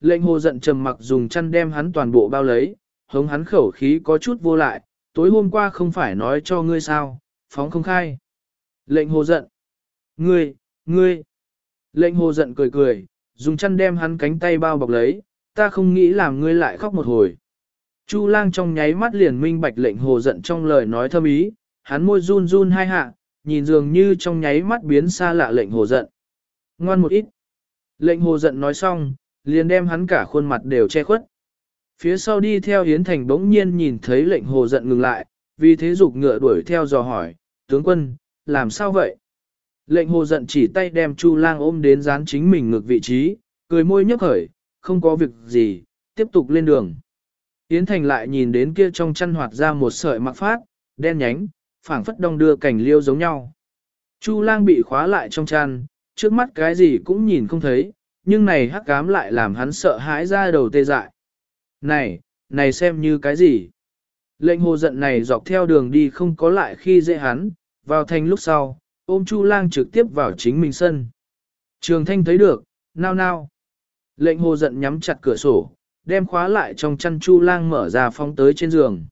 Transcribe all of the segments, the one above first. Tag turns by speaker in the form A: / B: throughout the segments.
A: Lệnh hồ giận trầm mặc dùng chăn đem hắn toàn bộ bao lấy, hống hắn khẩu khí có chút vô lại, tối hôm qua không phải nói cho ngươi sao, phóng không khai. Lệnh hồ giận. Ngươi, ngươi. Lệnh hồ giận cười cười, dùng chăn đem hắn cánh tay bao bọc lấy, ta không nghĩ làm ngươi lại khóc một hồi. Chu lang trong nháy mắt liền minh bạch lệnh hồ giận trong lời nói thâm ý, hắn môi run run hai hạ, nhìn dường như trong nháy mắt biến xa lạ lệnh hồ giận. Ngoan một ít. Lệnh hồ giận nói xong, liền đem hắn cả khuôn mặt đều che khuất. Phía sau đi theo Yến Thành bỗng nhiên nhìn thấy lệnh hồ giận ngừng lại, vì thế dục ngựa đuổi theo dò hỏi, tướng quân, làm sao vậy? Lệnh hồ giận chỉ tay đem Chu lang ôm đến dán chính mình ngược vị trí, cười môi nhấp khởi, không có việc gì, tiếp tục lên đường. Yến Thành lại nhìn đến kia trong chăn hoạt ra một sợi mặc phát, đen nhánh, phảng phất đông đưa cảnh liêu giống nhau. Chu lang bị khóa lại trong chăn, trước mắt cái gì cũng nhìn không thấy, nhưng này hắc cám lại làm hắn sợ hãi ra đầu tê dại. Này, này xem như cái gì? Lệnh hồ giận này dọc theo đường đi không có lại khi dễ hắn, vào thành lúc sau, ôm Chu lang trực tiếp vào chính mình sân. Trường thanh thấy được, nao nao. Lệnh hồ giận nhắm chặt cửa sổ, đem khóa lại trong chăn Chu lang mở ra phong tới trên giường.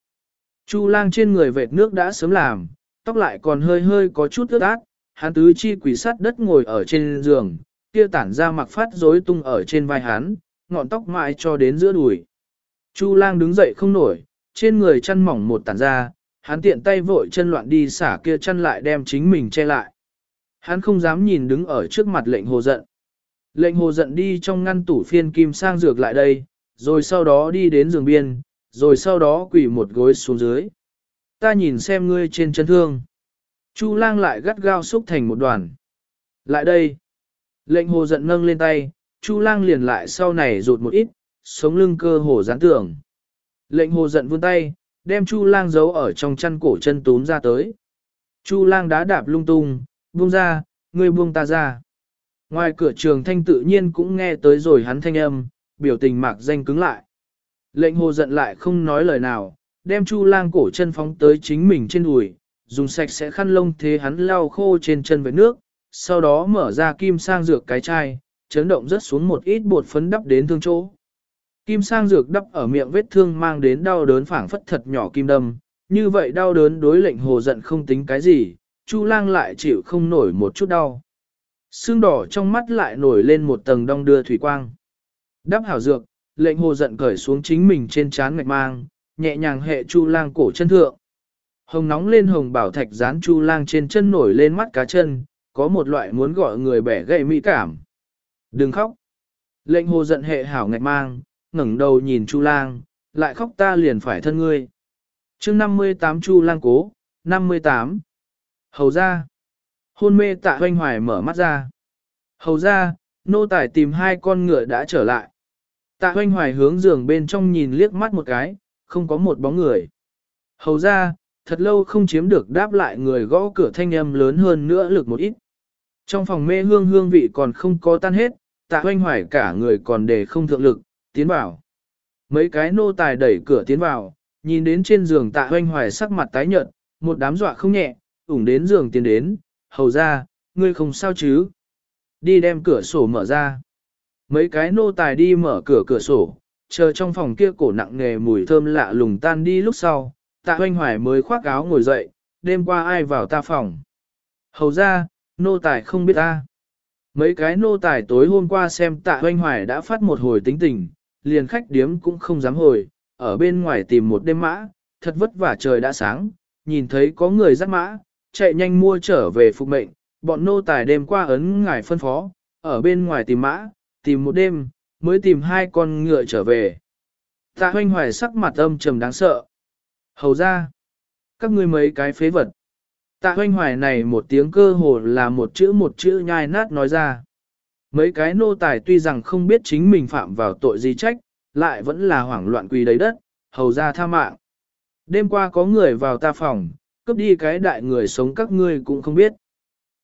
A: Chu lang trên người vệt nước đã sớm làm, tóc lại còn hơi hơi có chút ướt át, hắn tứ chi quỷ sát đất ngồi ở trên giường, kia tản ra mặc phát rối tung ở trên vai hắn, ngọn tóc mãi cho đến giữa đùi. Chu lang đứng dậy không nổi, trên người chăn mỏng một tản ra, hắn tiện tay vội chân loạn đi xả kia chăn lại đem chính mình che lại. Hắn không dám nhìn đứng ở trước mặt lệnh hồ giận. Lệnh hồ giận đi trong ngăn tủ phiên kim sang dược lại đây, rồi sau đó đi đến giường biên, rồi sau đó quỳ một gối xuống dưới. Ta nhìn xem ngươi trên chân thương. Chu lang lại gắt gao xúc thành một đoàn. Lại đây. Lệnh hồ giận nâng lên tay, Chu lang liền lại sau này rụt một ít, sống lưng cơ hồ gián tưởng. Lệnh hồ giận vươn tay, đem Chu lang giấu ở trong chân cổ chân túm ra tới. Chu lang đá đạp lung tung, buông ra, ngươi buông ta ra. Ngoài cửa trường thanh tự nhiên cũng nghe tới rồi hắn thanh âm, biểu tình mạc danh cứng lại. Lệnh hồ giận lại không nói lời nào, đem chu lang cổ chân phóng tới chính mình trên đùi, dùng sạch sẽ khăn lông thế hắn lau khô trên chân với nước, sau đó mở ra kim sang dược cái chai, chấn động rất xuống một ít bột phấn đắp đến thương chỗ. Kim sang dược đắp ở miệng vết thương mang đến đau đớn phảng phất thật nhỏ kim đâm, như vậy đau đớn đối lệnh hồ giận không tính cái gì, Chu lang lại chịu không nổi một chút đau. Sương đỏ trong mắt lại nổi lên một tầng đong đưa thủy quang. Đắp hảo dược, lệnh hồ giận cởi xuống chính mình trên trán ngạch mang, nhẹ nhàng hệ chu lang cổ chân thượng. Hồng nóng lên hồng bảo thạch dán chu lang trên chân nổi lên mắt cá chân, có một loại muốn gọi người bẻ gậy mỹ cảm. Đừng khóc. Lệnh hồ giận hệ hảo ngạch mang, ngẩng đầu nhìn chu lang, lại khóc ta liền phải thân ngươi. chương 58 chu lang cố, 58. Hầu ra. Hôn mê tạ hoanh hoài mở mắt ra. Hầu ra, nô tải tìm hai con ngựa đã trở lại. Tạ hoanh hoài hướng giường bên trong nhìn liếc mắt một cái, không có một bóng người. Hầu ra, thật lâu không chiếm được đáp lại người gõ cửa thanh âm lớn hơn nữa lực một ít. Trong phòng mê hương hương vị còn không có tan hết, tạ hoanh hoài cả người còn để không thượng lực, tiến vào. Mấy cái nô tài đẩy cửa tiến vào, nhìn đến trên giường tạ hoanh hoài sắc mặt tái nhợt, một đám dọa không nhẹ, ủng đến giường tiến đến, hầu ra, ngươi không sao chứ. Đi đem cửa sổ mở ra. Mấy cái nô tài đi mở cửa cửa sổ, chờ trong phòng kia cổ nặng nghề mùi thơm lạ lùng tan đi lúc sau, tạ hoanh hoài mới khoác áo ngồi dậy, đêm qua ai vào ta phòng. Hầu ra, nô tài không biết ta. Mấy cái nô tài tối hôm qua xem tạ hoanh hoài đã phát một hồi tính tình, liền khách điếm cũng không dám hồi, ở bên ngoài tìm một đêm mã, thật vất vả trời đã sáng, nhìn thấy có người dắt mã, chạy nhanh mua trở về phục mệnh, bọn nô tài đêm qua ấn ngài phân phó, ở bên ngoài tìm mã, tìm một đêm, mới tìm hai con ngựa trở về. Tạ hoanh hoài sắc mặt âm trầm đáng sợ. Hầu ra, các ngươi mấy cái phế vật. Tạ hoanh hoài này một tiếng cơ hồ là một chữ một chữ nhai nát nói ra. Mấy cái nô tài tuy rằng không biết chính mình phạm vào tội gì trách, lại vẫn là hoảng loạn quỳ đầy đất, hầu ra tha mạng. Đêm qua có người vào ta phòng, cướp đi cái đại người sống các ngươi cũng không biết.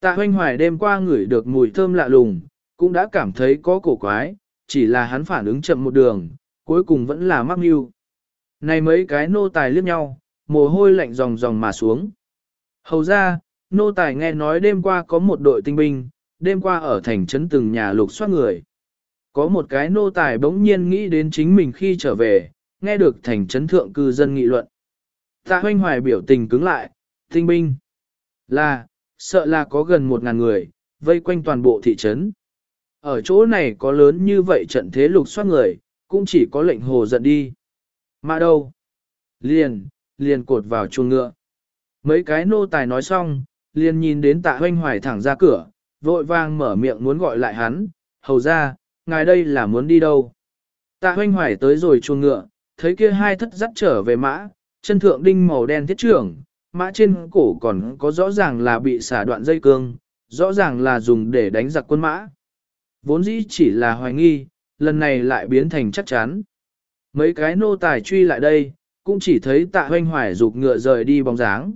A: Tạ hoanh hoài đêm qua ngửi được mùi thơm lạ lùng, cũng đã cảm thấy có cổ quái, chỉ là hắn phản ứng chậm một đường, cuối cùng vẫn là mắc mưu. Này mấy cái nô tài liếc nhau, mồ hôi lạnh ròng ròng mà xuống. Hầu ra, nô tài nghe nói đêm qua có một đội tinh binh, đêm qua ở thành trấn từng nhà lục soát người. Có một cái nô tài bỗng nhiên nghĩ đến chính mình khi trở về, nghe được thành trấn thượng cư dân nghị luận. Tạ hoanh hoài biểu tình cứng lại, tinh binh. Là, sợ là có gần một ngàn người, vây quanh toàn bộ thị trấn. Ở chỗ này có lớn như vậy trận thế lục soát người, cũng chỉ có lệnh hồ giận đi. Mà đâu? Liền, liền cột vào chuồng ngựa. Mấy cái nô tài nói xong, liền nhìn đến tạ hoanh hoài thẳng ra cửa, vội vang mở miệng muốn gọi lại hắn, hầu ra, ngài đây là muốn đi đâu? Tạ hoanh hoài tới rồi chuồng ngựa, thấy kia hai thất dắt trở về mã, chân thượng đinh màu đen thiết trưởng, mã trên cổ còn có rõ ràng là bị xả đoạn dây cương, rõ ràng là dùng để đánh giặc quân mã. Vốn dĩ chỉ là hoài nghi, lần này lại biến thành chắc chắn. Mấy cái nô tài truy lại đây, cũng chỉ thấy tạ hoanh hoài rụt ngựa rời đi bóng dáng.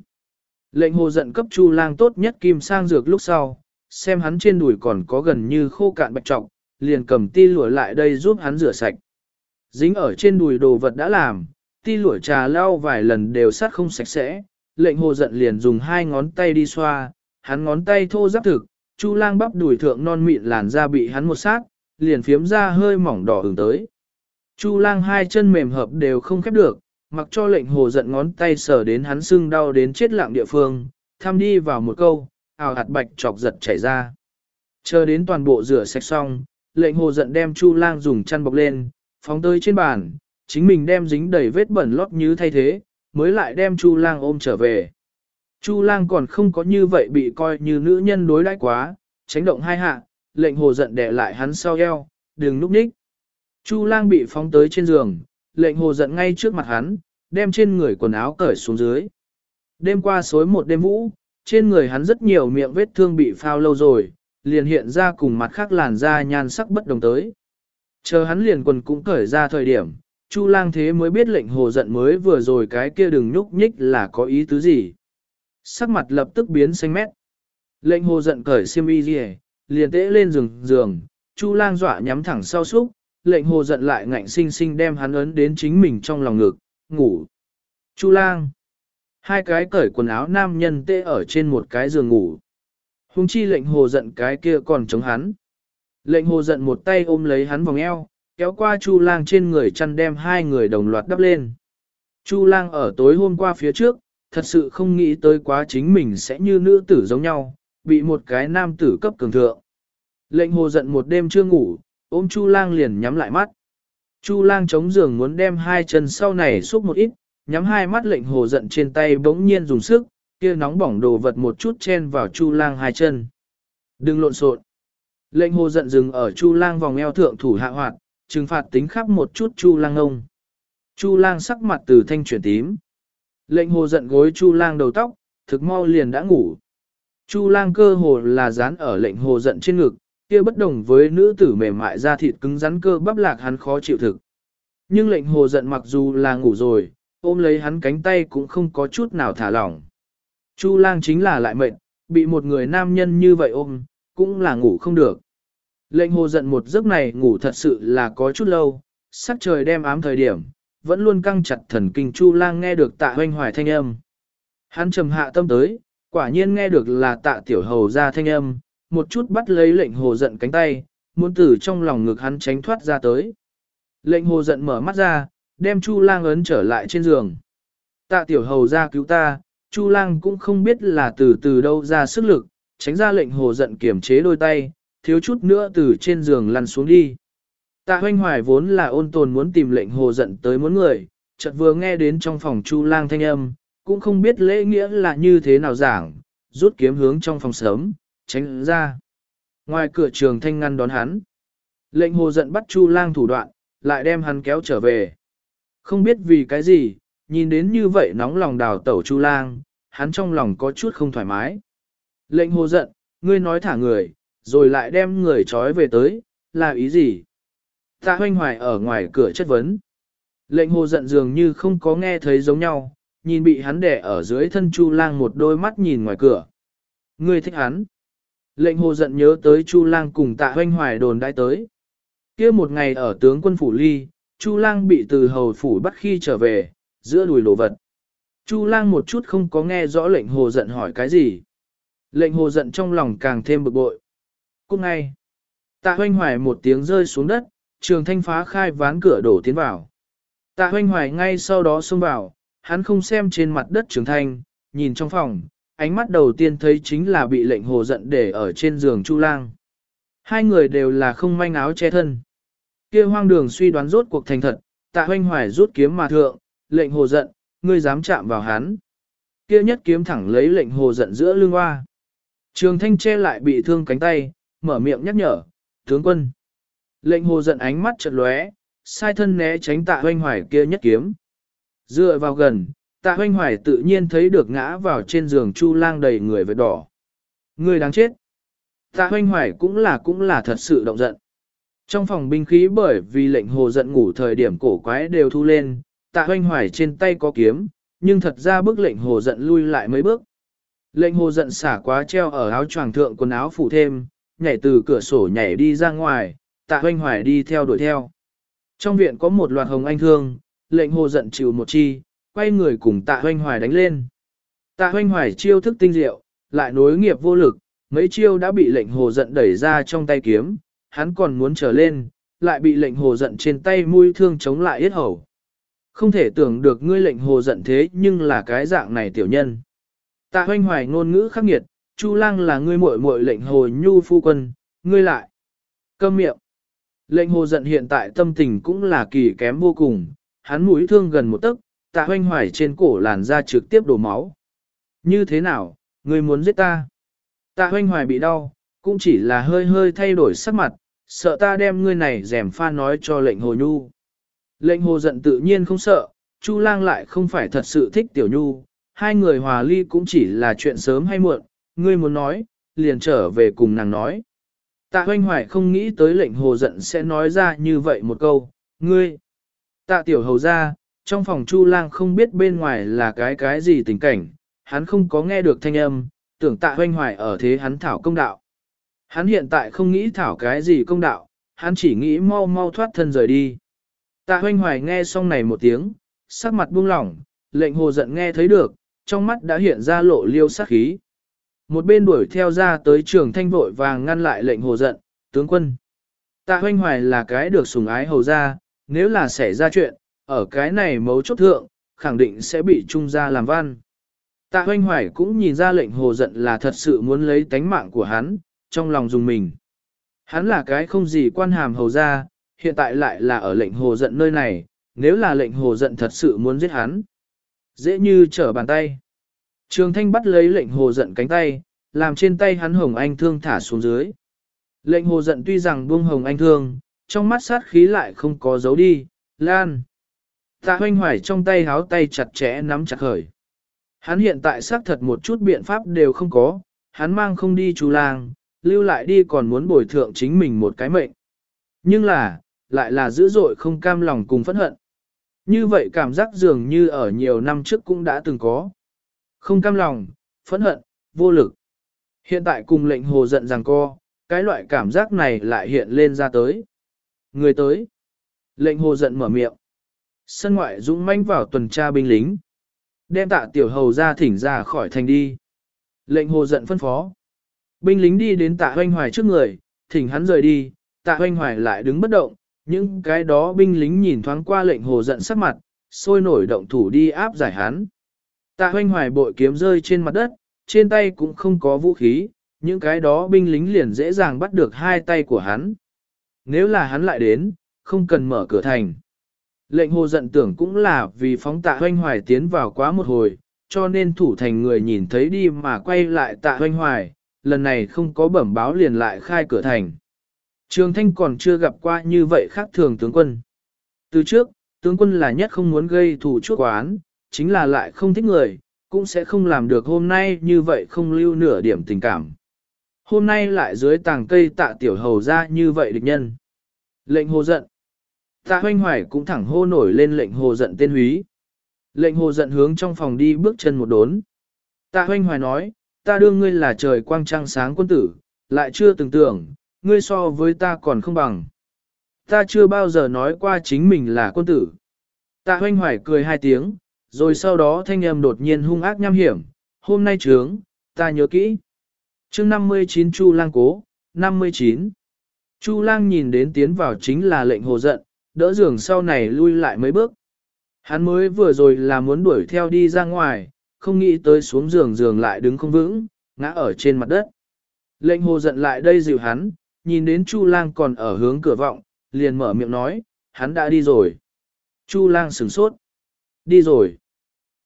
A: Lệnh hồ giận cấp chu lang tốt nhất kim sang dược lúc sau, xem hắn trên đùi còn có gần như khô cạn bạch trọng, liền cầm ti lụa lại đây giúp hắn rửa sạch. Dính ở trên đùi đồ vật đã làm, ti lụa trà lau vài lần đều sát không sạch sẽ, lệnh hồ giận liền dùng hai ngón tay đi xoa, hắn ngón tay thô giáp thực, chu lang bắp đùi thượng non mịn làn da bị hắn một sát, liền phiếm ra hơi mỏng đỏ hướng tới. Chu lang hai chân mềm hợp đều không khép được, mặc cho lệnh hồ giận ngón tay sờ đến hắn sưng đau đến chết lặng địa phương, thăm đi vào một câu, ảo hạt bạch chọc giật chảy ra. Chờ đến toàn bộ rửa sạch xong, lệnh hồ giận đem chu lang dùng chăn bọc lên, phóng tới trên bàn, chính mình đem dính đầy vết bẩn lót như thay thế, mới lại đem chu lang ôm trở về. Chu lang còn không có như vậy bị coi như nữ nhân đối đãi quá, tránh động hai hạ, lệnh hồ giận đè lại hắn sau eo, đừng núp ních. Chu lang bị phóng tới trên giường, lệnh hồ giận ngay trước mặt hắn, đem trên người quần áo cởi xuống dưới. Đêm qua xối một đêm vũ, trên người hắn rất nhiều miệng vết thương bị phao lâu rồi, liền hiện ra cùng mặt khác làn da nhan sắc bất đồng tới. Chờ hắn liền quần cũng cởi ra thời điểm, Chu lang thế mới biết lệnh hồ giận mới vừa rồi cái kia đừng nhúc nhích là có ý tứ gì. Sắc mặt lập tức biến xanh mét. Lệnh hồ giận cởi xiêm y liền tễ lên giường giường, Chu lang dọa nhắm thẳng sau súc, lệnh hồ giận lại ngạnh sinh sinh đem hắn ấn đến chính mình trong lòng ngực, ngủ. Chu lang. Hai cái cởi quần áo nam nhân tê ở trên một cái giường ngủ. Hùng chi lệnh hồ giận cái kia còn chống hắn. Lệnh hồ giận một tay ôm lấy hắn vòng eo, kéo qua Chu lang trên người chăn đem hai người đồng loạt đắp lên. Chu lang ở tối hôm qua phía trước, thật sự không nghĩ tới quá chính mình sẽ như nữ tử giống nhau, bị một cái nam tử cấp cường thượng. Lệnh hồ giận một đêm chưa ngủ, ôm Chu lang liền nhắm lại mắt. Chu lang chống giường muốn đem hai chân sau này xúc một ít, nhắm hai mắt lệnh hồ giận trên tay bỗng nhiên dùng sức, kia nóng bỏng đồ vật một chút chen vào Chu lang hai chân. Đừng lộn xộn. Lệnh hồ giận dừng ở Chu lang vòng eo thượng thủ hạ hoạt, trừng phạt tính khắp một chút Chu lang ông. Chu lang sắc mặt từ thanh chuyển tím. Lệnh hồ giận gối Chu lang đầu tóc, thực mau liền đã ngủ. Chu lang cơ hồ là dán ở lệnh hồ giận trên ngực, kia bất đồng với nữ tử mềm mại da thịt cứng rắn cơ bắp lạc hắn khó chịu thực. Nhưng lệnh hồ giận mặc dù là ngủ rồi, ôm lấy hắn cánh tay cũng không có chút nào thả lỏng. Chu lang chính là lại mệnh, bị một người nam nhân như vậy ôm, cũng là ngủ không được. Lệnh hồ giận một giấc này ngủ thật sự là có chút lâu, sắc trời đem ám thời điểm, vẫn luôn căng chặt thần kinh Chu lang nghe được tạ hoanh hoài thanh âm. Hắn trầm hạ tâm tới, quả nhiên nghe được là tạ tiểu hầu ra thanh âm, một chút bắt lấy lệnh hồ giận cánh tay, muốn từ trong lòng ngực hắn tránh thoát ra tới. Lệnh hồ giận mở mắt ra, đem Chu lang ấn trở lại trên giường. Tạ tiểu hầu ra cứu ta, Chu lang cũng không biết là từ từ đâu ra sức lực, tránh ra lệnh hồ giận kiểm chế đôi tay, thiếu chút nữa từ trên giường lăn xuống đi. Tạ hoanh hoài vốn là ôn tồn muốn tìm lệnh hồ giận tới muốn người, chợt vừa nghe đến trong phòng Chu lang thanh âm, cũng không biết lễ nghĩa là như thế nào giảng, rút kiếm hướng trong phòng sớm, tránh ra. Ngoài cửa trường thanh ngăn đón hắn. Lệnh hồ giận bắt Chu lang thủ đoạn, lại đem hắn kéo trở về. Không biết vì cái gì, nhìn đến như vậy nóng lòng đào tẩu Chu lang, hắn trong lòng có chút không thoải mái. Lệnh hồ giận, ngươi nói thả người, rồi lại đem người trói về tới, là ý gì? Tạ hoanh hoài ở ngoài cửa chất vấn. Lệnh hồ giận dường như không có nghe thấy giống nhau, nhìn bị hắn đẻ ở dưới thân Chu lang một đôi mắt nhìn ngoài cửa. Ngươi thích hắn. Lệnh hồ giận nhớ tới Chu lang cùng tạ hoanh hoài đồn đãi tới. kia một ngày ở tướng quân phủ ly, Chu lang bị từ hầu phủ bắt khi trở về, giữa đùi lộ vật. Chu lang một chút không có nghe rõ lệnh hồ giận hỏi cái gì. Lệnh hồ giận trong lòng càng thêm bực bội. Cũng ngay, Tạ hoanh hoài một tiếng rơi xuống đất, trường thanh phá khai ván cửa đổ tiến vào. Tạ hoanh hoài ngay sau đó xông vào, hắn không xem trên mặt đất trường thanh, nhìn trong phòng, ánh mắt đầu tiên thấy chính là bị lệnh hồ giận để ở trên giường Chu Lang. Hai người đều là không manh áo che thân. kia hoang đường suy đoán rốt cuộc thành thật, tạ hoanh hoài rút kiếm mà thượng, lệnh hồ giận, ngươi dám chạm vào hắn. kia nhất kiếm thẳng lấy lệnh hồ giận giữa lưng hoa. Trường thanh che lại bị thương cánh tay, mở miệng nhắc nhở, tướng quân. Lệnh hồ giận ánh mắt chợt lóe, sai thân né tránh tạ hoanh hoài kia nhất kiếm. Dựa vào gần, tạ hoanh hoài tự nhiên thấy được ngã vào trên giường chu lang đầy người vết đỏ. Người đáng chết. Tạ hoanh hoài cũng là cũng là thật sự động giận. Trong phòng binh khí bởi vì lệnh hồ giận ngủ thời điểm cổ quái đều thu lên, tạ hoanh hoài trên tay có kiếm, nhưng thật ra bức lệnh hồ giận lui lại mấy bước. Lệnh hồ giận xả quá treo ở áo choàng thượng quần áo phủ thêm, nhảy từ cửa sổ nhảy đi ra ngoài, tạ hoanh hoài đi theo đuổi theo. Trong viện có một loạt hồng anh thương, lệnh hồ giận chịu một chi, quay người cùng tạ hoanh hoài đánh lên. Tạ hoanh hoài chiêu thức tinh diệu, lại nối nghiệp vô lực, mấy chiêu đã bị lệnh hồ giận đẩy ra trong tay kiếm, hắn còn muốn trở lên, lại bị lệnh hồ giận trên tay mũi thương chống lại yết hầu. Không thể tưởng được ngươi lệnh hồ giận thế nhưng là cái dạng này tiểu nhân. Tạ hoanh hoài ngôn ngữ khắc nghiệt, Chu lang là ngươi muội muội lệnh hồ nhu phu quân, ngươi lại. Câm miệng. Lệnh hồ giận hiện tại tâm tình cũng là kỳ kém vô cùng, hắn mũi thương gần một tấc, tạ hoanh hoài trên cổ làn da trực tiếp đổ máu. Như thế nào, ngươi muốn giết ta? Tạ hoanh hoài bị đau, cũng chỉ là hơi hơi thay đổi sắc mặt, sợ ta đem ngươi này rèm pha nói cho lệnh hồ nhu. Lệnh hồ giận tự nhiên không sợ, Chu lang lại không phải thật sự thích tiểu nhu, hai người hòa ly cũng chỉ là chuyện sớm hay muộn, ngươi muốn nói, liền trở về cùng nàng nói. Tạ hoanh hoài không nghĩ tới lệnh hồ giận sẽ nói ra như vậy một câu, ngươi. Tạ tiểu hầu ra, trong phòng chu lang không biết bên ngoài là cái cái gì tình cảnh, hắn không có nghe được thanh âm, tưởng tạ hoanh hoài ở thế hắn thảo công đạo. Hắn hiện tại không nghĩ thảo cái gì công đạo, hắn chỉ nghĩ mau mau thoát thân rời đi. Tạ hoanh hoài nghe xong này một tiếng, sắc mặt buông lỏng, lệnh hồ giận nghe thấy được, trong mắt đã hiện ra lộ liêu sát khí. Một bên đuổi theo ra tới trường thanh vội vàng ngăn lại lệnh hồ giận, tướng quân. Tạ hoanh hoài là cái được sủng ái hầu ra, nếu là xảy ra chuyện, ở cái này mấu chốt thượng, khẳng định sẽ bị trung gia làm văn. Tạ hoanh hoài cũng nhìn ra lệnh hồ giận là thật sự muốn lấy tánh mạng của hắn, trong lòng dùng mình. Hắn là cái không gì quan hàm hầu ra, hiện tại lại là ở lệnh hồ giận nơi này, nếu là lệnh hồ giận thật sự muốn giết hắn. Dễ như trở bàn tay. Trường thanh bắt lấy lệnh hồ giận cánh tay, làm trên tay hắn hồng anh thương thả xuống dưới. Lệnh hồ giận tuy rằng buông hồng anh thương, trong mắt sát khí lại không có dấu đi, lan. Tạ hoanh hoài trong tay háo tay chặt chẽ nắm chặt khởi. Hắn hiện tại xác thật một chút biện pháp đều không có, hắn mang không đi chú lang, lưu lại đi còn muốn bồi thượng chính mình một cái mệnh. Nhưng là, lại là dữ dội không cam lòng cùng phẫn hận. Như vậy cảm giác dường như ở nhiều năm trước cũng đã từng có. Không cam lòng, phẫn hận, vô lực. Hiện tại cùng lệnh hồ giận rằng co, cái loại cảm giác này lại hiện lên ra tới. Người tới. Lệnh hồ giận mở miệng. Sân ngoại dũng manh vào tuần tra binh lính. Đem tạ tiểu hầu ra thỉnh ra khỏi thành đi. Lệnh hồ giận phân phó. Binh lính đi đến tạ hoanh hoài trước người, thỉnh hắn rời đi, tạ hoanh hoài lại đứng bất động. Những cái đó binh lính nhìn thoáng qua lệnh hồ giận sắc mặt, sôi nổi động thủ đi áp giải hắn. Tạ hoanh hoài bội kiếm rơi trên mặt đất, trên tay cũng không có vũ khí, những cái đó binh lính liền dễ dàng bắt được hai tay của hắn. Nếu là hắn lại đến, không cần mở cửa thành. Lệnh hồ giận tưởng cũng là vì phóng tạ hoanh hoài tiến vào quá một hồi, cho nên thủ thành người nhìn thấy đi mà quay lại tạ hoanh hoài, lần này không có bẩm báo liền lại khai cửa thành. Trường Thanh còn chưa gặp qua như vậy khác thường tướng quân. Từ trước, tướng quân là nhất không muốn gây thù chuốc quán, chính là lại không thích người, cũng sẽ không làm được hôm nay như vậy không lưu nửa điểm tình cảm. Hôm nay lại dưới tàng cây tạ tiểu hầu ra như vậy địch nhân. Lệnh hồ giận. Tạ hoanh hoài cũng thẳng hô nổi lên lệnh hồ giận tên húy. Lệnh hồ giận hướng trong phòng đi bước chân một đốn. Tạ hoanh hoài nói, ta đương ngươi là trời quang trăng sáng quân tử, lại chưa từng tưởng, ngươi so với ta còn không bằng. Ta chưa bao giờ nói qua chính mình là quân tử. Tạ hoanh hoài cười hai tiếng, rồi sau đó thanh âm đột nhiên hung ác nham hiểm, hôm nay trướng, ta nhớ kỹ. chương 59 Chu Lang Cố, 59. Chu lang nhìn đến tiến vào chính là lệnh hồ giận, đỡ giường sau này lui lại mấy bước. Hắn mới vừa rồi là muốn đuổi theo đi ra ngoài, không nghĩ tới xuống giường giường lại đứng không vững, ngã ở trên mặt đất. Lệnh hồ giận lại đây dịu hắn, nhìn đến Chu lang còn ở hướng cửa vọng, liền mở miệng nói, hắn đã đi rồi. Chu lang sửng sốt. Đi rồi.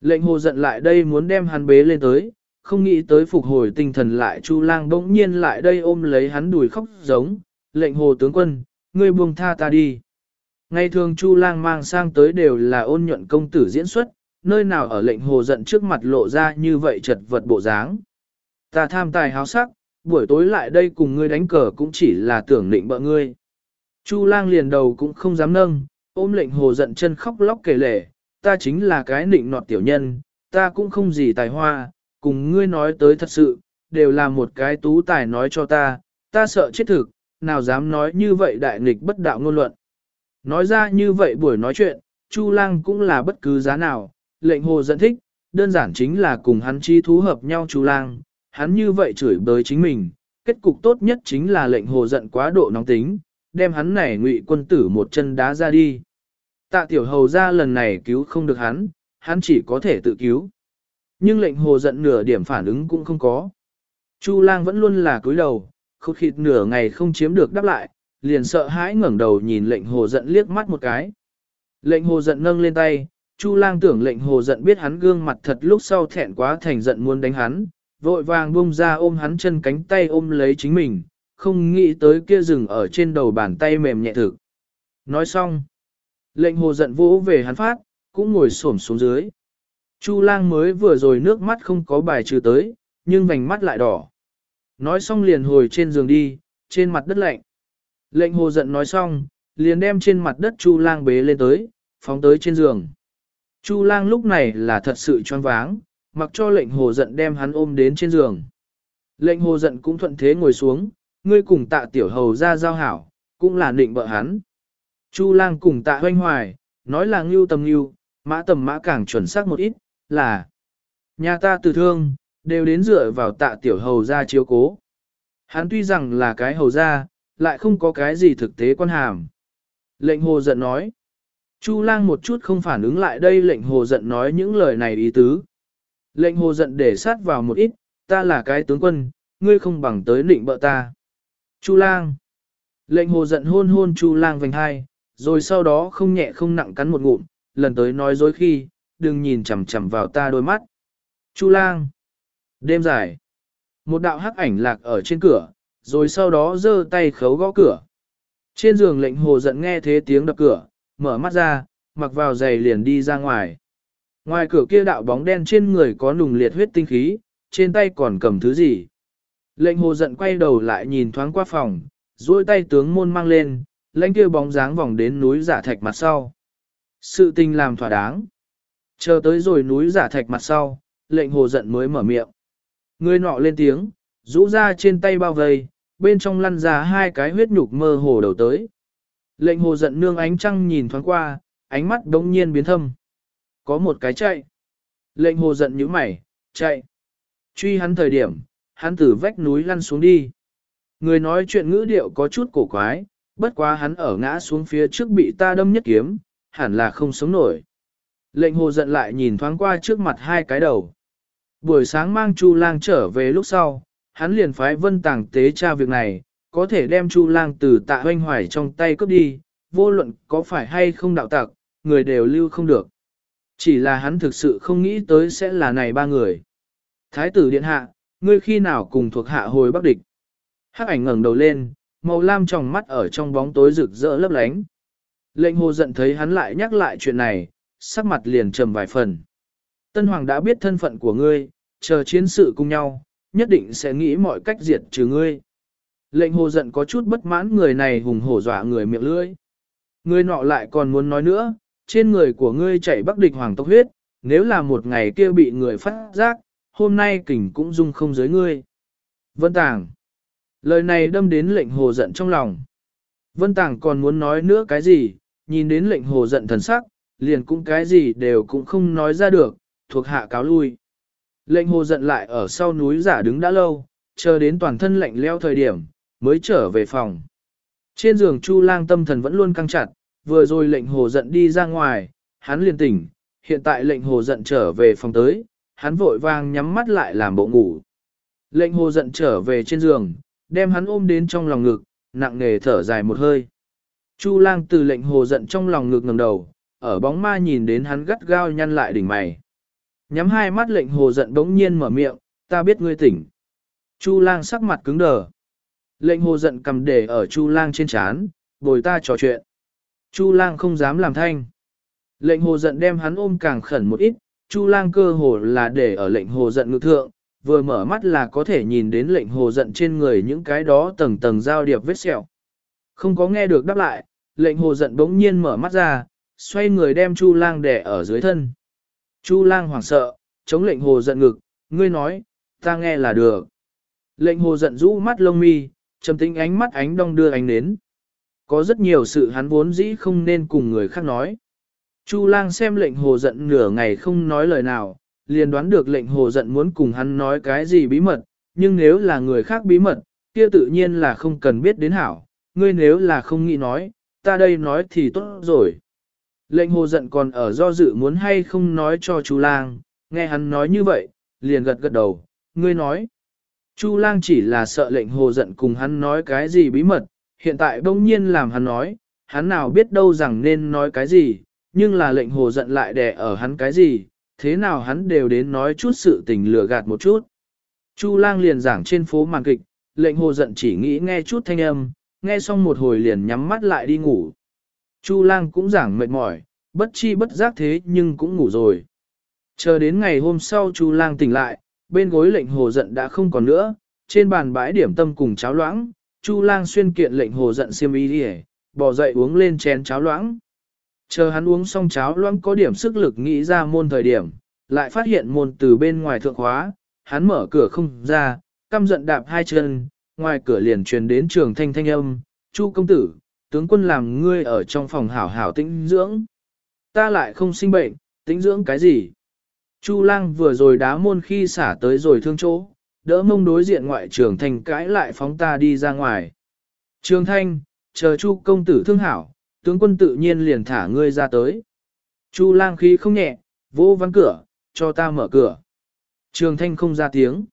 A: Lệnh hồ giận lại đây muốn đem hắn bế lên tới, không nghĩ tới phục hồi tinh thần lại Chu lang bỗng nhiên lại đây ôm lấy hắn đùi khóc giống, lệnh hồ tướng quân, ngươi buông tha ta đi. Ngày thường Chu lang mang sang tới đều là ôn nhuận công tử diễn xuất, nơi nào ở lệnh hồ giận trước mặt lộ ra như vậy chật vật bộ dáng. Ta tham tài háo sắc, buổi tối lại đây cùng ngươi đánh cờ cũng chỉ là tưởng định bợ ngươi. Chu lang liền đầu cũng không dám nâng, ôm lệnh hồ giận chân khóc lóc kể lể, ta chính là cái nịnh nọt tiểu nhân, ta cũng không gì tài hoa, cùng ngươi nói tới thật sự, đều là một cái tú tài nói cho ta, ta sợ chết thực, nào dám nói như vậy đại nghịch bất đạo ngôn luận. Nói ra như vậy buổi nói chuyện, Chu lang cũng là bất cứ giá nào, lệnh hồ giận thích, đơn giản chính là cùng hắn chi thú hợp nhau Chu lang, hắn như vậy chửi bới chính mình, kết cục tốt nhất chính là lệnh hồ giận quá độ nóng tính, đem hắn này ngụy quân tử một chân đá ra đi. Tạ tiểu hầu ra lần này cứu không được hắn, hắn chỉ có thể tự cứu. Nhưng lệnh hồ giận nửa điểm phản ứng cũng không có. Chu lang vẫn luôn là cúi đầu, khúc khịt nửa ngày không chiếm được đáp lại, liền sợ hãi ngẩng đầu nhìn lệnh hồ giận liếc mắt một cái. Lệnh hồ giận nâng lên tay, Chu lang tưởng lệnh hồ giận biết hắn gương mặt thật lúc sau thẹn quá thành giận muốn đánh hắn, vội vàng bung ra ôm hắn chân cánh tay ôm lấy chính mình, không nghĩ tới kia rừng ở trên đầu bàn tay mềm nhẹ thực. Nói xong, lệnh hồ giận vỗ về hắn phát, cũng ngồi xổm xuống dưới. Chu lang mới vừa rồi nước mắt không có bài trừ tới, nhưng vành mắt lại đỏ. Nói xong liền hồi trên giường đi, trên mặt đất lạnh. Lệnh hồ giận nói xong, liền đem trên mặt đất Chu lang bế lên tới, phóng tới trên giường. Chu lang lúc này là thật sự choáng váng, mặc cho lệnh hồ giận đem hắn ôm đến trên giường. Lệnh hồ giận cũng thuận thế ngồi xuống, ngươi cùng tạ tiểu hầu ra giao hảo, cũng là định bợ hắn. Chu lang cùng tạ hoanh hoài, nói là ngưu tầm ngưu, mã tầm mã càng chuẩn xác một ít, là nhà ta từ thương, đều đến dựa vào tạ tiểu hầu ra chiếu cố. Hắn tuy rằng là cái hầu ra, lại không có cái gì thực tế quan hàm. Lệnh hồ giận nói. Chu lang một chút không phản ứng lại đây lệnh hồ giận nói những lời này ý tứ. Lệnh hồ giận để sát vào một ít, ta là cái tướng quân, ngươi không bằng tới định bợ ta. Chu lang. Lệnh hồ giận hôn hôn chu lang vành hai, rồi sau đó không nhẹ không nặng cắn một ngụm, lần tới nói dối khi, đừng nhìn chằm chằm vào ta đôi mắt. Chu lang. Đêm dài. Một đạo hắc ảnh lạc ở trên cửa, rồi sau đó giơ tay khấu gõ cửa. Trên giường lệnh hồ giận nghe thế tiếng đập cửa, mở mắt ra, mặc vào giày liền đi ra ngoài. Ngoài cửa kia đạo bóng đen trên người có nùng liệt huyết tinh khí, trên tay còn cầm thứ gì. Lệnh hồ giận quay đầu lại nhìn thoáng qua phòng, duỗi tay tướng môn mang lên, lãnh kia bóng dáng vòng đến núi giả thạch mặt sau. Sự tình làm thỏa đáng. Chờ tới rồi núi giả thạch mặt sau, lệnh hồ giận mới mở miệng. Người nọ lên tiếng, rũ ra trên tay bao vây, bên trong lăn ra hai cái huyết nhục mơ hồ đầu tới. Lệnh hồ giận nương ánh trăng nhìn thoáng qua, ánh mắt đống nhiên biến thâm. Có một cái chạy. Lệnh hồ giận nhíu mày, chạy. Truy hắn thời điểm, hắn từ vách núi lăn xuống đi. Người nói chuyện ngữ điệu có chút cổ quái, bất quá hắn ở ngã xuống phía trước bị ta đâm nhất kiếm, hẳn là không sống nổi. Lệnh hồ giận lại nhìn thoáng qua trước mặt hai cái đầu. Buổi sáng mang Chu lang trở về lúc sau, hắn liền phái vân tàng tế tra việc này, có thể đem Chu lang từ tạ hoanh hoài trong tay cướp đi, vô luận có phải hay không đạo tặc, người đều lưu không được. Chỉ là hắn thực sự không nghĩ tới sẽ là này ba người. Thái tử điện hạ, ngươi khi nào cùng thuộc hạ hồi bắc địch. Hắc ảnh ngẩng đầu lên, màu lam trong mắt ở trong bóng tối rực rỡ lấp lánh. Lệnh hồ giận thấy hắn lại nhắc lại chuyện này, sắc mặt liền trầm vài phần. Tân Hoàng đã biết thân phận của ngươi, chờ chiến sự cùng nhau, nhất định sẽ nghĩ mọi cách diệt trừ ngươi. Lệnh hồ giận có chút bất mãn người này hùng hổ dọa người miệng lưỡi. Ngươi nọ lại còn muốn nói nữa, trên người của ngươi chảy bắc địch hoàng tộc huyết, nếu là một ngày kia bị người phát giác, hôm nay kình cũng dung không giới ngươi. Vân Tàng. Lời này đâm đến lệnh hồ giận trong lòng. Vân Tàng còn muốn nói nữa cái gì, nhìn đến lệnh hồ giận thần sắc, liền cũng cái gì đều cũng không nói ra được, thuộc hạ cáo lui. Lệnh hồ giận lại ở sau núi giả đứng đã lâu, chờ đến toàn thân lạnh leo thời điểm, mới trở về phòng. Trên giường Chu lang tâm thần vẫn luôn căng chặt, vừa rồi lệnh hồ giận đi ra ngoài, hắn liền tỉnh, hiện tại lệnh hồ giận trở về phòng tới, hắn vội vàng nhắm mắt lại làm bộ ngủ. Lệnh hồ giận trở về trên giường, đem hắn ôm đến trong lòng ngực, nặng nề thở dài một hơi. Chu lang từ lệnh hồ giận trong lòng ngực ngầm đầu, ở bóng ma nhìn đến hắn gắt gao nhăn lại đỉnh mày. Nhắm hai mắt lệnh hồ giận bỗng nhiên mở miệng, ta biết ngươi tỉnh. Chu lang sắc mặt cứng đờ. Lệnh hồ giận cầm để ở chu lang trên chán, bồi ta trò chuyện. Chu lang không dám làm thanh. Lệnh hồ giận đem hắn ôm càng khẩn một ít, chu lang cơ hồ là để ở lệnh hồ giận ngực thượng, vừa mở mắt là có thể nhìn đến lệnh hồ giận trên người những cái đó tầng tầng giao điệp vết sẹo. Không có nghe được đáp lại, lệnh hồ giận bỗng nhiên mở mắt ra, xoay người đem chu lang đè ở dưới thân. Chu lang hoảng sợ, chống lệnh hồ giận ngực, ngươi nói, ta nghe là được. Lệnh hồ giận rũ mắt lông mi, trầm tĩnh ánh mắt ánh đong đưa ánh đến. Có rất nhiều sự hắn vốn dĩ không nên cùng người khác nói. Chu lang xem lệnh hồ giận nửa ngày không nói lời nào, liền đoán được lệnh hồ giận muốn cùng hắn nói cái gì bí mật, nhưng nếu là người khác bí mật, kia tự nhiên là không cần biết đến hảo, ngươi nếu là không nghĩ nói, ta đây nói thì tốt rồi. Lệnh hồ giận còn ở do dự muốn hay không nói cho chú lang, nghe hắn nói như vậy, liền gật gật đầu, ngươi nói. Chu lang chỉ là sợ lệnh hồ giận cùng hắn nói cái gì bí mật, hiện tại bỗng nhiên làm hắn nói, hắn nào biết đâu rằng nên nói cái gì, nhưng là lệnh hồ giận lại đè ở hắn cái gì, thế nào hắn đều đến nói chút sự tình lừa gạt một chút. Chu lang liền giảng trên phố màn kịch, lệnh hồ giận chỉ nghĩ nghe chút thanh âm, nghe xong một hồi liền nhắm mắt lại đi ngủ. Chu lang cũng giảng mệt mỏi, bất chi bất giác thế nhưng cũng ngủ rồi. Chờ đến ngày hôm sau Chu lang tỉnh lại, bên gối lệnh hồ giận đã không còn nữa, trên bàn bãi điểm tâm cùng cháo loãng, Chu lang xuyên kiện lệnh hồ giận xiêm y đi bỏ dậy uống lên chén cháo loãng. Chờ hắn uống xong cháo loãng có điểm sức lực nghĩ ra môn thời điểm, lại phát hiện môn từ bên ngoài thượng hóa, hắn mở cửa không ra, căm giận đạp hai chân, ngoài cửa liền truyền đến trường thanh thanh âm, Chu công tử, tướng quân làm ngươi ở trong phòng hảo hảo tĩnh dưỡng. Ta lại không sinh bệnh, tĩnh dưỡng cái gì? Chu lang vừa rồi đá môn khi xả tới rồi thương chỗ, đỡ mông đối diện ngoại trưởng thanh cãi lại phóng ta đi ra ngoài. Trường thanh, chờ chu công tử thương hảo, tướng quân tự nhiên liền thả ngươi ra tới. Chu lang khí không nhẹ, vô vắng cửa, cho ta mở cửa. Trường thanh không ra tiếng.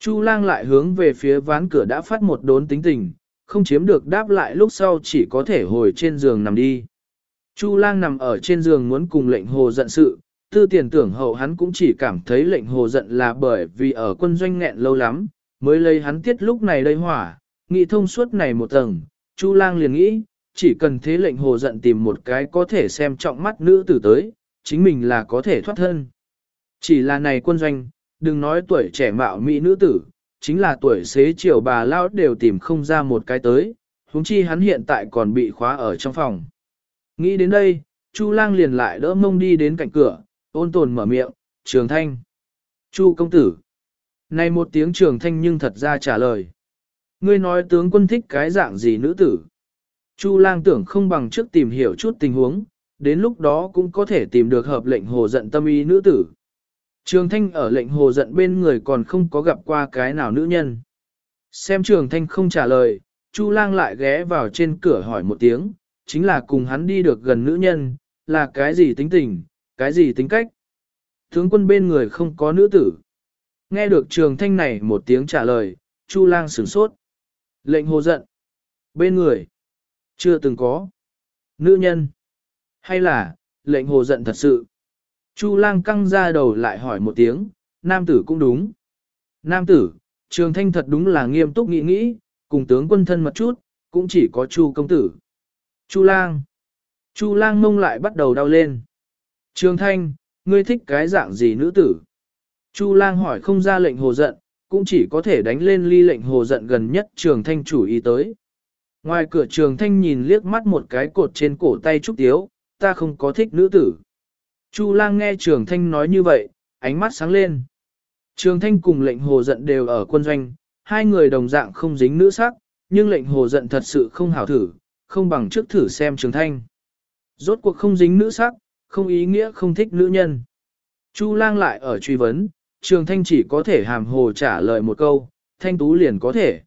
A: Chu lang lại hướng về phía ván cửa đã phát một đốn tính tình, không chiếm được đáp lại lúc sau chỉ có thể hồi trên giường nằm đi. Chu lang nằm ở trên giường muốn cùng lệnh hồ giận sự, tư tiền tưởng hậu hắn cũng chỉ cảm thấy lệnh hồ giận là bởi vì ở quân doanh nghẹn lâu lắm, mới lấy hắn tiết lúc này đây hỏa, nghị thông suốt này một tầng, Chu lang liền nghĩ, chỉ cần thế lệnh hồ giận tìm một cái có thể xem trọng mắt nữ tử tới, chính mình là có thể thoát thân. Chỉ là này quân doanh, đừng nói tuổi trẻ mạo mỹ nữ tử, chính là tuổi xế chiều bà lao đều tìm không ra một cái tới, huống chi hắn hiện tại còn bị khóa ở trong phòng. Nghĩ đến đây, Chu lang liền lại đỡ mông đi đến cạnh cửa, ôn tồn mở miệng, trường thanh. Chu công tử. Này một tiếng trường thanh nhưng thật ra trả lời. Ngươi nói tướng quân thích cái dạng gì nữ tử. Chu lang tưởng không bằng trước tìm hiểu chút tình huống, đến lúc đó cũng có thể tìm được hợp lệnh hồ giận tâm ý nữ tử. Trường thanh ở lệnh hồ giận bên người còn không có gặp qua cái nào nữ nhân. Xem trường thanh không trả lời, Chu lang lại ghé vào trên cửa hỏi một tiếng, chính là cùng hắn đi được gần nữ nhân, là cái gì tính tình, cái gì tính cách. Tướng quân bên người không có nữ tử. Nghe được trường thanh này một tiếng trả lời, Chu lang sửng sốt. Lệnh hồ giận. Bên người. Chưa từng có. Nữ nhân. Hay là, lệnh hồ giận thật sự. Chu lang căng ra đầu lại hỏi một tiếng, nam tử cũng đúng. Nam tử, trường thanh thật đúng là nghiêm túc nghĩ nghĩ, cùng tướng quân thân mật chút, cũng chỉ có chu công tử. Chu lang. Chu lang mông lại bắt đầu đau lên. Trường thanh, ngươi thích cái dạng gì nữ tử? Chu lang hỏi không ra lệnh hồ giận, cũng chỉ có thể đánh lên ly lệnh hồ giận gần nhất trường thanh chủ ý tới. Ngoài cửa trường thanh nhìn liếc mắt một cái cột trên cổ tay Trúc Tiếu, ta không có thích nữ tử. Chu lang nghe trường thanh nói như vậy, ánh mắt sáng lên. Trường thanh cùng lệnh hồ giận đều ở quân doanh, hai người đồng dạng không dính nữ sắc, nhưng lệnh hồ giận thật sự không hảo thử, không bằng trước thử xem trường thanh. Rốt cuộc không dính nữ sắc, không ý nghĩa không thích nữ nhân. Chu lang lại ở truy vấn, trường thanh chỉ có thể hàm hồ trả lời một câu, thanh tú liền có thể.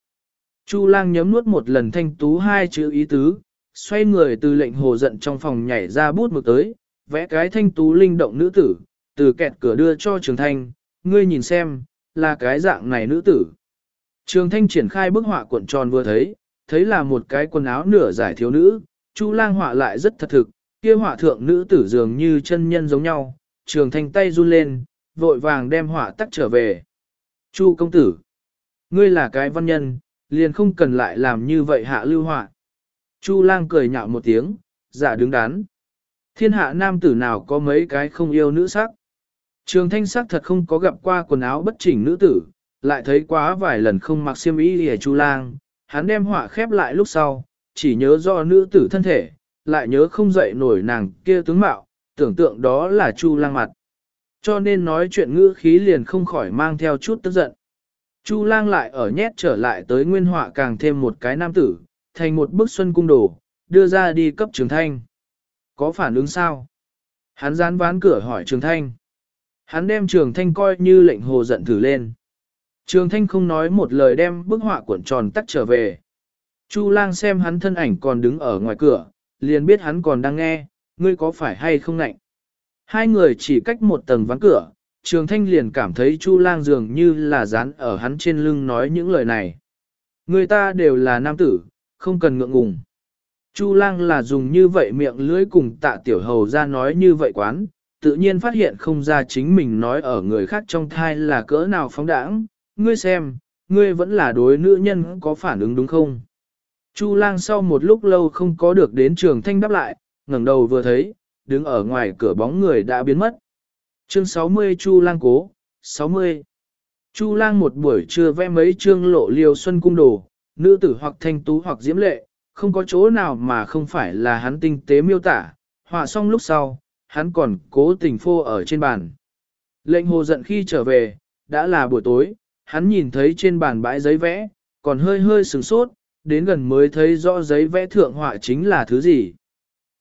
A: Chu lang nhấm nuốt một lần thanh tú hai chữ ý tứ, xoay người từ lệnh hồ giận trong phòng nhảy ra bút mực tới, vẽ cái thanh tú linh động nữ tử, từ kẹt cửa đưa cho trường thanh, ngươi nhìn xem, là cái dạng này nữ tử. Trường thanh triển khai bức họa cuộn tròn vừa thấy, thấy là một cái quần áo nửa giải thiếu nữ, Chu lang họa lại rất thật thực, kia họa thượng nữ tử dường như chân nhân giống nhau, trường thanh tay run lên, vội vàng đem họa tắt trở về. Chu công tử, ngươi là cái văn nhân, liền không cần lại làm như vậy hạ lưu họa. Chu lang cười nhạo một tiếng, giả đứng đắn. Thiên hạ nam tử nào có mấy cái không yêu nữ sắc. Trường thanh sắc thật không có gặp qua quần áo bất chỉnh nữ tử, lại thấy quá vài lần không mặc xiêm y hề chu lang, hắn đem họa khép lại lúc sau, chỉ nhớ do nữ tử thân thể, lại nhớ không dậy nổi nàng kia tướng mạo, tưởng tượng đó là chu lang mặt. Cho nên nói chuyện ngữ khí liền không khỏi mang theo chút tức giận. Chu lang lại ở nhét trở lại tới nguyên họa càng thêm một cái nam tử, thành một bức xuân cung đồ, đưa ra đi cấp trường thanh. Có phản ứng sao? Hắn dán ván cửa hỏi trường thanh. Hắn đem trường thanh coi như lệnh hồ giận thử lên. Trường thanh không nói một lời đem bức họa cuộn tròn tắt trở về. Chu lang xem hắn thân ảnh còn đứng ở ngoài cửa, liền biết hắn còn đang nghe, ngươi có phải hay không nạnh? Hai người chỉ cách một tầng ván cửa, trường thanh liền cảm thấy chu lang dường như là dán ở hắn trên lưng nói những lời này. Người ta đều là nam tử, không cần ngượng ngùng. Chu lang là dùng như vậy miệng lưỡi cùng tạ tiểu hầu ra nói như vậy quán, tự nhiên phát hiện không ra chính mình nói ở người khác trong thai là cỡ nào phóng đãng. Ngươi xem, ngươi vẫn là đối nữ nhân có phản ứng đúng không? Chu lang sau một lúc lâu không có được đến trường thanh đáp lại, ngẩng đầu vừa thấy, đứng ở ngoài cửa bóng người đã biến mất. Chương 60 Chu lang cố, 60. Chu lang một buổi trưa vẽ mấy chương lộ liều xuân cung đồ, nữ tử hoặc thanh tú hoặc diễm lệ, không có chỗ nào mà không phải là hắn tinh tế miêu tả, họa xong lúc sau, hắn còn cố tình phô ở trên bàn. Lệnh hồ giận khi trở về, đã là buổi tối, hắn nhìn thấy trên bàn bãi giấy vẽ, còn hơi hơi sửng sốt, đến gần mới thấy rõ giấy vẽ thượng họa chính là thứ gì.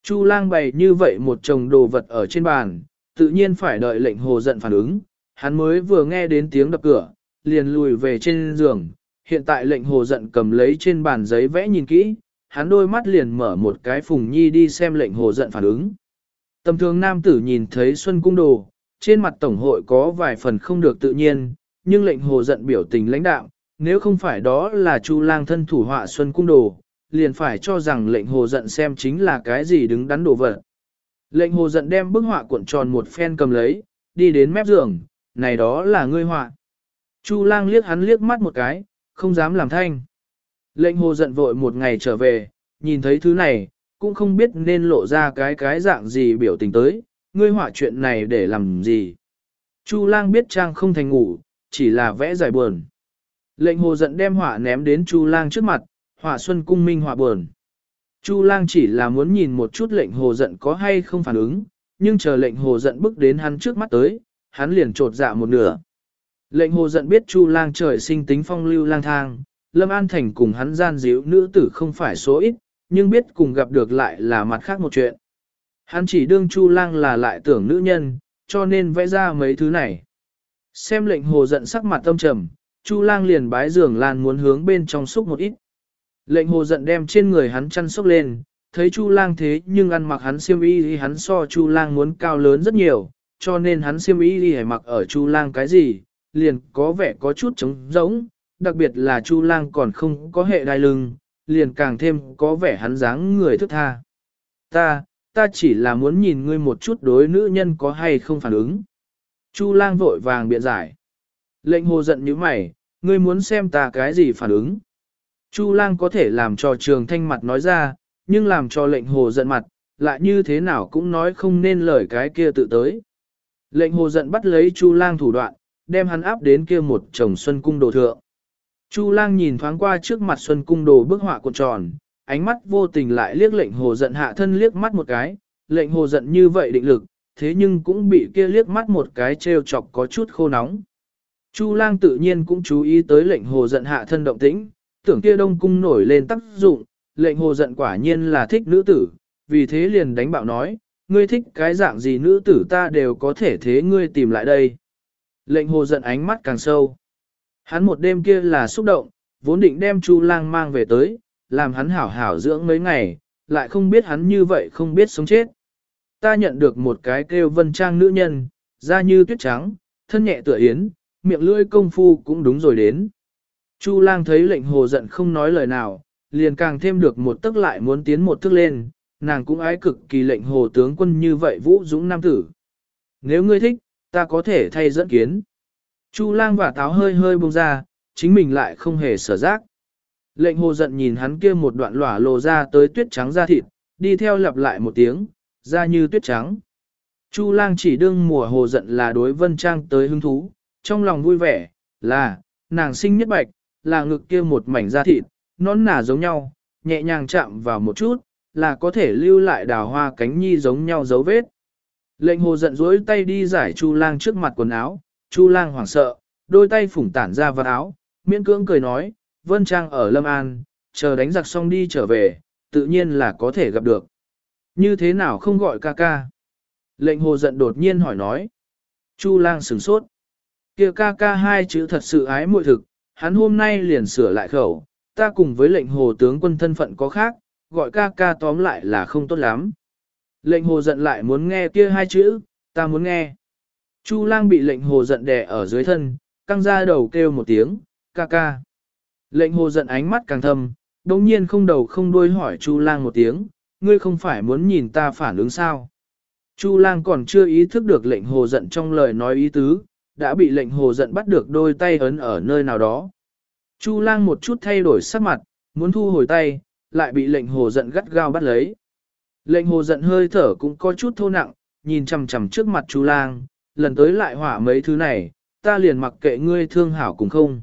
A: Chu lang bày như vậy một chồng đồ vật ở trên bàn, tự nhiên phải đợi lệnh hồ giận phản ứng, hắn mới vừa nghe đến tiếng đập cửa, liền lùi về trên giường, hiện tại lệnh hồ giận cầm lấy trên bàn giấy vẽ nhìn kỹ, hắn đôi mắt liền mở một cái phùng nhi đi xem lệnh hồ giận phản ứng. Tầm thường nam tử nhìn thấy xuân cung đồ, trên mặt tổng hội có vài phần không được tự nhiên, nhưng lệnh hồ giận biểu tình lãnh đạo, nếu không phải đó là chu lang thân thủ họa xuân cung đồ, liền phải cho rằng lệnh hồ giận xem chính là cái gì đứng đắn đồ vật. Lệnh hồ giận đem bức họa cuộn tròn một phen cầm lấy, đi đến mép giường, này đó là ngươi họa. Chu lang liếc hắn liếc mắt một cái, không dám làm thanh. Lệnh hồ giận vội một ngày trở về, nhìn thấy thứ này, cũng không biết nên lộ ra cái cái dạng gì biểu tình tới, ngươi họa chuyện này để làm gì. Chu lang biết trang không thành ngủ, chỉ là vẽ giải buồn. Lệnh hồ giận đem họa ném đến Chu lang trước mặt, họa xuân cung minh họa buồn. Chu lang chỉ là muốn nhìn một chút lệnh hồ giận có hay không phản ứng, nhưng chờ lệnh hồ giận bước đến hắn trước mắt tới, hắn liền trột dạ một nửa. Lệnh hồ giận biết Chu lang trời sinh tính phong lưu lang thang, Lâm An Thành cùng hắn gian díu nữ tử không phải số ít, nhưng biết cùng gặp được lại là mặt khác một chuyện. Hắn chỉ đương Chu lang là lại tưởng nữ nhân, cho nên vẽ ra mấy thứ này. Xem lệnh hồ giận sắc mặt tâm trầm, Chu lang liền bái giường lan muốn hướng bên trong xúc một ít. Lệnh hồ giận đem trên người hắn chăn xúc lên, thấy Chu lang thế nhưng ăn mặc hắn xiêm y thì hắn so Chu lang muốn cao lớn rất nhiều, cho nên hắn xiêm y thì mặc ở Chu lang cái gì, liền có vẻ có chút trống rỗng, đặc biệt là Chu lang còn không có hệ đai lưng, liền càng thêm có vẻ hắn dáng người thức tha. Ta, ta chỉ là muốn nhìn ngươi một chút đối nữ nhân có hay không phản ứng. Chu lang vội vàng biện giải. Lệnh hồ giận như mày, ngươi muốn xem ta cái gì phản ứng. Chu lang có thể làm cho trường thanh mặt nói ra, nhưng làm cho lệnh hồ giận mặt, lại như thế nào cũng nói không nên lời cái kia tự tới. Lệnh hồ giận bắt lấy Chu lang thủ đoạn, đem hắn áp đến kia một chồng xuân cung đồ thượng. Chu lang nhìn thoáng qua trước mặt xuân cung đồ bức họa cuộn tròn, ánh mắt vô tình lại liếc lệnh hồ giận hạ thân liếc mắt một cái, lệnh hồ giận như vậy định lực, thế nhưng cũng bị kia liếc mắt một cái trêu chọc có chút khô nóng. Chu lang tự nhiên cũng chú ý tới lệnh hồ giận hạ thân động tĩnh, tưởng kia đông cung nổi lên tác dụng, lệnh hồ giận quả nhiên là thích nữ tử, vì thế liền đánh bạo nói, ngươi thích cái dạng gì nữ tử ta đều có thể thế ngươi tìm lại đây. Lệnh hồ giận ánh mắt càng sâu. Hắn một đêm kia là xúc động, vốn định đem Chu Lang mang về tới, làm hắn hảo hảo dưỡng mấy ngày, lại không biết hắn như vậy không biết sống chết. Ta nhận được một cái kêu vân trang nữ nhân, da như tuyết trắng, thân nhẹ tựa yến, miệng lưỡi công phu cũng đúng rồi đến. Chu lang thấy lệnh hồ giận không nói lời nào, liền càng thêm được một tức lại muốn tiến một tức lên, nàng cũng ái cực kỳ lệnh hồ tướng quân như vậy vũ dũng nam tử. Nếu ngươi thích, ta có thể thay dẫn kiến. Chu lang và táo hơi hơi bông ra, chính mình lại không hề sở giác. Lệnh hồ giận nhìn hắn kia một đoạn lỏa lồ ra tới tuyết trắng da thịt, đi theo lặp lại một tiếng, da như tuyết trắng. Chu lang chỉ đương mùa hồ giận là đối vân trang tới hứng thú, trong lòng vui vẻ, là, nàng sinh nhất bạch, là ngực kia một mảnh da thịt, nón nả giống nhau, nhẹ nhàng chạm vào một chút, là có thể lưu lại đào hoa cánh nhi giống nhau dấu vết. Lệnh hồ giận dối tay đi giải Chu lang trước mặt quần áo, Chu lang hoảng sợ, đôi tay phủng tản ra vật áo, miễn cưỡng cười nói, Vân Trang ở Lâm An, chờ đánh giặc xong đi trở về, tự nhiên là có thể gặp được. Như thế nào không gọi ca ca? Lệnh hồ giận đột nhiên hỏi nói. Chu lang sửng sốt. kia ca ca hai chữ thật sự ái muội thực, hắn hôm nay liền sửa lại khẩu, ta cùng với lệnh hồ tướng quân thân phận có khác, gọi ca ca tóm lại là không tốt lắm. Lệnh hồ giận lại muốn nghe kia hai chữ, ta muốn nghe. Chu lang bị lệnh hồ giận đè ở dưới thân, căng ra đầu kêu một tiếng, ca ca. Lệnh hồ giận ánh mắt càng thâm, đồng nhiên không đầu không đuôi hỏi Chu lang một tiếng, ngươi không phải muốn nhìn ta phản ứng sao. Chu lang còn chưa ý thức được lệnh hồ giận trong lời nói ý tứ, đã bị lệnh hồ giận bắt được đôi tay ấn ở nơi nào đó. Chu lang một chút thay đổi sắc mặt, muốn thu hồi tay, lại bị lệnh hồ giận gắt gao bắt lấy. Lệnh hồ giận hơi thở cũng có chút thô nặng, nhìn chằm chằm trước mặt Chu lang, lần tới lại hỏa mấy thứ này, ta liền mặc kệ ngươi thương hảo cùng không.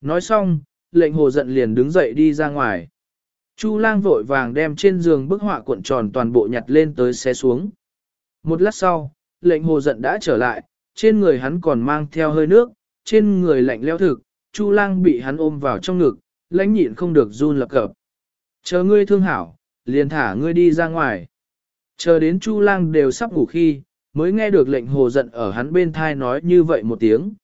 A: Nói xong, lệnh hồ giận liền đứng dậy đi ra ngoài. Chu lang vội vàng đem trên giường bức họa cuộn tròn toàn bộ nhặt lên tới xe xuống. Một lát sau, lệnh hồ giận đã trở lại, trên người hắn còn mang theo hơi nước, trên người lạnh leo thực, Chu lang bị hắn ôm vào trong ngực, lãnh nhịn không được run lập cập. Chờ ngươi thương hảo, liền thả ngươi đi ra ngoài. Chờ đến Chu lang đều sắp ngủ khi, mới nghe được lệnh hồ giận ở hắn bên thai nói như vậy một tiếng.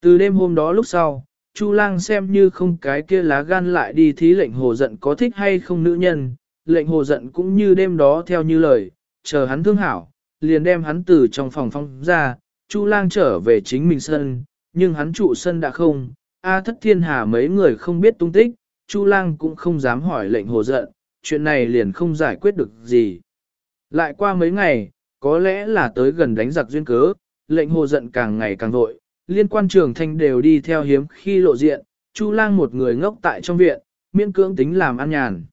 A: Từ đêm hôm đó lúc sau, Chu lang xem như không cái kia lá gan lại đi thí lệnh hồ giận có thích hay không nữ nhân, lệnh hồ giận cũng như đêm đó theo như lời, chờ hắn thương hảo, liền đem hắn từ trong phòng phong ra, Chu lang trở về chính mình sân, nhưng hắn trụ sân đã không, A thất thiên hà mấy người không biết tung tích, Chu lang cũng không dám hỏi lệnh hồ giận, chuyện này liền không giải quyết được gì. Lại qua mấy ngày, có lẽ là tới gần đánh giặc duyên cớ, lệnh hồ giận càng ngày càng vội, liên quan trường thanh đều đi theo hiếm khi lộ diện, Chu lang một người ngốc tại trong viện, miễn cưỡng tính làm an nhàn.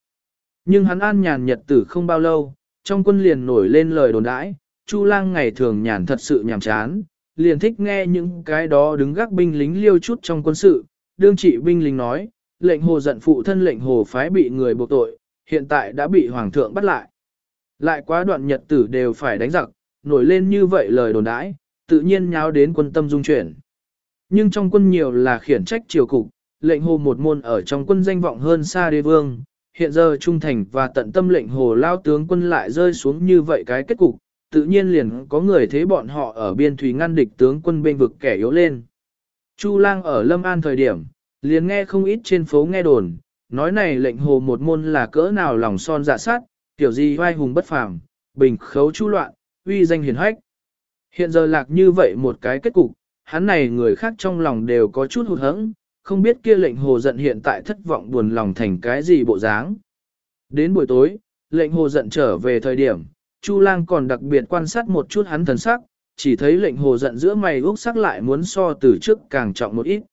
A: Nhưng hắn an nhàn nhật tử không bao lâu, trong quân liền nổi lên lời đồn đãi, Chu lang ngày thường nhàn thật sự nhàm chán, liền thích nghe những cái đó đứng gác binh lính liêu chút trong quân sự, đương trị binh lính nói, lệnh hồ giận phụ thân lệnh hồ phái bị người buộc tội, hiện tại đã bị hoàng thượng bắt lại. Lại quá đoạn nhật tử đều phải đánh giặc, nổi lên như vậy lời đồn đãi, tự nhiên nháo đến quân tâm dung chuyển. Nhưng trong quân nhiều là khiển trách triều cục, lệnh hồ một môn ở trong quân danh vọng hơn xa đế vương, hiện giờ trung thành và tận tâm lệnh hồ lao tướng quân lại rơi xuống như vậy cái kết cục, tự nhiên liền có người thế bọn họ ở biên thủy ngăn địch tướng quân bên vực kẻ yếu lên. Chu lang ở Lâm An thời điểm, liền nghe không ít trên phố nghe đồn, nói này lệnh hồ một môn là cỡ nào lòng son dạ sát, kiểu gì oai hùng bất phàm, bình khấu chu loạn, uy danh hiền hách. Hiện giờ lạc như vậy một cái kết cục, hắn này người khác trong lòng đều có chút hụt hẫng, không biết kia lệnh hồ giận hiện tại thất vọng buồn lòng thành cái gì bộ dáng. Đến buổi tối, lệnh hồ giận trở về thời điểm, Chu lang còn đặc biệt quan sát một chút hắn thần sắc, chỉ thấy lệnh hồ giận giữa mày úc sắc lại muốn so từ trước càng trọng một ít.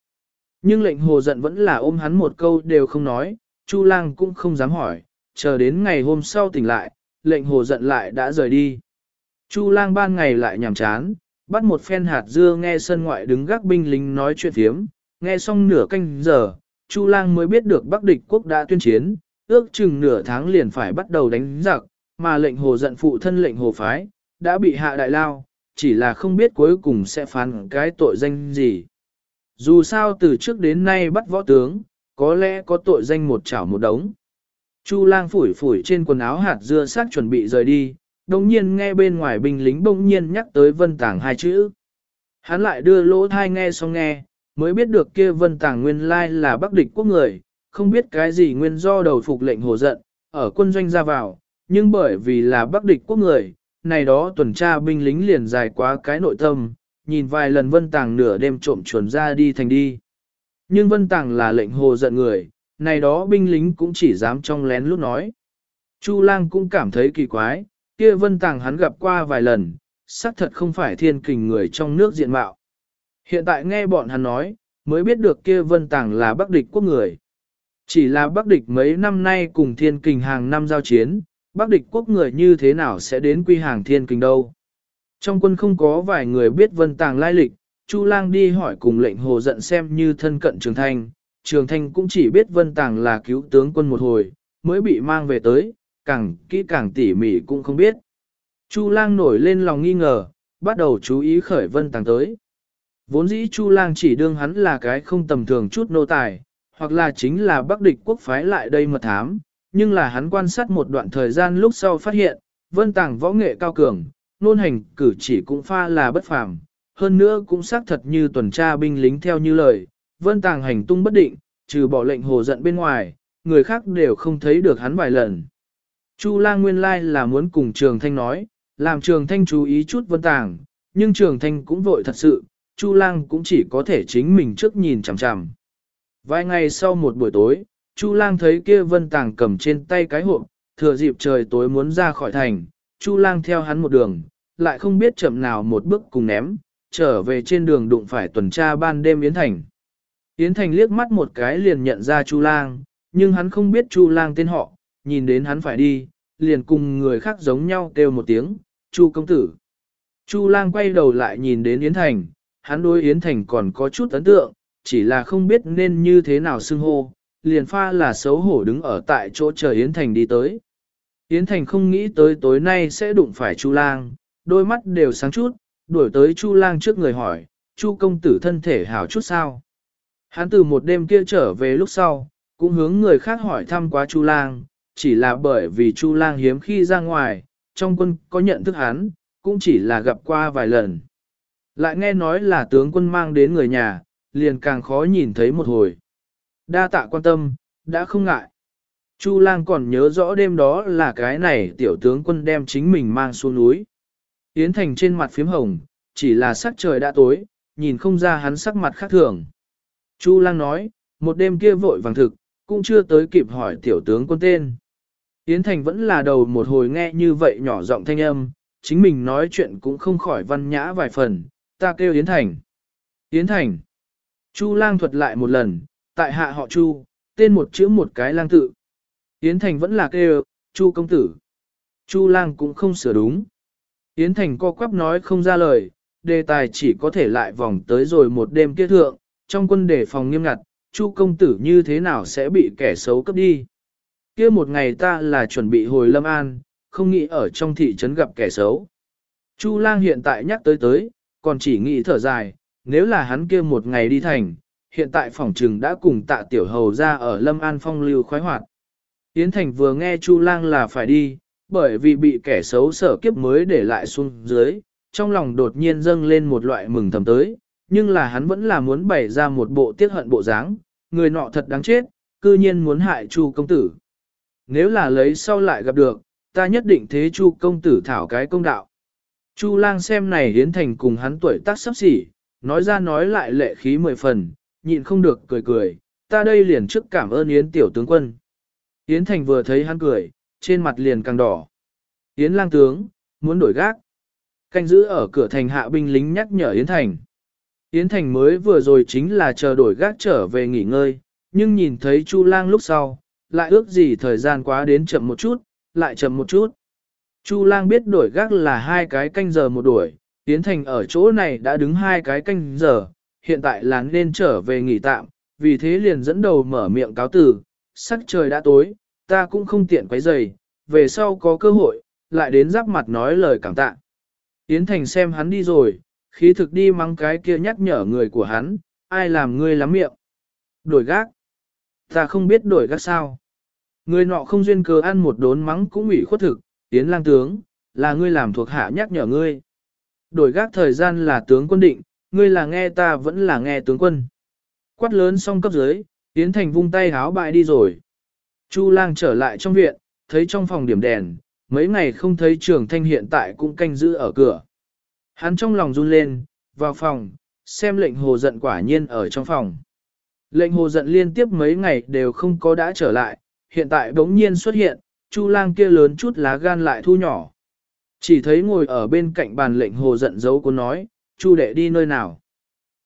A: Nhưng lệnh hồ giận vẫn là ôm hắn một câu đều không nói, Chu lang cũng không dám hỏi, chờ đến ngày hôm sau tỉnh lại, lệnh hồ giận lại đã rời đi. Chu lang ban ngày lại nhàm chán, bắt một phen hạt dưa nghe sân ngoại đứng gác binh lính nói chuyện thiếm, nghe xong nửa canh giờ, Chu lang mới biết được Bắc địch quốc đã tuyên chiến, ước chừng nửa tháng liền phải bắt đầu đánh giặc, mà lệnh hồ giận phụ thân lệnh hồ phái, đã bị hạ đại lao, chỉ là không biết cuối cùng sẽ phán cái tội danh gì. Dù sao từ trước đến nay bắt võ tướng, có lẽ có tội danh một chảo một đống. Chu lang phủi phủi trên quần áo hạt dưa xác chuẩn bị rời đi, đồng nhiên nghe bên ngoài binh lính bỗng nhiên nhắc tới vân tàng hai chữ. Hắn lại đưa lỗ thai nghe xong nghe, mới biết được kia vân tàng nguyên lai là bắc địch quốc người, không biết cái gì nguyên do đầu phục lệnh hồ giận, ở quân doanh ra vào, nhưng bởi vì là bắc địch quốc người, này đó tuần tra binh lính liền dài quá cái nội tâm, nhìn vài lần vân tàng nửa đêm trộm chuồn ra đi thành đi. Nhưng vân tàng là lệnh hồ giận người, này đó binh lính cũng chỉ dám trong lén lút nói. Chu lang cũng cảm thấy kỳ quái, kia vân tàng hắn gặp qua vài lần, xác thật không phải thiên kình người trong nước diện mạo. Hiện tại nghe bọn hắn nói, mới biết được kia vân tàng là bắc địch quốc người. Chỉ là bắc địch mấy năm nay cùng thiên kình hàng năm giao chiến, bắc địch quốc người như thế nào sẽ đến quy hàng thiên kình đâu. Trong quân không có vài người biết vân tàng lai lịch, Chu lang đi hỏi cùng lệnh hồ giận xem như thân cận trường thanh, trường thanh cũng chỉ biết vân tàng là cứu tướng quân một hồi, mới bị mang về tới, càng kỹ càng tỉ mỉ cũng không biết. Chu lang nổi lên lòng nghi ngờ, bắt đầu chú ý khởi vân tàng tới. Vốn dĩ Chu lang chỉ đương hắn là cái không tầm thường chút nô tài, hoặc là chính là bắc địch quốc phái lại đây mật thám, nhưng là hắn quan sát một đoạn thời gian lúc sau phát hiện, vân tàng võ nghệ cao cường, nôn hành cử chỉ cũng pha là bất phàm, hơn nữa cũng xác thật như tuần tra binh lính theo như lời, vân tàng hành tung bất định, trừ bỏ lệnh hồ giận bên ngoài, người khác đều không thấy được hắn vài lần. Chu lang nguyên lai là muốn cùng trường thanh nói, làm trường thanh chú ý chút vân tàng, nhưng trường thanh cũng vội thật sự, Chu lang cũng chỉ có thể chính mình trước nhìn chằm chằm. Vài ngày sau một buổi tối, Chu lang thấy kia vân tàng cầm trên tay cái hộp, thừa dịp trời tối muốn ra khỏi thành, Chu lang theo hắn một đường, lại không biết chậm nào một bước cùng ném, trở về trên đường đụng phải tuần tra ban đêm Yến Thành. Yến Thành liếc mắt một cái liền nhận ra Chu lang, nhưng hắn không biết Chu lang tên họ, nhìn đến hắn phải đi, liền cùng người khác giống nhau kêu một tiếng, Chu công tử. Chu lang quay đầu lại nhìn đến Yến Thành, hắn đối Yến Thành còn có chút ấn tượng, chỉ là không biết nên như thế nào xưng hô, liền pha là xấu hổ đứng ở tại chỗ chờ Yến Thành đi tới. Yến Thành không nghĩ tới tối nay sẽ đụng phải Chu lang, đôi mắt đều sáng chút, đuổi tới Chu lang trước người hỏi, Chu công tử thân thể hảo chút sao? Hắn từ một đêm kia trở về lúc sau, cũng hướng người khác hỏi thăm quá Chu lang, chỉ là bởi vì Chu lang hiếm khi ra ngoài, trong quân có nhận thức hắn, cũng chỉ là gặp qua vài lần. Lại nghe nói là tướng quân mang đến người nhà, liền càng khó nhìn thấy một hồi. Đa tạ quan tâm, đã không ngại. Chu lang còn nhớ rõ đêm đó là cái này tiểu tướng quân đem chính mình mang xuống núi. Yến Thành trên mặt phím hồng, chỉ là sắc trời đã tối, nhìn không ra hắn sắc mặt khác thường. Chu lang nói, một đêm kia vội vàng thực, cũng chưa tới kịp hỏi tiểu tướng quân tên. Yến Thành vẫn là đầu một hồi nghe như vậy nhỏ giọng thanh âm, chính mình nói chuyện cũng không khỏi văn nhã vài phần, ta kêu Yến Thành. Yến Thành. Chu lang thuật lại một lần, tại hạ họ Chu, tên một chữ một cái lang tự. Yến Thành vẫn là kêu, Chu công tử. Chu lang cũng không sửa đúng. Yến Thành co quắp nói không ra lời, đề tài chỉ có thể lại vòng tới rồi một đêm kia thượng, trong quân đề phòng nghiêm ngặt, Chu công tử như thế nào sẽ bị kẻ xấu cấp đi. Kia một ngày ta là chuẩn bị hồi Lâm An, không nghĩ ở trong thị trấn gặp kẻ xấu. Chu lang hiện tại nhắc tới tới, còn chỉ nghĩ thở dài, nếu là hắn kia một ngày đi thành, hiện tại phòng trừng đã cùng tạ tiểu hầu ra ở Lâm An phong lưu khoái hoạt. Yến Thành vừa nghe Chu lang là phải đi, bởi vì bị kẻ xấu sở kiếp mới để lại xuống dưới, trong lòng đột nhiên dâng lên một loại mừng thầm tới, nhưng là hắn vẫn là muốn bày ra một bộ tiết hận bộ dáng, người nọ thật đáng chết, cư nhiên muốn hại Chu công tử. Nếu là lấy sau lại gặp được, ta nhất định thế Chu công tử thảo cái công đạo. Chu lang xem này hiến thành cùng hắn tuổi tác sắp xỉ, nói ra nói lại lệ khí mười phần, nhịn không được cười cười, ta đây liền trước cảm ơn Yến tiểu tướng quân. Yến thành vừa thấy hắn cười, trên mặt liền càng đỏ. Yến lang tướng, muốn đổi gác. Canh giữ ở cửa thành hạ binh lính nhắc nhở Yến thành. Yến thành mới vừa rồi chính là chờ đổi gác trở về nghỉ ngơi, nhưng nhìn thấy Chu lang lúc sau, lại ước gì thời gian quá đến chậm một chút, lại chậm một chút. Chu lang biết đổi gác là hai cái canh giờ một đuổi, Yến Thành ở chỗ này đã đứng hai cái canh giờ, hiện tại là nên trở về nghỉ tạm, vì thế liền dẫn đầu mở miệng cáo từ, sắc trời đã tối, ta cũng không tiện quấy rầy, về sau có cơ hội, lại đến giáp mặt nói lời cảm tạ. Yến Thành xem hắn đi rồi, khí thực đi mắng cái kia nhắc nhở người của hắn, ai làm ngươi lắm miệng. Đổi gác. Ta không biết đổi gác sao. Người nọ không duyên cớ ăn một đốn mắng cũng ủy khuất thực, tiến lang tướng, là ngươi làm thuộc hạ nhắc nhở ngươi. Đổi gác thời gian là tướng quân định, ngươi là nghe ta vẫn là nghe tướng quân. Quát lớn xong cấp dưới, tiến Thành vung tay háo bại đi rồi. Chu lang trở lại trong viện, thấy trong phòng điểm đèn, mấy ngày không thấy trường thanh hiện tại cũng canh giữ ở cửa. Hắn trong lòng run lên, vào phòng, xem lệnh hồ giận quả nhiên ở trong phòng. Lệnh hồ giận liên tiếp mấy ngày đều không có đã trở lại, hiện tại bỗng nhiên xuất hiện, chu lang kia lớn chút lá gan lại thu nhỏ. Chỉ thấy ngồi ở bên cạnh bàn lệnh hồ giận giấu cô nói, chu đệ đi nơi nào.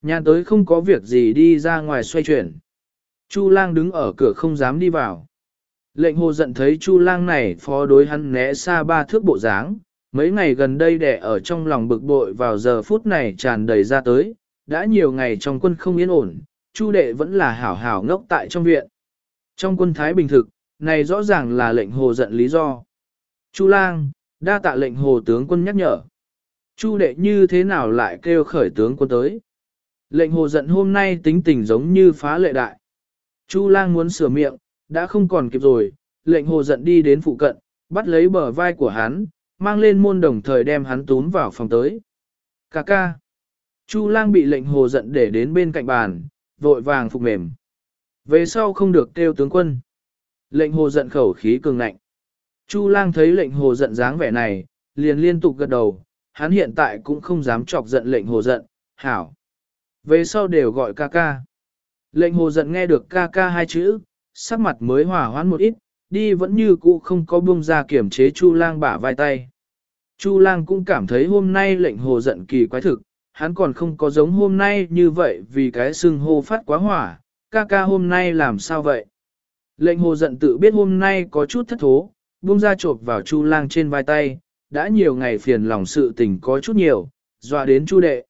A: Nhàn tới không có việc gì đi ra ngoài xoay chuyển. Chu lang đứng ở cửa không dám đi vào. Lệnh hồ giận thấy Chu lang này phó đối hắn né xa ba thước bộ dáng, mấy ngày gần đây đẻ ở trong lòng bực bội vào giờ phút này tràn đầy ra tới, đã nhiều ngày trong quân không yên ổn, Chu đệ vẫn là hảo hảo ngốc tại trong viện. Trong quân Thái Bình thực, này rõ ràng là lệnh hồ giận lý do. Chu lang, đa tạ lệnh hồ tướng quân nhắc nhở. Chu đệ như thế nào lại kêu khởi tướng quân tới. Lệnh hồ giận hôm nay tính tình giống như phá lệ đại. Chu lang muốn sửa miệng, đã không còn kịp rồi, lệnh hồ giận đi đến phụ cận, bắt lấy bờ vai của hắn, mang lên môn đồng thời đem hắn tún vào phòng tới. Cà ca. Chu lang bị lệnh hồ giận để đến bên cạnh bàn, vội vàng phục mềm. Về sau không được kêu tướng quân. Lệnh hồ giận khẩu khí cường nạnh. Chu lang thấy lệnh hồ giận dáng vẻ này, liền liên tục gật đầu, hắn hiện tại cũng không dám chọc giận lệnh hồ giận, hảo. Về sau đều gọi ca ca. Lệnh hồ giận nghe được ca ca hai chữ, sắc mặt mới hòa hoãn một ít, đi vẫn như cũ không có buông ra kiểm chế Chu lang bả vai tay. Chu lang cũng cảm thấy hôm nay lệnh hồ giận kỳ quái thực, hắn còn không có giống hôm nay như vậy vì cái xưng hô phát quá hỏa, ca ca hôm nay làm sao vậy? Lệnh hồ giận tự biết hôm nay có chút thất thố, buông ra chộp vào Chu lang trên vai tay, đã nhiều ngày phiền lòng sự tình có chút nhiều, dọa đến Chu đệ.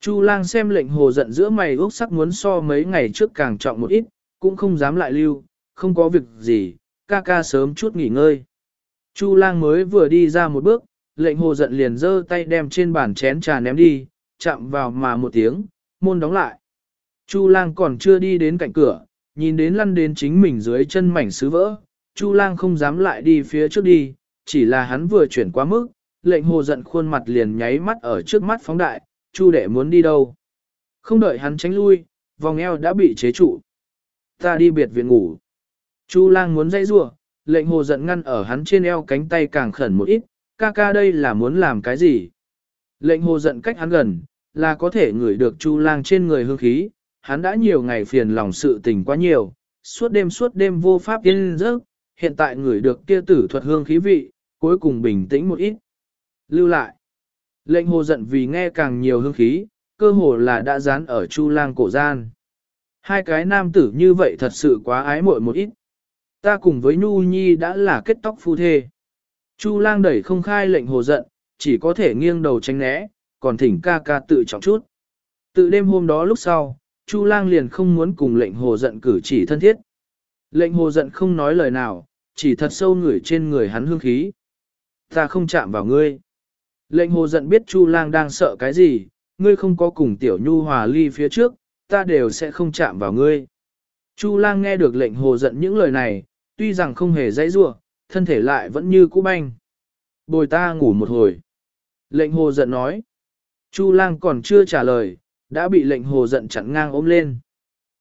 A: Chu lang xem lệnh hồ giận giữa mày ước sắc muốn so mấy ngày trước càng trọng một ít, cũng không dám lại lưu, không có việc gì, ca ca sớm chút nghỉ ngơi. Chu lang mới vừa đi ra một bước, lệnh hồ giận liền giơ tay đem trên bàn chén trà ném đi, chạm vào mà một tiếng, môn đóng lại. Chu lang còn chưa đi đến cạnh cửa, nhìn đến lăn đến chính mình dưới chân mảnh sứ vỡ, Chu lang không dám lại đi phía trước đi, chỉ là hắn vừa chuyển quá mức, lệnh hồ giận khuôn mặt liền nháy mắt ở trước mắt phóng đại, Chu đệ muốn đi đâu. Không đợi hắn tránh lui, vòng eo đã bị chế trụ. Ta đi biệt viện ngủ. Chu lang muốn dây rua, lệnh hồ giận ngăn ở hắn trên eo cánh tay càng khẩn một ít, ca ca đây là muốn làm cái gì. Lệnh hồ giận cách hắn gần, là có thể ngửi được chu lang trên người hương khí, hắn đã nhiều ngày phiền lòng sự tình quá nhiều, suốt đêm suốt đêm vô pháp yên giấc, hiện tại ngửi được kia tử thuật hương khí vị, cuối cùng bình tĩnh một ít. Lưu lại. Lệnh hồ giận vì nghe càng nhiều hương khí, cơ hồ là đã dán ở chu lang cổ gian. Hai cái nam tử như vậy thật sự quá ái muội một ít. Ta cùng với Nhu Nhi đã là kết tóc phu thê. Chu lang đẩy không khai lệnh hồ giận, chỉ có thể nghiêng đầu tránh né, còn thỉnh ca ca tự trọng chút. Tự đêm hôm đó lúc sau, Chu lang liền không muốn cùng lệnh hồ giận cử chỉ thân thiết. Lệnh hồ giận không nói lời nào, chỉ thật sâu ngửi trên người hắn hương khí. Ta không chạm vào ngươi. Lệnh hồ giận biết Chu lang đang sợ cái gì, ngươi không có cùng tiểu nhu hòa ly phía trước, ta đều sẽ không chạm vào ngươi. Chu lang nghe được lệnh hồ giận những lời này, tuy rằng không hề dãy rua, thân thể lại vẫn như cũ banh. Bồi ta ngủ một hồi. Lệnh hồ giận nói. Chu lang còn chưa trả lời, đã bị lệnh hồ giận chặn ngang ôm lên.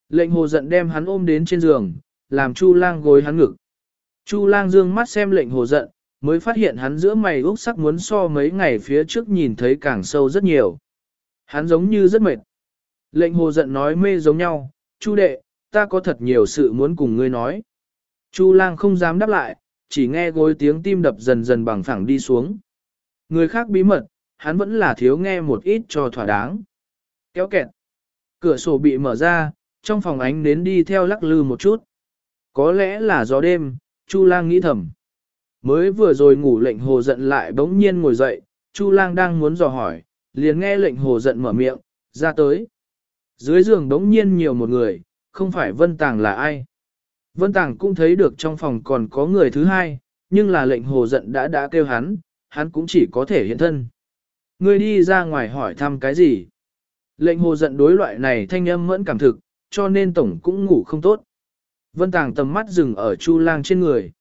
A: Lệnh hồ giận đem hắn ôm đến trên giường, làm chu lang gối hắn ngực. Chu lang dương mắt xem lệnh hồ giận, mới phát hiện hắn giữa mày úc sắc muốn so mấy ngày phía trước nhìn thấy càng sâu rất nhiều. Hắn giống như rất mệt. Lệnh hồ giận nói mê giống nhau, Chu đệ, ta có thật nhiều sự muốn cùng ngươi nói. Chu lang không dám đáp lại, chỉ nghe gối tiếng tim đập dần dần bằng phẳng đi xuống. Người khác bí mật, hắn vẫn là thiếu nghe một ít cho thỏa đáng. Kéo kẹt. Cửa sổ bị mở ra, trong phòng ánh nến đi theo lắc lư một chút. Có lẽ là gió đêm, Chu lang nghĩ thầm. Mới vừa rồi ngủ lệnh hồ giận lại bỗng nhiên ngồi dậy, Chu lang đang muốn dò hỏi, liền nghe lệnh hồ giận mở miệng, ra tới. Dưới giường bỗng nhiên nhiều một người, không phải Vân Tàng là ai. Vân Tàng cũng thấy được trong phòng còn có người thứ hai, nhưng là lệnh hồ giận đã đã kêu hắn, hắn cũng chỉ có thể hiện thân. Người đi ra ngoài hỏi thăm cái gì? Lệnh hồ giận đối loại này thanh âm mẫn cảm thực, cho nên tổng cũng ngủ không tốt. Vân Tàng tầm mắt dừng ở Chu Lang trên người.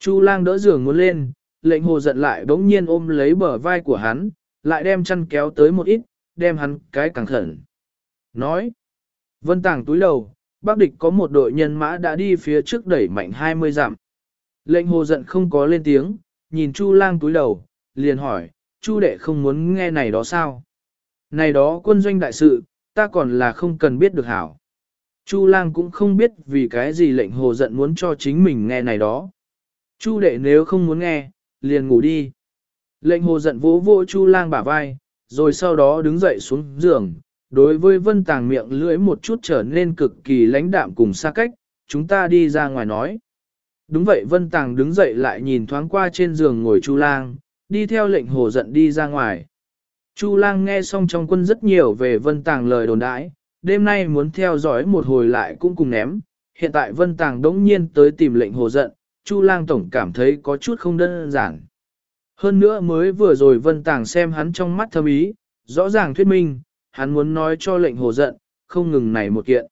A: Chu Lang đỡ giường muốn lên, lệnh hồ giận lại bỗng nhiên ôm lấy bờ vai của hắn, lại đem chăn kéo tới một ít, đem hắn cái càng khẩn. Nói, Vân Tàng túi đầu, Bắc địch có một đội nhân mã đã đi phía trước đẩy mạnh 20 dặm. Lệnh hồ giận không có lên tiếng, nhìn Chu lang túi đầu, liền hỏi, Chu đệ không muốn nghe này đó sao? Này đó quân doanh đại sự, ta còn là không cần biết được hảo. Chu lang cũng không biết vì cái gì lệnh hồ giận muốn cho chính mình nghe này đó. Chu đệ nếu không muốn nghe, liền ngủ đi. Lệnh hồ giận vỗ vỗ Chu lang bả vai, rồi sau đó đứng dậy xuống giường, đối với vân tàng miệng lưỡi một chút trở nên cực kỳ lãnh đạm cùng xa cách, chúng ta đi ra ngoài nói. Đúng vậy vân tàng đứng dậy lại nhìn thoáng qua trên giường ngồi Chu lang, đi theo lệnh hồ giận đi ra ngoài. Chu lang nghe xong trong quân rất nhiều về vân tàng lời đồn đãi, đêm nay muốn theo dõi một hồi lại cũng cùng ném. Hiện tại vân tàng đống nhiên tới tìm lệnh hồ giận, Chu lang tổng cảm thấy có chút không đơn giản. Hơn nữa mới vừa rồi vân tàng xem hắn trong mắt thâm ý, rõ ràng thuyết minh, hắn muốn nói cho lệnh hồ giận, không ngừng này một kiện.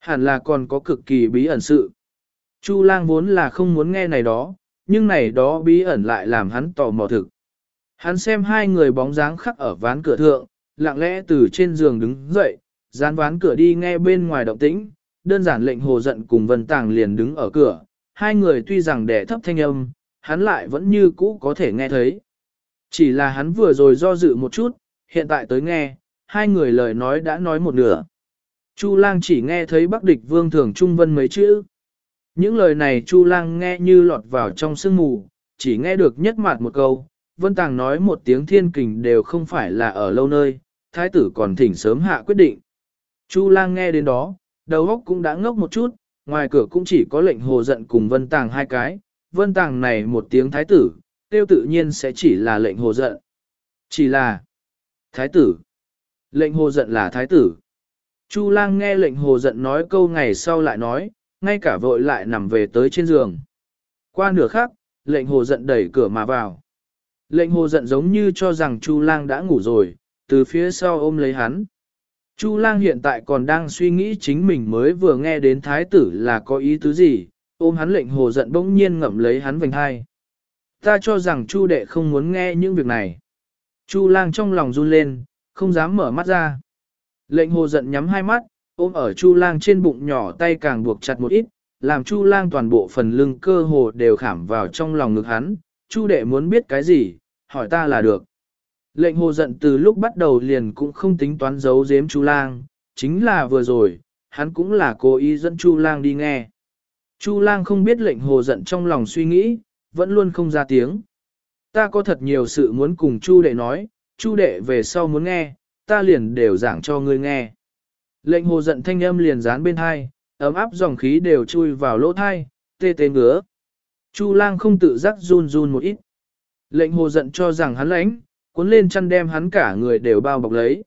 A: Hẳn là còn có cực kỳ bí ẩn sự. Chu lang vốn là không muốn nghe này đó, nhưng này đó bí ẩn lại làm hắn tò mò thực. Hắn xem hai người bóng dáng khắc ở ván cửa thượng, lặng lẽ từ trên giường đứng dậy, dán ván cửa đi nghe bên ngoài động tĩnh, đơn giản lệnh hồ giận cùng vân tàng liền đứng ở cửa, hai người tuy rằng đẻ thấp thanh âm, hắn lại vẫn như cũ có thể nghe thấy. Chỉ là hắn vừa rồi do dự một chút, hiện tại tới nghe, hai người lời nói đã nói một nửa. Chu lang chỉ nghe thấy bắc địch vương thường trung vân mấy chữ. Những lời này Chu lang nghe như lọt vào trong sương mù, chỉ nghe được nhất mặt một câu, vân tàng nói một tiếng thiên kình đều không phải là ở lâu nơi, thái tử còn thỉnh sớm hạ quyết định. Chu lang nghe đến đó, đầu óc cũng đã ngốc một chút, ngoài cửa cũng chỉ có lệnh hồ giận cùng vân tàng hai cái, vân tàng này một tiếng thái tử, tiêu tự nhiên sẽ chỉ là lệnh hồ giận. Chỉ là thái tử. Lệnh hồ giận là thái tử. Chu lang nghe lệnh hồ giận nói câu ngày sau lại nói, ngay cả vội lại nằm về tới trên giường. Qua nửa khắc, lệnh hồ giận đẩy cửa mà vào. Lệnh hồ giận giống như cho rằng Chu lang đã ngủ rồi, từ phía sau ôm lấy hắn. Chu lang hiện tại còn đang suy nghĩ chính mình mới vừa nghe đến thái tử là có ý tứ gì, ôm hắn lệnh hồ giận bỗng nhiên ngậm lấy hắn vành hai. Ta cho rằng Chu đệ không muốn nghe những việc này. Chu lang trong lòng run lên, không dám mở mắt ra. Lệnh hồ giận nhắm hai mắt, ôm ở Chu lang trên bụng nhỏ tay càng buộc chặt một ít, làm Chu lang toàn bộ phần lưng cơ hồ đều khảm vào trong lòng ngực hắn. Chu đệ muốn biết cái gì, hỏi ta là được. Lệnh hồ giận từ lúc bắt đầu liền cũng không tính toán giấu giếm Chu lang, chính là vừa rồi, hắn cũng là cố ý dẫn Chu lang đi nghe. Chu lang không biết lệnh hồ giận trong lòng suy nghĩ, vẫn luôn không ra tiếng. Ta có thật nhiều sự muốn cùng Chu đệ nói, Chu đệ về sau muốn nghe, ta liền đều giảng cho ngươi nghe. Lệnh hồ giận thanh âm liền dán bên thai, ấm áp dòng khí đều chui vào lỗ thai, tê tê ngứa. Chu lang không tự giác run run một ít. Lệnh hồ giận cho rằng hắn lãnh, cuốn lên chăn đem hắn cả người đều bao bọc lấy.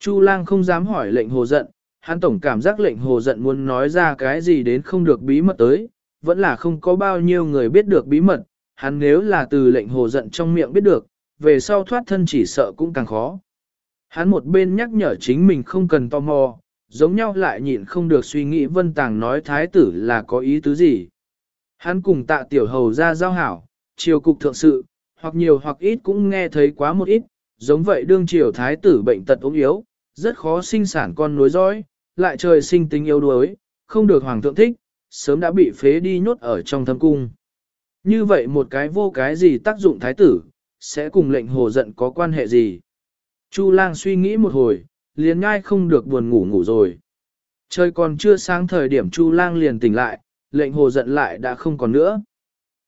A: Chu lang không dám hỏi lệnh hồ giận, hắn tổng cảm giác lệnh hồ giận muốn nói ra cái gì đến không được bí mật tới, vẫn là không có bao nhiêu người biết được bí mật, hắn nếu là từ lệnh hồ giận trong miệng biết được, về sau thoát thân chỉ sợ cũng càng khó. Hắn một bên nhắc nhở chính mình không cần tò mò, giống nhau lại nhịn không được suy nghĩ vân tàng nói thái tử là có ý tứ gì. Hắn cùng tạ tiểu hầu ra giao hảo, triều cục thượng sự, hoặc nhiều hoặc ít cũng nghe thấy quá một ít, giống vậy đương triều thái tử bệnh tật ốm yếu, rất khó sinh sản con nối dõi, lại trời sinh tính yếu đuối, không được hoàng thượng thích, sớm đã bị phế đi nhốt ở trong thâm cung. Như vậy một cái vô cái gì tác dụng thái tử, sẽ cùng lệnh hồ giận có quan hệ gì? Chu lang suy nghĩ một hồi, liền ngai không được buồn ngủ ngủ rồi. Trời còn chưa sáng thời điểm Chu lang liền tỉnh lại, lệnh hồ giận lại đã không còn nữa.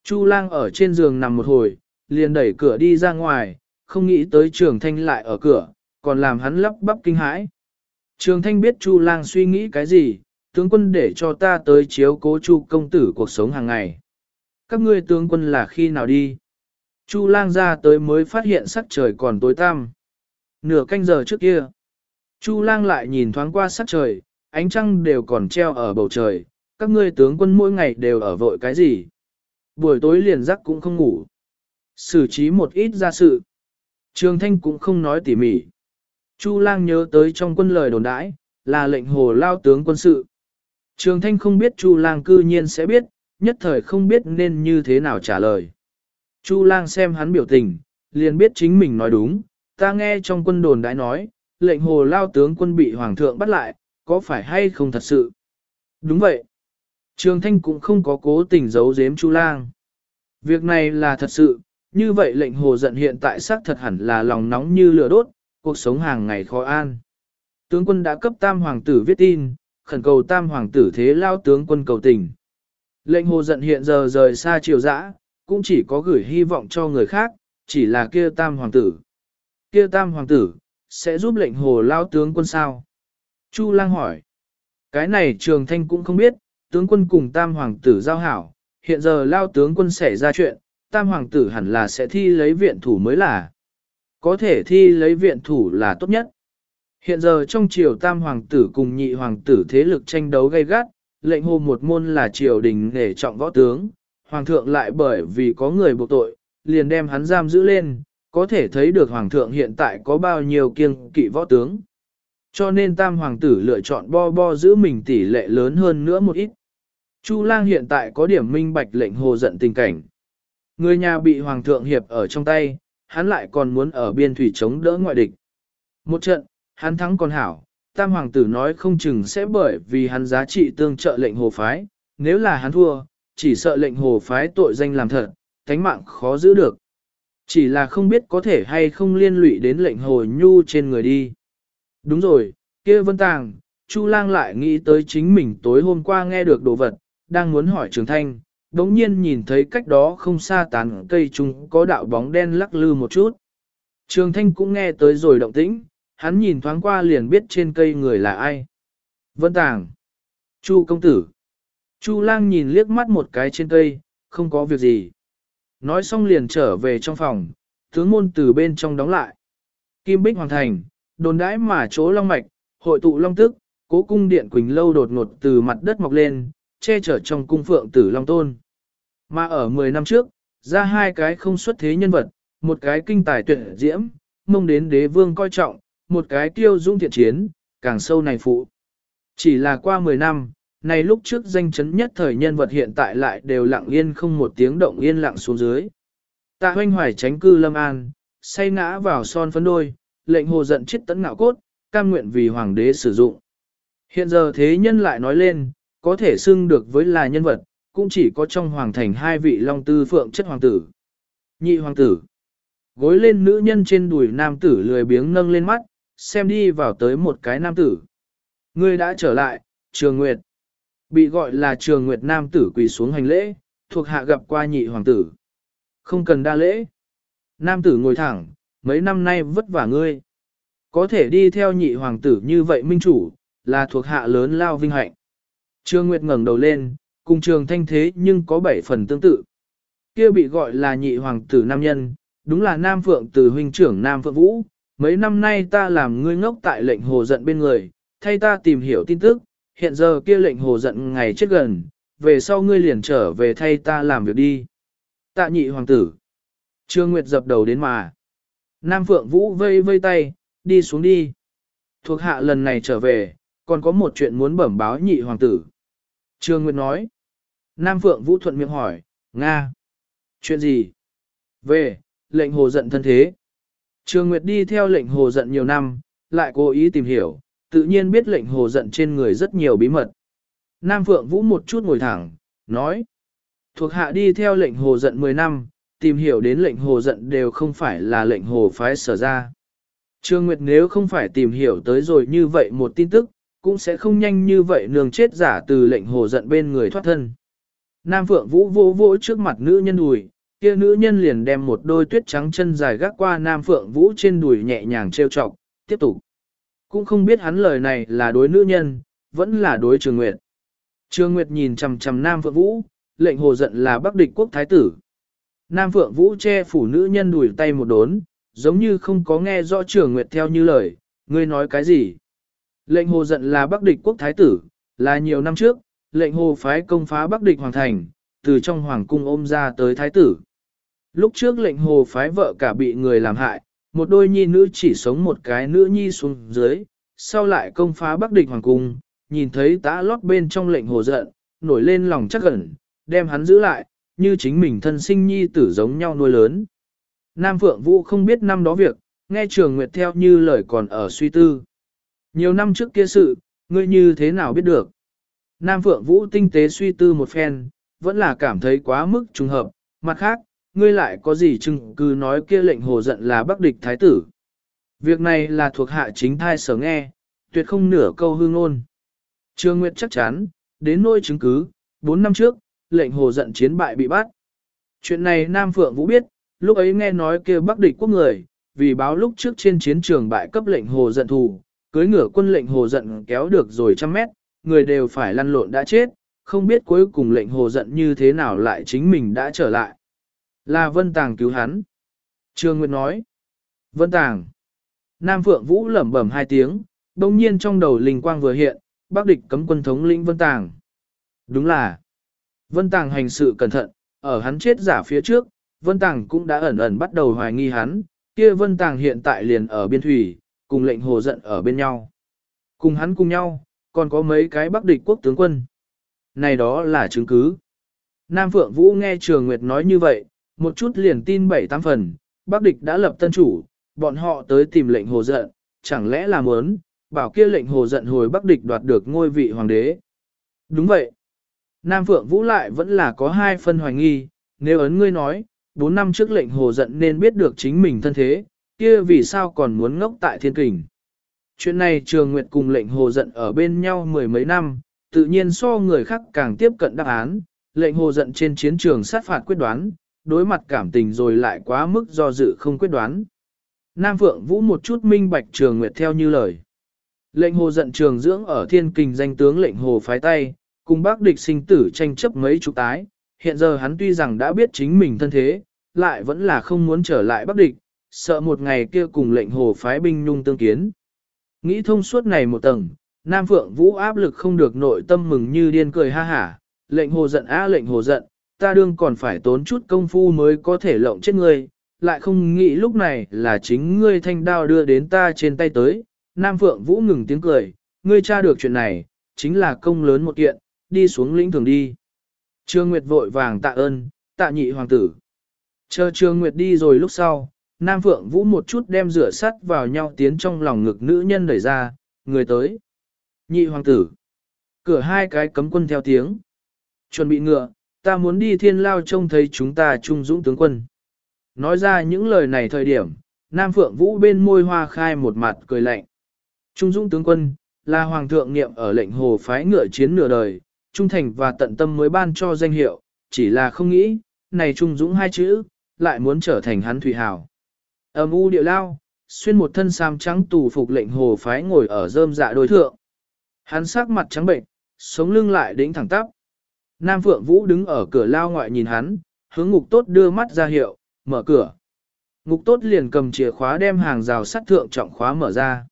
A: Chu lang ở trên giường nằm một hồi, liền đẩy cửa đi ra ngoài, không nghĩ tới trường thanh lại ở cửa, còn làm hắn lắp bắp kinh hãi. Trường thanh biết Chu lang suy nghĩ cái gì, tướng quân để cho ta tới chiếu cố Chu công tử cuộc sống hàng ngày. Các ngươi tướng quân là khi nào đi? Chu lang ra tới mới phát hiện sắc trời còn tối tăm. Nửa canh giờ trước kia, Chu lang lại nhìn thoáng qua sắc trời, ánh trăng đều còn treo ở bầu trời, các ngươi tướng quân mỗi ngày đều ở vội cái gì. Buổi tối liền giấc cũng không ngủ. Xử trí một ít ra sự. Trường thanh cũng không nói tỉ mỉ. Chu lang nhớ tới trong quân lời đồn đãi, là lệnh hồ lao tướng quân sự. Trường thanh không biết Chu lang cư nhiên sẽ biết, nhất thời không biết nên như thế nào trả lời. Chu lang xem hắn biểu tình, liền biết chính mình nói đúng, ta nghe trong quân đồn đã nói, lệnh hồ lao tướng quân bị hoàng thượng bắt lại, có phải hay không thật sự? Đúng vậy. Trường Thanh cũng không có cố tình giấu giếm Chu Lang. Việc này là thật sự, như vậy lệnh hồ giận hiện tại xác thật hẳn là lòng nóng như lửa đốt, cuộc sống hàng ngày khó an. Tướng quân đã cấp tam hoàng tử viết tin, khẩn cầu tam hoàng tử thế lao tướng quân cầu tình. Lệnh hồ giận hiện giờ rời xa triều dã, cũng chỉ có gửi hy vọng cho người khác, chỉ là kia tam hoàng tử. Kia tam hoàng tử, sẽ giúp lệnh hồ lao tướng quân sao? Chu lang hỏi. Cái này trường thanh cũng không biết, tướng quân cùng tam hoàng tử giao hảo, hiện giờ lao tướng quân xảy ra chuyện, tam hoàng tử hẳn là sẽ thi lấy viện thủ mới là. Có thể thi lấy viện thủ là tốt nhất. Hiện giờ trong triều tam hoàng tử cùng nhị hoàng tử thế lực tranh đấu gay gắt, lệnh hồ một môn là triều đình để trọng võ tướng, hoàng thượng lại bởi vì có người buộc tội, liền đem hắn giam giữ lên, có thể thấy được hoàng thượng hiện tại có bao nhiêu kiêng kỵ võ tướng. Cho nên tam hoàng tử lựa chọn bo bo giữ mình tỷ lệ lớn hơn nữa một ít. Chu lang hiện tại có điểm minh bạch lệnh hồ giận tình cảnh. Người nhà bị hoàng thượng hiệp ở trong tay, hắn lại còn muốn ở biên thủy chống đỡ ngoại địch. Một trận, hắn thắng còn hảo, tam hoàng tử nói không chừng sẽ bởi vì hắn giá trị tương trợ lệnh hồ phái, nếu là hắn thua, chỉ sợ lệnh hồ phái tội danh làm thật, thánh mạng khó giữ được. Chỉ là không biết có thể hay không liên lụy đến lệnh hồ nhu trên người đi. Đúng rồi, kia vân tàng, Chu lang lại nghĩ tới chính mình tối hôm qua nghe được đồ vật, đang muốn hỏi trường thanh, đống nhiên nhìn thấy cách đó không xa tán cây trùng có đạo bóng đen lắc lư một chút. Trường thanh cũng nghe tới rồi động tĩnh, hắn nhìn thoáng qua liền biết trên cây người là ai. Vân Tàng. Chu công tử. Chu lang nhìn liếc mắt một cái trên cây, không có việc gì. Nói xong liền trở về trong phòng, tướng môn từ bên trong đóng lại. Kim Bích Hoàng Thành, đồn đãi mà chỗ long mạch, hội tụ long tức, cố cung điện Quỳnh Lâu đột ngột từ mặt đất mọc lên, che chở trong cung phượng tử long tôn. Mà ở 10 năm trước, ra hai cái không xuất thế nhân vật, một cái kinh tài tuyệt diễm, mông đến đế vương coi trọng, một cái tiêu dung thiện chiến, càng sâu này phụ. Chỉ là qua 10 năm, này lúc trước danh chấn nhất thời nhân vật hiện tại lại đều lặng yên không một tiếng động yên lặng xuống dưới. Tạ hoanh hoài tránh cư lâm an, say ngã vào son phấn đôi, lệnh hồ giận chết tấn ngạo cốt, cam nguyện vì hoàng đế sử dụng. Hiện giờ thế nhân lại nói lên, có thể xưng được với là nhân vật, cũng chỉ có trong hoàng thành hai vị long tư phượng chất hoàng tử. Nhị hoàng tử. Gối lên nữ nhân trên đùi nam tử lười biếng nâng lên mắt, xem đi vào tới một cái nam tử. Ngươi đã trở lại, trường nguyệt. Bị gọi là trường nguyệt nam tử quỳ xuống hành lễ, thuộc hạ gặp qua nhị hoàng tử. Không cần đa lễ. Nam tử ngồi thẳng, mấy năm nay vất vả ngươi. Có thể đi theo nhị hoàng tử như vậy minh chủ, là thuộc hạ lớn lao vinh hạnh. Trương Nguyệt ngẩng đầu lên, cùng trường thanh thế nhưng có bảy phần tương tự. Kia bị gọi là nhị hoàng tử nam nhân, đúng là nam phượng từ huynh trưởng nam phượng vũ. Mấy năm nay ta làm ngươi ngốc tại lệnh hồ giận bên người, thay ta tìm hiểu tin tức, hiện giờ kia lệnh hồ giận ngày chết gần, về sau ngươi liền trở về thay ta làm việc đi. Tạ nhị hoàng tử. Trương Nguyệt dập đầu đến mà. Nam Phượng Vũ vây vây tay, đi xuống đi. Thuộc hạ lần này trở về, còn có một chuyện muốn bẩm báo nhị hoàng tử. Trương Nguyệt nói. Nam Phượng Vũ thuận miệng hỏi, Nga. Chuyện gì? Về, lệnh hồ giận thân thế. Trương Nguyệt đi theo lệnh hồ giận nhiều năm, lại cố ý tìm hiểu, tự nhiên biết lệnh hồ giận trên người rất nhiều bí mật. Nam Phượng Vũ một chút ngồi thẳng, nói. Thuộc hạ đi theo lệnh hồ giận 10 năm, tìm hiểu đến lệnh hồ giận đều không phải là lệnh hồ phái sở ra. Trương Nguyệt nếu không phải tìm hiểu tới rồi như vậy một tin tức, cũng sẽ không nhanh như vậy nương chết giả từ lệnh hồ giận bên người thoát thân. Nam Phượng Vũ vô vỗ trước mặt nữ nhân đùi, kia nữ nhân liền đem một đôi tuyết trắng chân dài gác qua Nam Phượng Vũ trên đùi nhẹ nhàng trêu chọc, tiếp tục. Cũng không biết hắn lời này là đối nữ nhân, vẫn là đối Trường Nguyệt. Trường Nguyệt nhìn chằm chằm Nam Phượng Vũ, lệnh hồ giận là Bắc địch quốc thái tử. Nam Phượng Vũ che phủ nữ nhân đùi tay một đốn, giống như không có nghe rõ Trường Nguyệt theo như lời, ngươi nói cái gì? Lệnh hồ giận là Bắc địch quốc thái tử, là nhiều năm trước, lệnh hồ phái công phá Bắc địch hoàng thành, từ trong hoàng cung ôm ra tới thái tử. Lúc trước lệnh hồ phái vợ cả bị người làm hại, một đôi nhi nữ chỉ sống một cái nữ nhi xuống dưới, sau lại công phá Bắc địch hoàng cung, nhìn thấy tã lót bên trong lệnh hồ giận, nổi lên lòng chắc ẩn, đem hắn giữ lại, như chính mình thân sinh nhi tử giống nhau nuôi lớn. Nam Phượng Vũ không biết năm đó việc, nghe Trường Nguyệt theo như lời còn ở suy tư. Nhiều năm trước kia sự, Ngươi như thế nào biết được? Nam Phượng Vũ tinh tế suy tư một phen, vẫn là cảm thấy quá mức trùng hợp. Mặt khác, ngươi lại có gì chứng cứ nói kia lệnh hồ giận là bắc địch thái tử. Việc này là thuộc hạ chính thai sở nghe, tuyệt không nửa câu hương ngôn. Trương Nguyệt chắc chắn, đến nôi chứng cứ, 4 năm trước, lệnh hồ giận chiến bại bị bắt. Chuyện này Nam Phượng Vũ biết, lúc ấy nghe nói kia bắc địch quốc người, vì báo lúc trước trên chiến trường bại cấp lệnh hồ giận thù, cưới ngửa quân lệnh hồ giận kéo được rồi trăm mét, người đều phải lăn lộn đã chết, không biết cuối cùng lệnh hồ giận như thế nào lại chính mình đã trở lại. Là Vân Tàng cứu hắn. Trương Nguyệt nói. Vân Tàng. Nam Phượng Vũ lẩm bẩm hai tiếng, đồng nhiên trong đầu linh quang vừa hiện, bác địch cấm quân thống lĩnh Vân Tàng. Đúng là. Vân Tàng hành sự cẩn thận, ở hắn chết giả phía trước, Vân Tàng cũng đã ẩn ẩn bắt đầu hoài nghi hắn, kia Vân Tàng hiện tại liền ở biên thủy, cùng lệnh hồ giận ở bên nhau. Cùng hắn cùng nhau, còn có mấy cái bắc địch quốc tướng quân. Này đó là chứng cứ. Nam Phượng Vũ nghe Trường Nguyệt nói như vậy, một chút liền tin bảy tám phần, bắc địch đã lập tân chủ, bọn họ tới tìm lệnh hồ giận, chẳng lẽ là muốn, bảo kia lệnh hồ giận hồi bắc địch đoạt được ngôi vị hoàng đế. Đúng vậy. Nam Phượng Vũ lại vẫn là có hai phân hoài nghi, nếu ấn ngươi nói, bốn năm trước lệnh hồ giận nên biết được chính mình thân thế, kia vì sao còn muốn ngốc tại thiên kình. Chuyện này Trường Nguyệt cùng lệnh hồ giận ở bên nhau mười mấy năm, tự nhiên so người khác càng tiếp cận đáp án, lệnh hồ giận trên chiến trường sát phạt quyết đoán, đối mặt cảm tình rồi lại quá mức do dự không quyết đoán. Nam Phượng Vũ một chút minh bạch Trường Nguyệt theo như lời. Lệnh hồ giận trường dưỡng ở thiên kình danh tướng lệnh hồ phái tay, cùng bác địch sinh tử tranh chấp mấy chục tái, hiện giờ hắn tuy rằng đã biết chính mình thân thế, lại vẫn là không muốn trở lại bắc địch, sợ một ngày kia cùng lệnh hồ phái binh nhung tương kiến. Nghĩ thông suốt này một tầng, Nam Phượng Vũ áp lực không được nội tâm mừng như điên cười ha hả, lệnh hồ giận á lệnh hồ giận, ta đương còn phải tốn chút công phu mới có thể lộng chết ngươi, lại không nghĩ lúc này là chính ngươi thanh đao đưa đến ta trên tay tới. Nam Phượng Vũ ngừng tiếng cười, ngươi tra được chuyện này, chính là công lớn một kiện, đi xuống lĩnh thường đi. Trương Nguyệt vội vàng tạ ơn, tạ nhị hoàng tử. Chờ Trương Nguyệt đi rồi lúc sau, Nam Phượng Vũ một chút đem rửa sắt vào nhau tiến trong lòng ngực nữ nhân đẩy ra, người tới. Nhị hoàng tử. Cửa hai cái cấm quân theo tiếng. Chuẩn bị ngựa, ta muốn đi thiên lao trông thấy chúng ta trung dũng tướng quân. Nói ra những lời này thời điểm, Nam Phượng Vũ bên môi hoa khai một mặt cười lạnh. Trung dũng tướng quân, là hoàng thượng niệm ở lệnh hồ phái ngựa chiến nửa đời, trung thành và tận tâm mới ban cho danh hiệu, chỉ là không nghĩ, này trung dũng hai chữ, lại muốn trở thành hắn thủy hào. Âm u địa lao, xuyên một thân sam trắng tù phục lệnh hồ phái ngồi ở rơm dạ đối thượng. Hắn sắc mặt trắng bệnh, sống lưng lại đĩnh thẳng tắp. Nam Phượng Vũ đứng ở cửa lao ngoại nhìn hắn, hướng ngục tốt đưa mắt ra hiệu, mở cửa. Ngục tốt liền cầm chìa khóa đem hàng rào sắt thượng trọng khóa mở ra.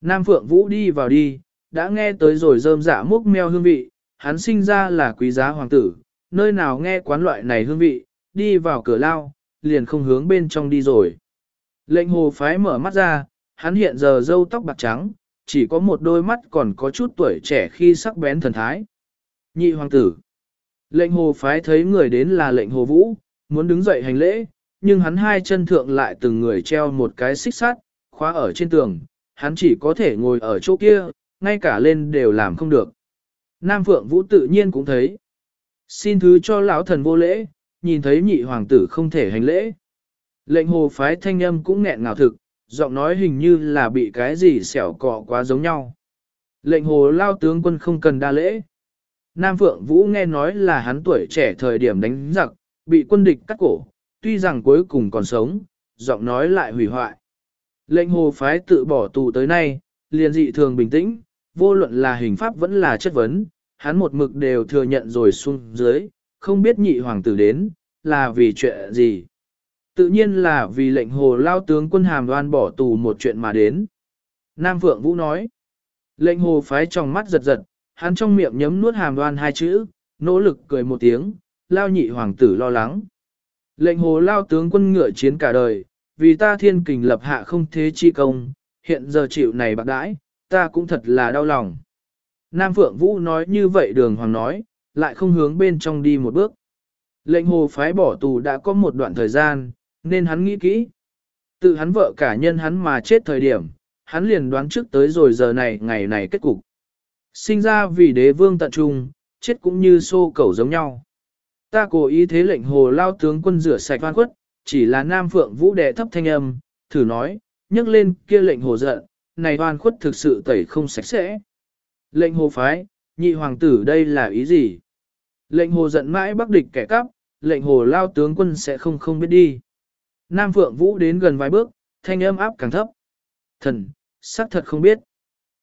A: Nam Phượng Vũ đi vào đi, đã nghe tới rồi rơm dạ múc meo hương vị, hắn sinh ra là quý giá hoàng tử, nơi nào nghe quán loại này hương vị, đi vào cửa lao, liền không hướng bên trong đi rồi. Lệnh hồ phái mở mắt ra, hắn hiện giờ râu tóc bạc trắng, chỉ có một đôi mắt còn có chút tuổi trẻ khi sắc bén thần thái. Nhị hoàng tử. Lệnh hồ phái thấy người đến là lệnh hồ vũ, muốn đứng dậy hành lễ, nhưng hắn hai chân thượng lại từng người treo một cái xích sắt, khóa ở trên tường, hắn chỉ có thể ngồi ở chỗ kia, ngay cả lên đều làm không được. Nam Phượng Vũ tự nhiên cũng thấy. Xin thứ cho lão thần vô lễ, nhìn thấy nhị hoàng tử không thể hành lễ. Lệnh hồ phái thanh âm cũng nghẹn ngào thực, giọng nói hình như là bị cái gì xẻo cọ quá giống nhau. Lệnh hồ lao tướng quân không cần đa lễ. Nam Phượng Vũ nghe nói là hắn tuổi trẻ thời điểm đánh giặc, bị quân địch cắt cổ, tuy rằng cuối cùng còn sống, giọng nói lại hủy hoại. Lệnh hồ phái tự bỏ tù tới nay, liền dị thường bình tĩnh, vô luận là hình pháp vẫn là chất vấn, hắn một mực đều thừa nhận rồi xuống dưới, không biết nhị hoàng tử đến, là vì chuyện gì. Tự nhiên là vì lệnh hồ lao tướng quân hàm đoan bỏ tù một chuyện mà đến. Nam Phượng Vũ nói, lệnh hồ phái trong mắt giật giật, hắn trong miệng nhấm nuốt hàm đoan hai chữ, nỗ lực cười một tiếng, lao nhị hoàng tử lo lắng. Lệnh hồ lao tướng quân ngựa chiến cả đời, vì ta thiên kình lập hạ không thế chi công, hiện giờ chịu này bạc đãi, ta cũng thật là đau lòng. Nam Phượng Vũ nói như vậy đường hoàng nói, lại không hướng bên trong đi một bước. Lệnh hồ phái bỏ tù đã có một đoạn thời gian, nên hắn nghĩ kỹ. Tự hắn vợ cả nhân hắn mà chết thời điểm, hắn liền đoán trước tới rồi giờ này ngày này kết cục. Sinh ra vì đế vương tận trung, chết cũng như xô cẩu giống nhau. Ta cố ý thế lệnh hồ lao tướng quân rửa sạch oan khuất, chỉ là nam phượng vũ đệ thấp thanh âm, thử nói, nhấc lên kia lệnh hồ giận, này oan khuất thực sự tẩy không sạch sẽ. Lệnh hồ phái, nhị hoàng tử đây là ý gì? Lệnh hồ giận mãi bắc địch kẻ cắp, lệnh hồ lao tướng quân sẽ không không biết đi. Nam Phượng Vũ đến gần vài bước, thanh âm áp càng thấp. Thần, xác thật không biết.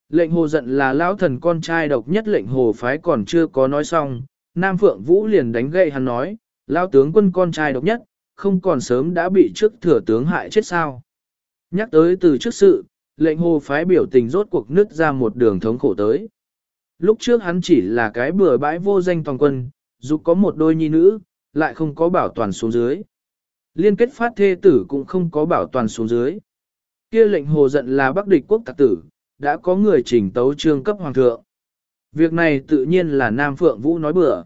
A: Lệnh hồ giận là lão thần con trai độc nhất lệnh hồ phái còn chưa có nói xong. Nam Phượng Vũ liền đánh gậy hắn nói, lão tướng quân con trai độc nhất, không còn sớm đã bị trước thừa tướng hại chết sao. Nhắc tới từ trước sự, lệnh hồ phái biểu tình rốt cuộc nứt ra một đường thống khổ tới. Lúc trước hắn chỉ là cái bừa bãi vô danh toàn quân, dù có một đôi nhi nữ, lại không có bảo toàn xuống dưới. Liên kết phát thê tử cũng không có bảo toàn xuống dưới. Kia lệnh hồ giận là bắc địch quốc tạc tử, đã có người trình tấu trương cấp hoàng thượng. Việc này tự nhiên là Nam Phượng Vũ nói bừa.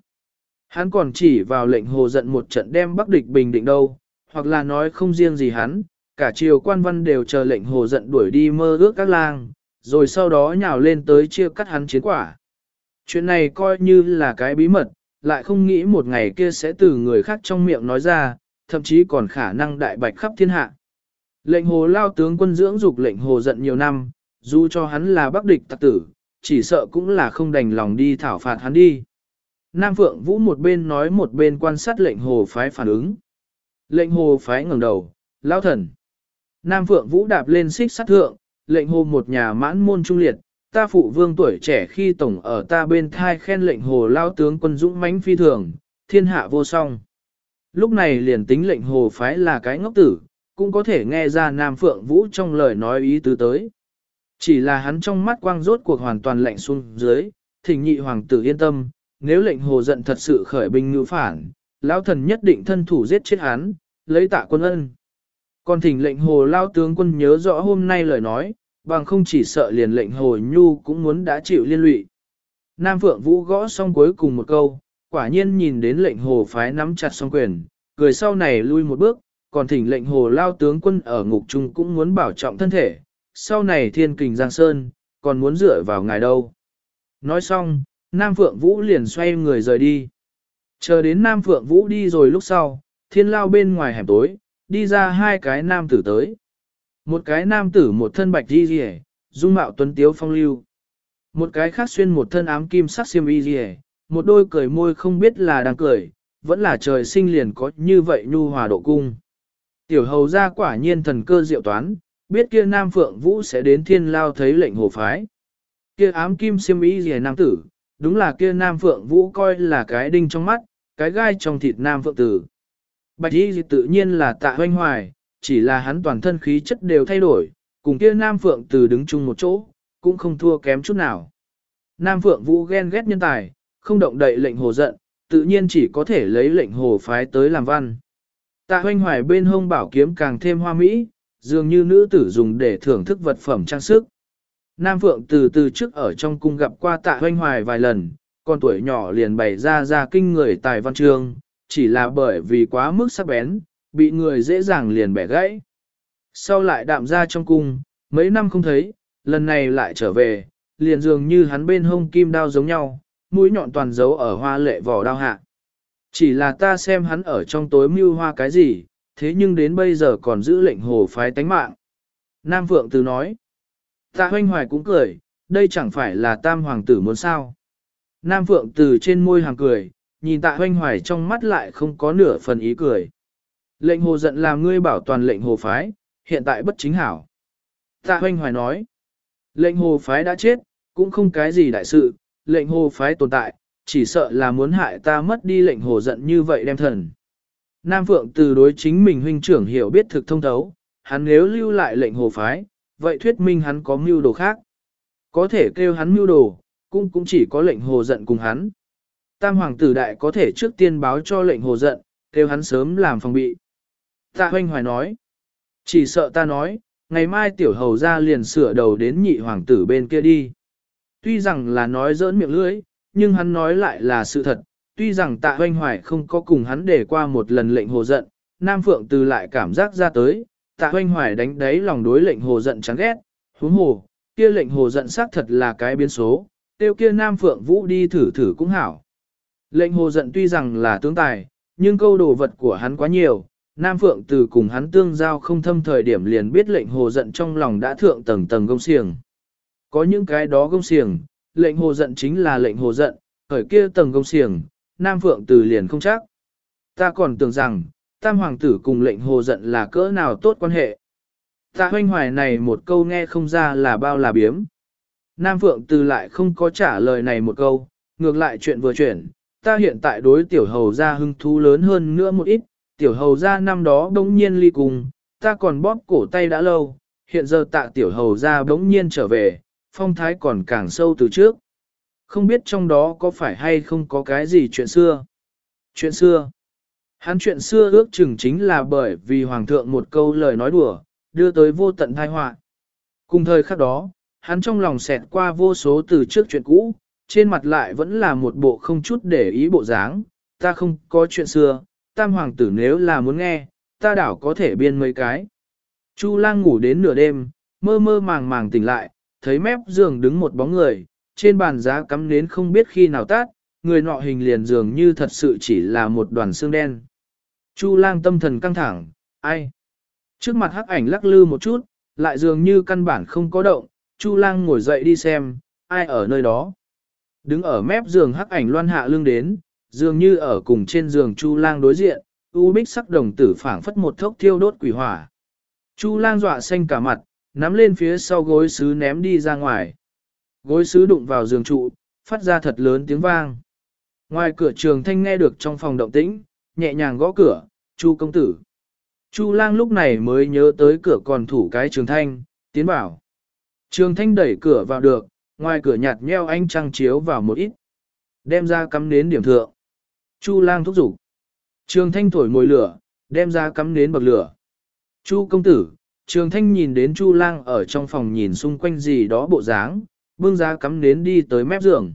A: Hắn còn chỉ vào lệnh hồ giận một trận đem bắc địch bình định đâu, hoặc là nói không riêng gì hắn, cả triều quan văn đều chờ lệnh hồ giận đuổi đi mơ ước các lang, rồi sau đó nhào lên tới chia cắt hắn chiến quả. Chuyện này coi như là cái bí mật, lại không nghĩ một ngày kia sẽ từ người khác trong miệng nói ra, thậm chí còn khả năng đại bạch khắp thiên hạ. Lệnh hồ lao tướng quân dưỡng dục lệnh hồ giận nhiều năm, dù cho hắn là bắc địch tặc tử, chỉ sợ cũng là không đành lòng đi thảo phạt hắn đi. Nam Phượng Vũ một bên nói một bên quan sát lệnh hồ phái phản ứng. Lệnh hồ phái ngẩng đầu, lao thần. Nam Phượng Vũ đạp lên xích sát thượng, lệnh hồ một nhà mãn môn trung liệt, ta phụ vương tuổi trẻ khi tổng ở ta bên thai khen lệnh hồ lao tướng quân dũng mãnh phi thường, thiên hạ vô song. Lúc này liền tính lệnh hồ phái là cái ngốc tử, cũng có thể nghe ra Nam Phượng Vũ trong lời nói ý tứ tới. Chỉ là hắn trong mắt quang rốt cuộc hoàn toàn lạnh xuống dưới, thỉnh nhị hoàng tử yên tâm, nếu lệnh hồ giận thật sự khởi binh ngữ phản, lão thần nhất định thân thủ giết chết hắn, lấy tạ quân ân. Còn thỉnh lệnh hồ lao tướng quân nhớ rõ hôm nay lời nói, bằng không chỉ sợ liền lệnh hồ nhu cũng muốn đã chịu liên lụy. Nam Phượng Vũ gõ xong cuối cùng một câu, quả nhiên nhìn đến lệnh hồ phái nắm chặt song quyền, cười sau này lui một bước, còn thỉnh lệnh hồ lao tướng quân ở ngục trung cũng muốn bảo trọng thân thể, sau này thiên kình giang sơn, còn muốn dựa vào ngài đâu. Nói xong, Nam Phượng Vũ liền xoay người rời đi. Chờ đến Nam Phượng Vũ đi rồi lúc sau, thiên lao bên ngoài hẻm tối, đi ra hai cái nam tử tới. Một cái nam tử một thân bạch đi rỉ, dung mạo tuấn tiếu phong lưu. Một cái khác xuyên một thân ám kim sắc xiêm y rỉ, một đôi cười môi không biết là đang cười, vẫn là trời sinh liền có như vậy nhu hòa độ cung. Tiểu hầu ra quả nhiên thần cơ diệu toán, biết kia Nam Phượng Vũ sẽ đến thiên lao thấy lệnh hồ phái. Kia ám kim xiêm ý rìa nam tử, đúng là kia Nam Phượng Vũ coi là cái đinh trong mắt, cái gai trong thịt Nam Phượng tử. Bạch y tự nhiên là tạ hoanh hoài, chỉ là hắn toàn thân khí chất đều thay đổi, cùng kia Nam Phượng tử đứng chung một chỗ, cũng không thua kém chút nào. Nam Phượng Vũ ghen ghét nhân tài, không động đậy lệnh hồ giận, tự nhiên chỉ có thể lấy lệnh hồ phái tới làm văn. Tạ hoanh hoài bên hông bảo kiếm càng thêm hoa mỹ, dường như nữ tử dùng để thưởng thức vật phẩm trang sức. Nam Phượng từ từ trước ở trong cung gặp qua tạ hoanh hoài vài lần, con tuổi nhỏ liền bày ra ra kinh người tài văn chương, chỉ là bởi vì quá mức sắc bén, bị người dễ dàng liền bẻ gãy. Sau lại đạm ra trong cung, mấy năm không thấy, lần này lại trở về, liền dường như hắn bên hông kim đao giống nhau, mũi nhọn toàn dấu ở hoa lệ vỏ đao hạ. Chỉ là ta xem hắn ở trong tối mưu hoa cái gì, thế nhưng đến bây giờ còn giữ lệnh hồ phái tánh mạng. Nam Phượng Từ nói, Tạ hoanh hoài cũng cười, đây chẳng phải là tam hoàng tử muốn sao. Nam Phượng Từ trên môi hàng cười, nhìn tạ hoanh hoài trong mắt lại không có nửa phần ý cười. Lệnh hồ giận làm ngươi bảo toàn lệnh hồ phái, hiện tại bất chính hảo. Tạ hoanh hoài nói, lệnh hồ phái đã chết, cũng không cái gì đại sự, lệnh hồ phái tồn tại, chỉ sợ là muốn hại ta mất đi lệnh hồ giận như vậy đem thần. Nam Phượng từ đối chính mình huynh trưởng hiểu biết thực thông thấu, hắn nếu lưu lại lệnh hồ phái, vậy thuyết minh hắn có mưu đồ khác. Có thể kêu hắn mưu đồ, cũng cũng chỉ có lệnh hồ giận cùng hắn. Tam hoàng tử đại có thể trước tiên báo cho lệnh hồ giận, kêu hắn sớm làm phòng bị. Tạ hoanh hoài nói, chỉ sợ ta nói, ngày mai tiểu hầu ra liền sửa đầu đến nhị hoàng tử bên kia đi. Tuy rằng là nói giỡn miệng lưỡi, nhưng hắn nói lại là sự thật, tuy rằng tạ hoanh hoài không có cùng hắn để qua một lần lệnh hồ giận, Nam Phượng từ lại cảm giác ra tới, tạ hoanh hoài đánh đáy lòng đối lệnh hồ giận chán ghét, huống hồ, kia lệnh hồ giận xác thật là cái biến số, tiêu kia Nam Phượng Vũ đi thử thử cũng hảo. Lệnh hồ giận tuy rằng là tướng tài, nhưng câu đồ vật của hắn quá nhiều, Nam Phượng từ cùng hắn tương giao không thâm thời điểm liền biết lệnh hồ giận trong lòng đã thượng tầng tầng gông xiềng. Có những cái đó gông xiềng, lệnh hồ giận chính là lệnh hồ giận, khởi kia tầng gông xiềng, Nam Phượng từ liền không chắc. Ta còn tưởng rằng, Tam Hoàng tử cùng lệnh hồ giận là cỡ nào tốt quan hệ. Ta hoanh hoài này một câu nghe không ra là bao là biếm. Nam Phượng từ lại không có trả lời này một câu, ngược lại chuyện vừa chuyển, ta hiện tại đối tiểu hầu ra hưng thú lớn hơn nữa một ít, tiểu hầu ra năm đó đống nhiên ly cùng, ta còn bóp cổ tay đã lâu, hiện giờ tạ tiểu hầu ra đống nhiên trở về, phong thái còn càng sâu từ trước. Không biết trong đó có phải hay không có cái gì chuyện xưa. Chuyện xưa. Hắn chuyện xưa ước chừng chính là bởi vì hoàng thượng một câu lời nói đùa, đưa tới vô tận tai họa. Cùng thời khắc đó, hắn trong lòng xẹt qua vô số từ trước chuyện cũ, trên mặt lại vẫn là một bộ không chút để ý bộ dáng, ta không có chuyện xưa, tam hoàng tử nếu là muốn nghe, ta đảo có thể biên mấy cái. Chu lang ngủ đến nửa đêm, mơ mơ màng màng tỉnh lại, thấy mép giường đứng một bóng người, trên bàn giá cắm nến không biết khi nào tát, người nọ hình liền dường như thật sự chỉ là một đoàn xương đen. Chu lang tâm thần căng thẳng, ai? Trước mặt hắc ảnh lắc lư một chút, lại dường như căn bản không có động, Chu lang ngồi dậy đi xem, ai ở nơi đó. Đứng ở mép giường hắc ảnh loan hạ lưng đến, dường như ở cùng trên giường Chu lang đối diện, u bích sắc đồng tử phảng phất một thốc thiêu đốt quỷ hỏa. Chu lang dọa xanh cả mặt, nắm lên phía sau gối sứ ném đi ra ngoài. Gối sứ đụng vào giường trụ, phát ra thật lớn tiếng vang. Ngoài cửa trường thanh nghe được trong phòng động tĩnh, nhẹ nhàng gõ cửa, Chu công tử. Chu lang lúc này mới nhớ tới cửa còn thủ cái trường thanh, tiến bảo. Trường thanh đẩy cửa vào được, ngoài cửa nhạt nheo anh trăng chiếu vào một ít. Đem ra cắm nến điểm thượng. Chu lang thúc giục. Trường thanh thổi mồi lửa, đem ra cắm nến bậc lửa. Chu công tử, trường thanh nhìn đến Chu lang ở trong phòng nhìn xung quanh gì đó bộ dáng, bưng ra cắm nến đi tới mép giường.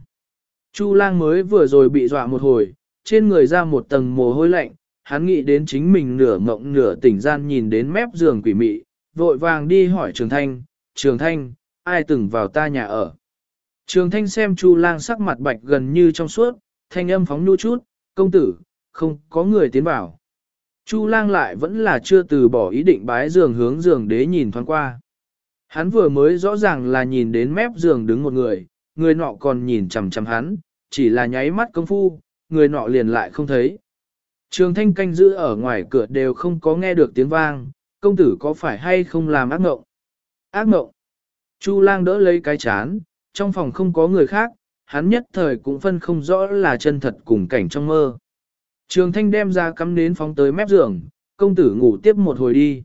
A: Chu lang mới vừa rồi bị dọa một hồi, trên người ra một tầng mồ hôi lạnh, hắn nghĩ đến chính mình nửa mộng nửa tỉnh gian nhìn đến mép giường quỷ mị, vội vàng đi hỏi Trường Thanh, Trường Thanh, ai từng vào ta nhà ở. Trường Thanh xem Chu lang sắc mặt bạch gần như trong suốt, thanh âm phóng nu chút, công tử, không có người tiến vào. Chu lang lại vẫn là chưa từ bỏ ý định bái giường hướng giường đế nhìn thoáng qua. Hắn vừa mới rõ ràng là nhìn đến mép giường đứng một người, người nọ còn nhìn chằm chằm hắn, chỉ là nháy mắt công phu, người nọ liền lại không thấy. Trường thanh canh giữ ở ngoài cửa đều không có nghe được tiếng vang, công tử có phải hay không làm ác mộng? Ác mộng. Chu lang đỡ lấy cái chán, trong phòng không có người khác, hắn nhất thời cũng phân không rõ là chân thật cùng cảnh trong mơ. Trường thanh đem ra cắm nến phóng tới mép giường, công tử ngủ tiếp một hồi đi.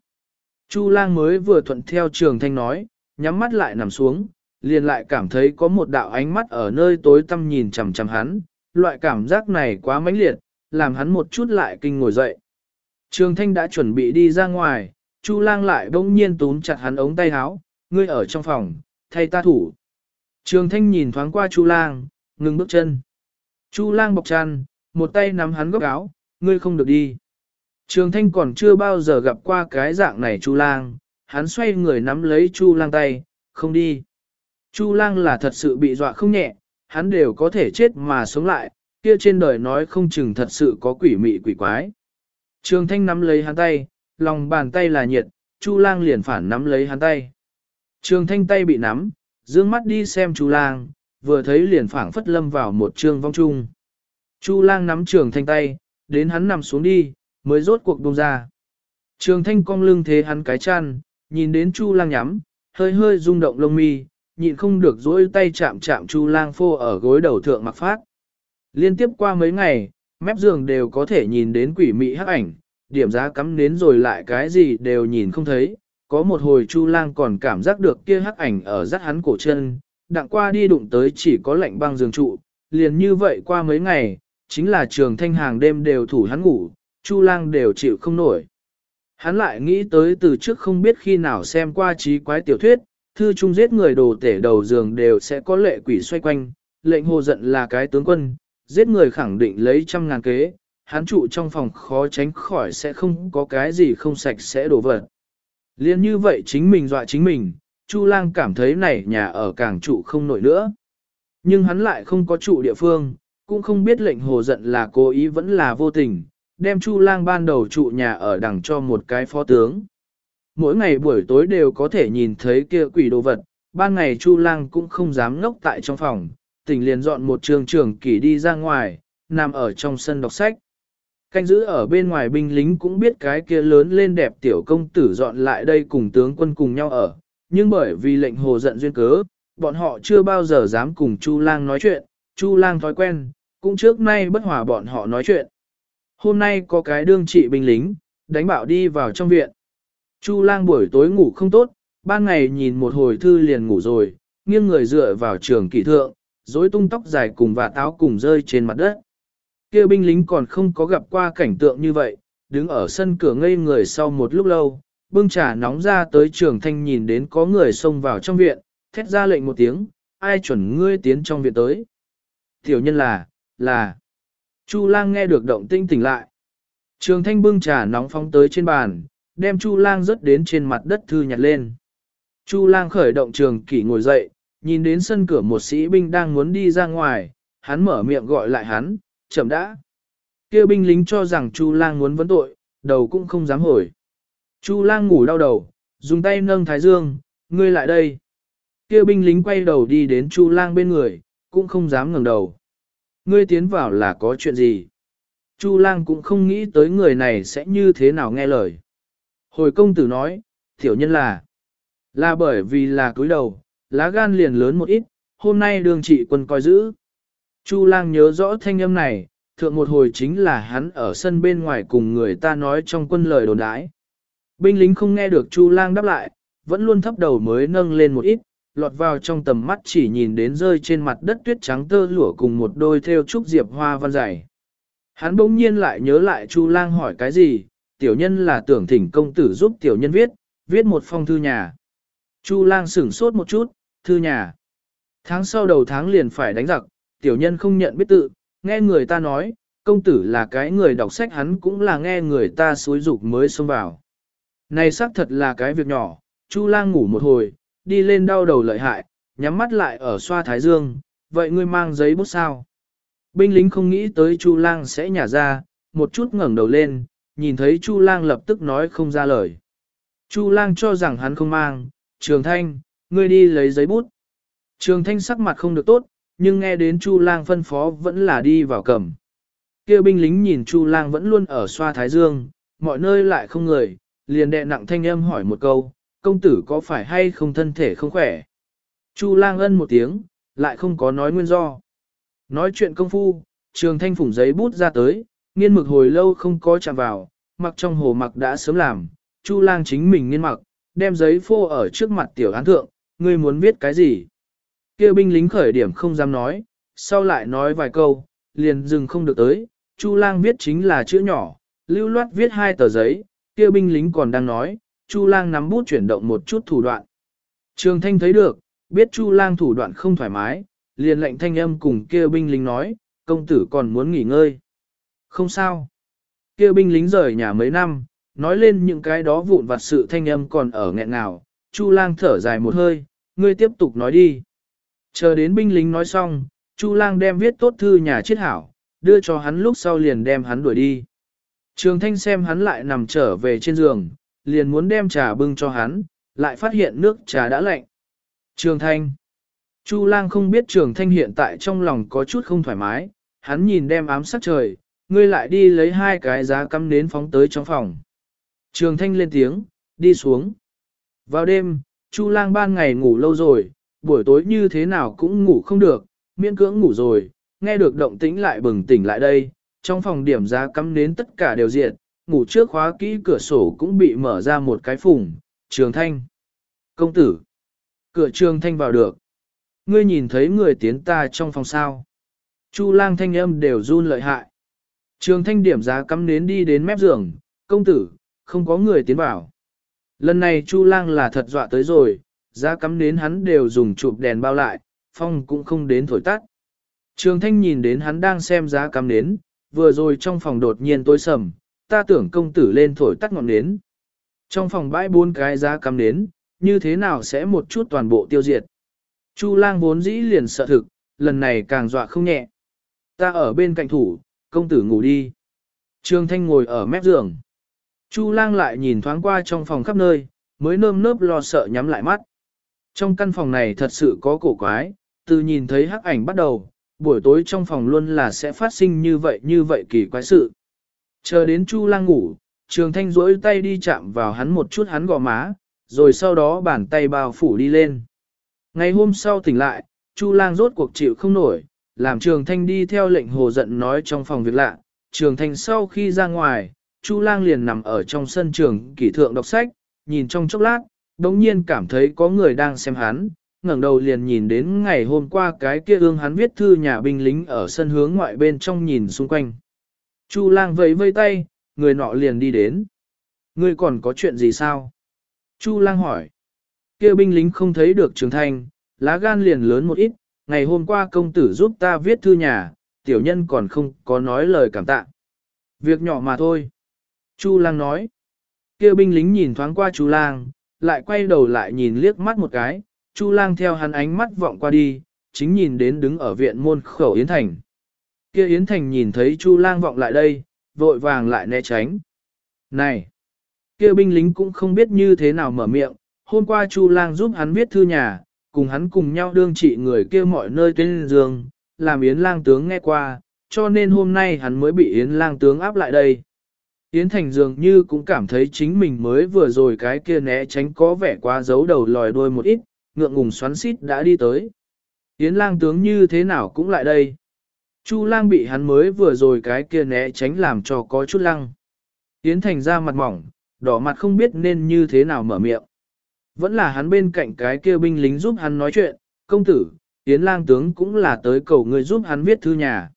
A: Chu lang mới vừa thuận theo trường thanh nói, nhắm mắt lại nằm xuống, liền lại cảm thấy có một đạo ánh mắt ở nơi tối tăm nhìn chằm chằm hắn, loại cảm giác này quá mãnh liệt, làm hắn một chút lại kinh ngồi dậy. Trường thanh đã chuẩn bị đi ra ngoài, Chu lang lại bỗng nhiên túm chặt hắn ống tay áo, ngươi ở trong phòng, thay ta thủ. Trường thanh nhìn thoáng qua Chu lang, ngừng bước chân. Chu lang bọc chăn, một tay nắm hắn góc áo, ngươi không được đi. Trường thanh còn chưa bao giờ gặp qua cái dạng này Chu lang, hắn xoay người nắm lấy Chu lang tay, không đi. Chu lang là thật sự bị dọa không nhẹ, hắn đều có thể chết mà sống lại, kia trên đời nói không chừng thật sự có quỷ mị quỷ quái. Trường thanh nắm lấy hắn tay, lòng bàn tay là nhiệt, Chu lang liền phản nắm lấy hắn tay. Trường thanh tay bị nắm, dương mắt đi xem Chu lang, vừa thấy liền phảng phất lâm vào một trường vong trung. Chu lang nắm trường thanh tay, đến hắn nằm xuống đi, mới rốt cuộc buông ra. Trường thanh cong lưng thế hắn cái chăn, nhìn đến Chu lang nhắm, hơi hơi rung động lông mi, nhịn không được dỗi tay chạm chạm Chu lang phô ở gối đầu thượng mặc phát. Liên tiếp qua mấy ngày, mép giường đều có thể nhìn đến quỷ mị hắc ảnh, điểm giá cắm nến rồi lại cái gì đều nhìn không thấy. Có một hồi Chu lang còn cảm giác được kia hắc ảnh ở dắt hắn cổ chân, đặng qua đi đụng tới chỉ có lạnh băng giường trụ, liền như vậy qua mấy ngày, chính là trường thanh hàng đêm đều thủ hắn ngủ, Chu lang đều chịu không nổi. Hắn lại nghĩ tới từ trước không biết khi nào xem qua trí quái tiểu thuyết, thư trung giết người đồ tể đầu giường đều sẽ có lệ quỷ xoay quanh, lệnh hồ giận là cái tướng quân, giết người khẳng định lấy trăm ngàn kế, hắn trụ trong phòng khó tránh khỏi sẽ không có cái gì không sạch sẽ đổ vật. Liên như vậy chính mình dọa chính mình, Chu lang cảm thấy này nhà ở càng trụ không nổi nữa. Nhưng hắn lại không có trụ địa phương, cũng không biết lệnh hồ giận là cố ý vẫn là vô tình, đem Chu lang ban đầu trụ nhà ở đằng cho một cái phó tướng. Mỗi ngày buổi tối đều có thể nhìn thấy kia quỷ đồ vật, ban ngày Chu lang cũng không dám ngốc tại trong phòng, tỉnh liền dọn một trường trường kỷ đi ra ngoài, nằm ở trong sân đọc sách. Canh giữ ở bên ngoài binh lính cũng biết cái kia lớn lên đẹp tiểu công tử dọn lại đây cùng tướng quân cùng nhau ở, nhưng bởi vì lệnh hồ giận duyên cớ, bọn họ chưa bao giờ dám cùng Chu Lang nói chuyện, Chu Lang thói quen, cũng trước nay bất hòa bọn họ nói chuyện. Hôm nay có cái đương trị binh lính, đánh bạo đi vào trong viện. Chu Lang buổi tối ngủ không tốt, ban ngày nhìn một hồi thư liền ngủ rồi, nghiêng người dựa vào trường kỷ thượng, rối tung tóc dài cùng và táo cùng rơi trên mặt đất. Kêu binh lính còn không có gặp qua cảnh tượng như vậy, đứng ở sân cửa ngây người sau một lúc lâu, bưng trà nóng ra tới trường thanh nhìn đến có người xông vào trong viện, thét ra lệnh một tiếng, ai chuẩn ngươi tiến trong viện tới. Tiểu nhân là, là. Chu lang nghe được động tinh tỉnh lại. Trường thanh bưng trà nóng phóng tới trên bàn, đem Chu lang rớt đến trên mặt đất thư nhặt lên. Chu lang khởi động trường kỷ ngồi dậy, nhìn đến sân cửa một sĩ binh đang muốn đi ra ngoài, hắn mở miệng gọi lại hắn, chậm đã. Kêu binh lính cho rằng Chu lang muốn vấn tội, đầu cũng không dám hồi. Chu lang ngủ đau đầu, dùng tay nâng thái dương, ngươi lại đây. Kêu binh lính quay đầu đi đến Chu lang bên người, cũng không dám ngẩng đầu. Ngươi tiến vào là có chuyện gì? Chu lang cũng không nghĩ tới người này sẽ như thế nào nghe lời. Hồi công tử nói, tiểu nhân là, là bởi vì là cúi đầu, lá gan liền lớn một ít, hôm nay đường trị quân coi giữ. Chu lang nhớ rõ thanh âm này, thượng một hồi chính là hắn ở sân bên ngoài cùng người ta nói trong quân lời đồn đái. Binh lính không nghe được Chu lang đáp lại, vẫn luôn thấp đầu mới nâng lên một ít, lọt vào trong tầm mắt chỉ nhìn đến rơi trên mặt đất tuyết trắng tơ lụa cùng một đôi theo trúc diệp hoa văn dày. Hắn bỗng nhiên lại nhớ lại Chu lang hỏi cái gì, tiểu nhân là tưởng thỉnh công tử giúp tiểu nhân viết, viết một phong thư nhà. Chu lang sửng sốt một chút, thư nhà. Tháng sau đầu tháng liền phải đánh giặc, tiểu nhân không nhận biết tự, nghe người ta nói, công tử là cái người đọc sách hắn cũng là nghe người ta xúi dục mới xông vào. Này xác thật là cái việc nhỏ, Chu lang ngủ một hồi, đi lên đau đầu lợi hại, nhắm mắt lại ở xoa thái dương, vậy ngươi mang giấy bút sao? Binh lính không nghĩ tới Chu lang sẽ nhả ra, một chút ngẩng đầu lên, nhìn thấy Chu lang lập tức nói không ra lời. Chu lang cho rằng hắn không mang, trường thanh, ngươi đi lấy giấy bút. Trường thanh sắc mặt không được tốt, nhưng nghe đến Chu lang phân phó vẫn là đi vào cầm. kia binh lính nhìn Chu lang vẫn luôn ở xoa thái dương, mọi nơi lại không người, liền đè nặng thanh âm hỏi một câu, công tử có phải hay không thân thể không khỏe? Chu lang ân một tiếng, lại không có nói nguyên do. Nói chuyện công phu, trường thanh phủng giấy bút ra tới, nghiên mực hồi lâu không có chạm vào, mặc trong hồ mặc đã sớm làm, chu lang chính mình nghiên mặc, đem giấy phô ở trước mặt tiểu án thượng, ngươi muốn viết cái gì? Kêu binh lính khởi điểm không dám nói, sau lại nói vài câu, liền dừng không được tới, chu lang viết chính là chữ nhỏ, lưu loát viết hai tờ giấy, kêu binh lính còn đang nói, Chu lang nắm bút chuyển động một chút thủ đoạn. Trường thanh thấy được, biết Chu lang thủ đoạn không thoải mái, liền lệnh thanh âm cùng kia binh lính nói, công tử còn muốn nghỉ ngơi. Không sao. Kia binh lính rời nhà mấy năm, nói lên những cái đó vụn vặt sự thanh âm còn ở nghẹn ngào, Chu lang thở dài một hơi, ngươi tiếp tục nói đi. Chờ đến binh lính nói xong, Chu lang đem viết tốt thư nhà chiết hảo, đưa cho hắn lúc sau liền đem hắn đuổi đi. Trường thanh xem hắn lại nằm trở về trên giường, liền muốn đem trà bưng cho hắn, lại phát hiện nước trà đã lạnh. Trường Thanh Chu lang không biết Trường Thanh hiện tại trong lòng có chút không thoải mái, hắn nhìn đem ám sát trời, ngươi lại đi lấy hai cái giá cắm nến phóng tới trong phòng. Trường Thanh lên tiếng, đi xuống. Vào đêm, Chu lang ban ngày ngủ lâu rồi, buổi tối như thế nào cũng ngủ không được, miễn cưỡng ngủ rồi, nghe được động tĩnh lại bừng tỉnh lại đây, trong phòng điểm giá cắm nến tất cả đều diệt, ngủ trước khóa kỹ cửa sổ cũng bị mở ra một cái phùng, trường thanh. Công tử, cửa trường thanh vào được. Ngươi nhìn thấy người tiến ta trong phòng sao. Chu lang thanh âm đều run lợi hại. Trường thanh điểm giá cắm nến đi đến mép giường, công tử, không có người tiến vào. Lần này Chu lang là thật dọa tới rồi, giá cắm nến hắn đều dùng chụp đèn bao lại, phong cũng không đến thổi tắt. Trường thanh nhìn đến hắn đang xem giá cắm nến, vừa rồi trong phòng đột nhiên tối sầm, ta tưởng công tử lên thổi tắt ngọn nến. Trong phòng bãi bốn cái giá cắm nến, như thế nào sẽ một chút toàn bộ tiêu diệt. Chu lang vốn dĩ liền sợ thực, lần này càng dọa không nhẹ. Ta ở bên cạnh thủ, công tử ngủ đi. Trương Thanh ngồi ở mép giường. Chu lang lại nhìn thoáng qua trong phòng khắp nơi, mới nơm nớp lo sợ nhắm lại mắt. Trong căn phòng này thật sự có cổ quái, từ nhìn thấy hắc ảnh bắt đầu, buổi tối trong phòng luôn là sẽ phát sinh như vậy như vậy kỳ quái sự. Chờ đến Chu lang ngủ, Trường Thanh duỗi tay đi chạm vào hắn một chút hắn gò má, rồi sau đó bàn tay bao phủ đi lên. Ngày hôm sau tỉnh lại, Chu lang rốt cuộc chịu không nổi, làm Trường Thanh đi theo lệnh hồ giận nói trong phòng việc lạ. Trường Thanh sau khi ra ngoài, Chu lang liền nằm ở trong sân trường kỷ thượng đọc sách, nhìn trong chốc lát, đống nhiên cảm thấy có người đang xem hắn, ngẩng đầu liền nhìn đến ngày hôm qua cái kia ương hắn viết thư nhà binh lính ở sân hướng ngoại bên trong nhìn xung quanh. Chu lang vẫy vây tay, người nọ liền đi đến. Ngươi còn có chuyện gì sao? Chu lang hỏi. Kia binh lính không thấy được trường thanh, lá gan liền lớn một ít, ngày hôm qua công tử giúp ta viết thư nhà, tiểu nhân còn không có nói lời cảm tạ. Việc nhỏ mà thôi. Chu lang nói. Kia binh lính nhìn thoáng qua chu lang, lại quay đầu lại nhìn liếc mắt một cái, chu lang theo hắn ánh mắt vọng qua đi, chính nhìn đến đứng ở viện môn khẩu Yến Thành. Kia Yến Thành nhìn thấy chu lang vọng lại đây, vội vàng lại né tránh. Này! Kia binh lính cũng không biết như thế nào mở miệng, hôm qua chu lang giúp hắn viết thư nhà, cùng hắn cùng nhau đương trị người kia mọi nơi trên giường, làm Yến lang tướng nghe qua, cho nên hôm nay hắn mới bị Yến lang tướng áp lại đây. Yến Thành dường như cũng cảm thấy chính mình mới vừa rồi cái kia né tránh có vẻ quá giấu đầu lòi đuôi một ít, ngượng ngùng xoắn xít đã đi tới. Yến lang tướng như thế nào cũng lại đây. Chu lang bị hắn mới vừa rồi cái kia né tránh làm cho có chút lăng. Yến Thành ra mặt mỏng, đỏ mặt không biết nên như thế nào mở miệng. Vẫn là hắn bên cạnh cái kia binh lính giúp hắn nói chuyện, công tử, Yến lang tướng cũng là tới cầu người giúp hắn viết thư nhà.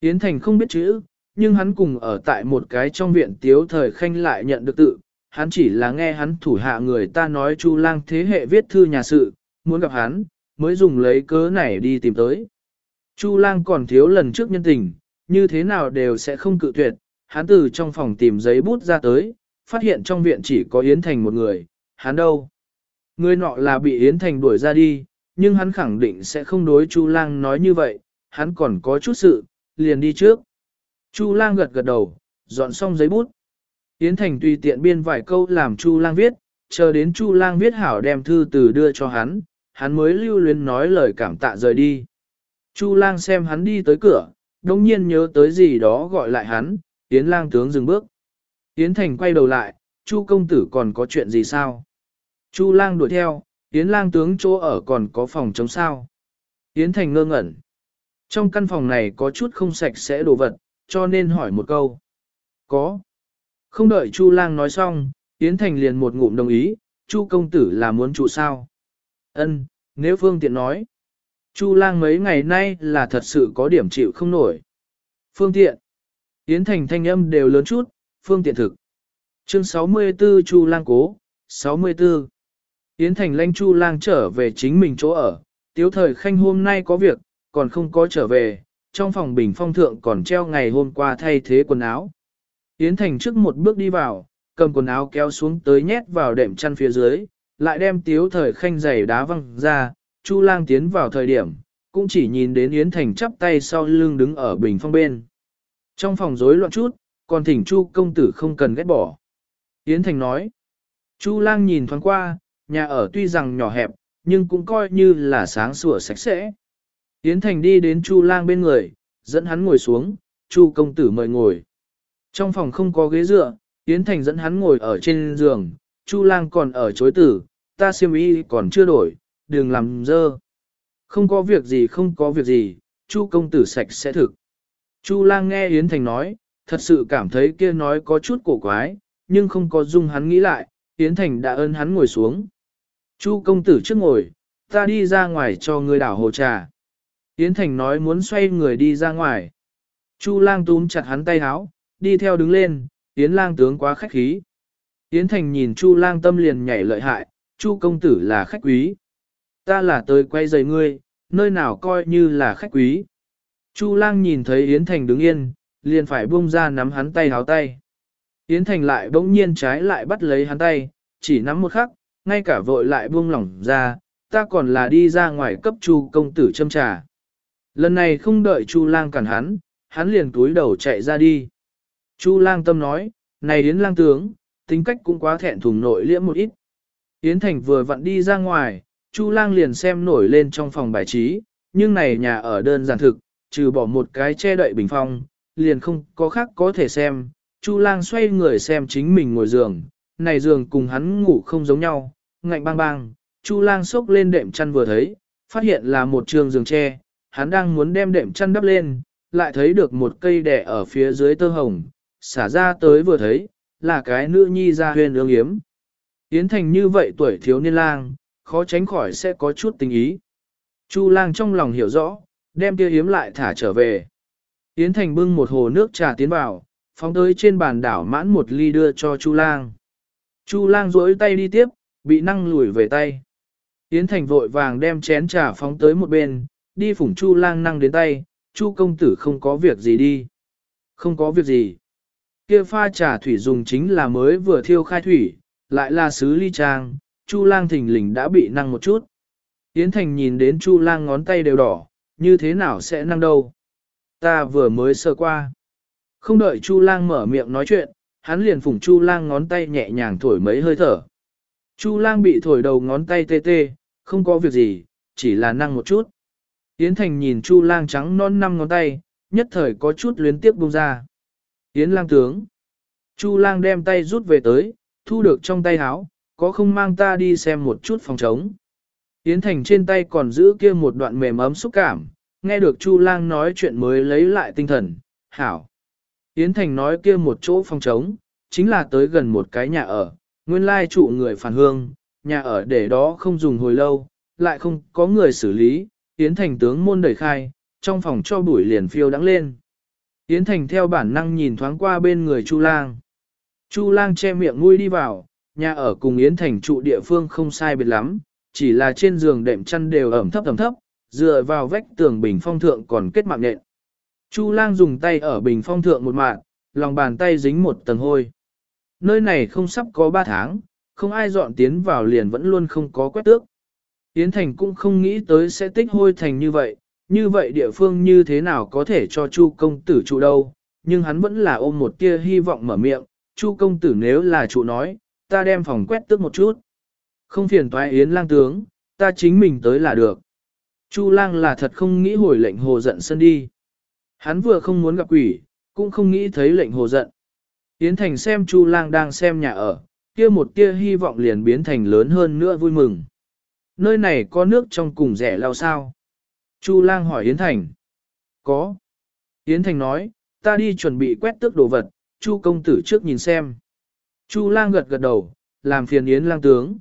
A: Yến Thành không biết chữ, nhưng hắn cùng ở tại một cái trong viện tiếu thời khanh lại nhận được tự, hắn chỉ là nghe hắn thủ hạ người ta nói Chu Lang thế hệ viết thư nhà sự, muốn gặp hắn, mới dùng lấy cớ này đi tìm tới. Chu Lang còn thiếu lần trước nhân tình, như thế nào đều sẽ không cự tuyệt, hắn từ trong phòng tìm giấy bút ra tới, phát hiện trong viện chỉ có Yến Thành một người, hắn đâu? Người nọ là bị Yến Thành đuổi ra đi, nhưng hắn khẳng định sẽ không đối Chu Lang nói như vậy, hắn còn có chút sự, liền đi trước. Chu lang gật gật đầu, dọn xong giấy bút. Yến Thành tùy tiện biên vài câu làm Chu lang viết, chờ đến Chu lang viết hảo đem thư từ đưa cho hắn, hắn mới lưu luyến nói lời cảm tạ rời đi. Chu lang xem hắn đi tới cửa, đồng nhiên nhớ tới gì đó gọi lại hắn, Yến lang tướng dừng bước. Yến Thành quay đầu lại, Chu công tử còn có chuyện gì sao? Chu lang đuổi theo, Yến lang tướng chỗ ở còn có phòng chống sao? Yến Thành ngơ ngẩn. Trong căn phòng này có chút không sạch sẽ đồ vật, cho nên hỏi một câu. Có. Không đợi Chu lang nói xong, Yến Thành liền một ngụm đồng ý, Chu công tử là muốn trụ sao? Ân, nếu phương tiện nói. Chu lang mấy ngày nay là thật sự có điểm chịu không nổi. Phương tiện. Yến Thành thanh âm đều lớn chút, phương tiện thực. Chương 64 Chu lang cố, 64. Yến Thành lanh Chu lang trở về chính mình chỗ ở, tiếu thời khanh hôm nay có việc, còn không có trở về, trong phòng bình phong thượng còn treo ngày hôm qua thay thế quần áo. Yến Thành trước một bước đi vào, cầm quần áo kéo xuống tới nhét vào đệm chăn phía dưới, lại đem tiếu thời khanh giày đá văng ra, Chu lang tiến vào thời điểm, cũng chỉ nhìn đến Yến Thành chắp tay sau lưng đứng ở bình phong bên. Trong phòng rối loạn chút, còn thỉnh Chu công tử không cần ghét bỏ. Yến Thành nói, Chu lang nhìn thoáng qua, nhà ở tuy rằng nhỏ hẹp, nhưng cũng coi như là sáng sủa sạch sẽ. Yến Thành đi đến Chu lang bên người, dẫn hắn ngồi xuống, Chu công tử mời ngồi. Trong phòng không có ghế dựa, Yến Thành dẫn hắn ngồi ở trên giường, Chu lang còn ở chối tử, ta siêm y còn chưa đổi, đừng làm dơ. Không có việc gì không có việc gì, Chu công tử sạch sẽ thực. Chu lang nghe Yến Thành nói, thật sự cảm thấy kia nói có chút cổ quái, nhưng không có dung hắn nghĩ lại, Yến Thành đã ơn hắn ngồi xuống. Chu công tử trước ngồi, ta đi ra ngoài cho ngươi đảo hồ trà. Yến Thành nói muốn xoay người đi ra ngoài. Chu lang túm chặt hắn tay háo, đi theo đứng lên, Yến lang tướng quá khách khí. Yến Thành nhìn Chu lang tâm liền nhảy lợi hại, Chu công tử là khách quý. Ta là tới quay giày ngươi, nơi nào coi như là khách quý. Chu lang nhìn thấy Yến Thành đứng yên, liền phải buông ra nắm hắn tay háo tay. Yến Thành lại bỗng nhiên trái lại bắt lấy hắn tay, chỉ nắm một khắc, ngay cả vội lại buông lỏng ra, ta còn là đi ra ngoài cấp Chu công tử châm trà. Lần này không đợi Chu lang cản hắn, hắn liền túi đầu chạy ra đi. Chu lang tâm nói, này Yến lang tướng, tính cách cũng quá thẹn thùng nội liễm một ít. Yến Thành vừa vặn đi ra ngoài, Chu lang liền xem nổi lên trong phòng bài trí, nhưng này nhà ở đơn giản thực, trừ bỏ một cái che đậy bình phong, liền không có khác có thể xem. Chu lang xoay người xem chính mình ngồi giường, này giường cùng hắn ngủ không giống nhau, ngạnh bang bang, Chu lang sốc lên đệm chăn vừa thấy, phát hiện là một trường giường tre, hắn đang muốn đem đệm chăn đắp lên, lại thấy được một cây đẻ ở phía dưới tơ hồng, xả ra tới vừa thấy, là cái nữ nhi ra huyền ương yếm. Yến thành như vậy tuổi thiếu niên lang, khó tránh khỏi sẽ có chút tình ý. Chu lang trong lòng hiểu rõ, đem kia hiếm lại thả trở về. Yến thành bưng một hồ nước trà tiến vào, phóng tới trên bàn đảo mãn một ly đưa cho Chu lang. Chu lang duỗi tay đi tiếp, bị năng lùi về tay. Yến thành vội vàng đem chén trà phóng tới một bên, đi phủng Chu lang năng đến tay, Chu công tử không có việc gì đi. Không có việc gì. Kia pha trà thủy dùng chính là mới vừa thiêu khai thủy, lại là sứ ly trang, Chu lang thình lình đã bị năng một chút. Yến Thành nhìn đến Chu lang ngón tay đều đỏ, như thế nào sẽ năng đâu. Ta vừa mới sơ qua. Không đợi Chu lang mở miệng nói chuyện, hắn liền phủng Chu lang ngón tay nhẹ nhàng thổi mấy hơi thở. Chu lang bị thổi đầu ngón tay tê tê, không có việc gì, chỉ là năng một chút. Yến Thành nhìn Chu lang trắng non năm ngón tay, nhất thời có chút luyến tiếc buông ra. Yến lang tướng. Chu lang đem tay rút về tới, thu được trong tay háo, có không mang ta đi xem một chút phòng trống. Yến Thành trên tay còn giữ kia một đoạn mềm ấm xúc cảm, nghe được Chu lang nói chuyện mới lấy lại tinh thần, hảo. Yến Thành nói kia một chỗ phòng trống, chính là tới gần một cái nhà ở, nguyên lai trụ người phản hương, nhà ở để đó không dùng hồi lâu, lại không có người xử lý, Yến Thành tướng môn đẩy khai, trong phòng cho bụi liền phiêu đắng lên. Yến Thành theo bản năng nhìn thoáng qua bên người Chu Lang. Chu Lang che miệng ngui đi vào, nhà ở cùng Yến Thành trụ địa phương không sai biệt lắm, chỉ là trên giường đệm chăn đều ẩm thấp ẩm thấp, dựa vào vách tường bình phong thượng còn kết mạng nện. Chu Lang dùng tay ở bình phong thượng một mạng, lòng bàn tay dính một tầng hôi. Nơi này không sắp có ba tháng, không ai dọn tiến vào liền vẫn luôn không có quét tước. Yến Thành cũng không nghĩ tới sẽ tích hôi thành như vậy, như vậy địa phương như thế nào có thể cho Chu công tử trụ đâu, nhưng hắn vẫn là ôm một tia hy vọng mở miệng, Chu công tử nếu là trụ nói, ta đem phòng quét tước một chút. Không phiền toái Yến lang tướng, ta chính mình tới là được. Chu lang là thật không nghĩ hồi lệnh hồ giận sân đi. Hắn vừa không muốn gặp quỷ, cũng không nghĩ thấy lệnh hồ giận. Yến Thành xem Chu lang đang xem nhà ở, kia một tia hy vọng liền biến thành lớn hơn nữa vui mừng. Nơi này có nước trong cùng rẻ lao sao? Chu lang hỏi Yến Thành. Có. Yến Thành nói, ta đi chuẩn bị quét tước đồ vật, Chu công tử trước nhìn xem. Chu lang gật gật đầu, làm phiền Yến lang tướng.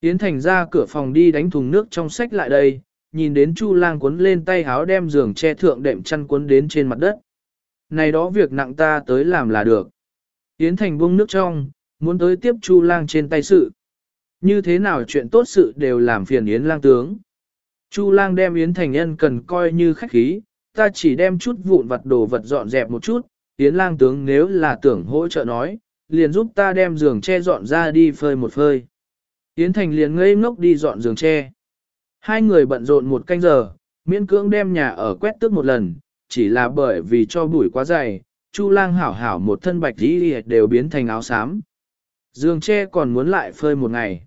A: Yến Thành ra cửa phòng đi đánh thùng nước trong sách lại đây, nhìn đến Chu lang cuốn lên tay háo đem giường che thượng đệm chăn cuốn đến trên mặt đất. Này đó việc nặng ta tới làm là được. Yến Thành buông nước trong, muốn tới tiếp Chu lang trên tay sự. Như thế nào chuyện tốt sự đều làm phiền Yến lang tướng. Chu lang đem Yến Thành Nhân cần coi như khách khí, ta chỉ đem chút vụn vặt đồ vật dọn dẹp một chút, Yến lang tướng nếu là tưởng hỗ trợ nói, liền giúp ta đem giường che dọn ra đi phơi một phơi. Yến Thành liền ngây ngốc đi dọn giường che. Hai người bận rộn một canh giờ, miễn cưỡng đem nhà ở quét tước một lần, chỉ là bởi vì cho bụi quá dày, Chu lang hảo hảo một thân bạch đi đều biến thành áo xám. Giường che còn muốn lại phơi một ngày.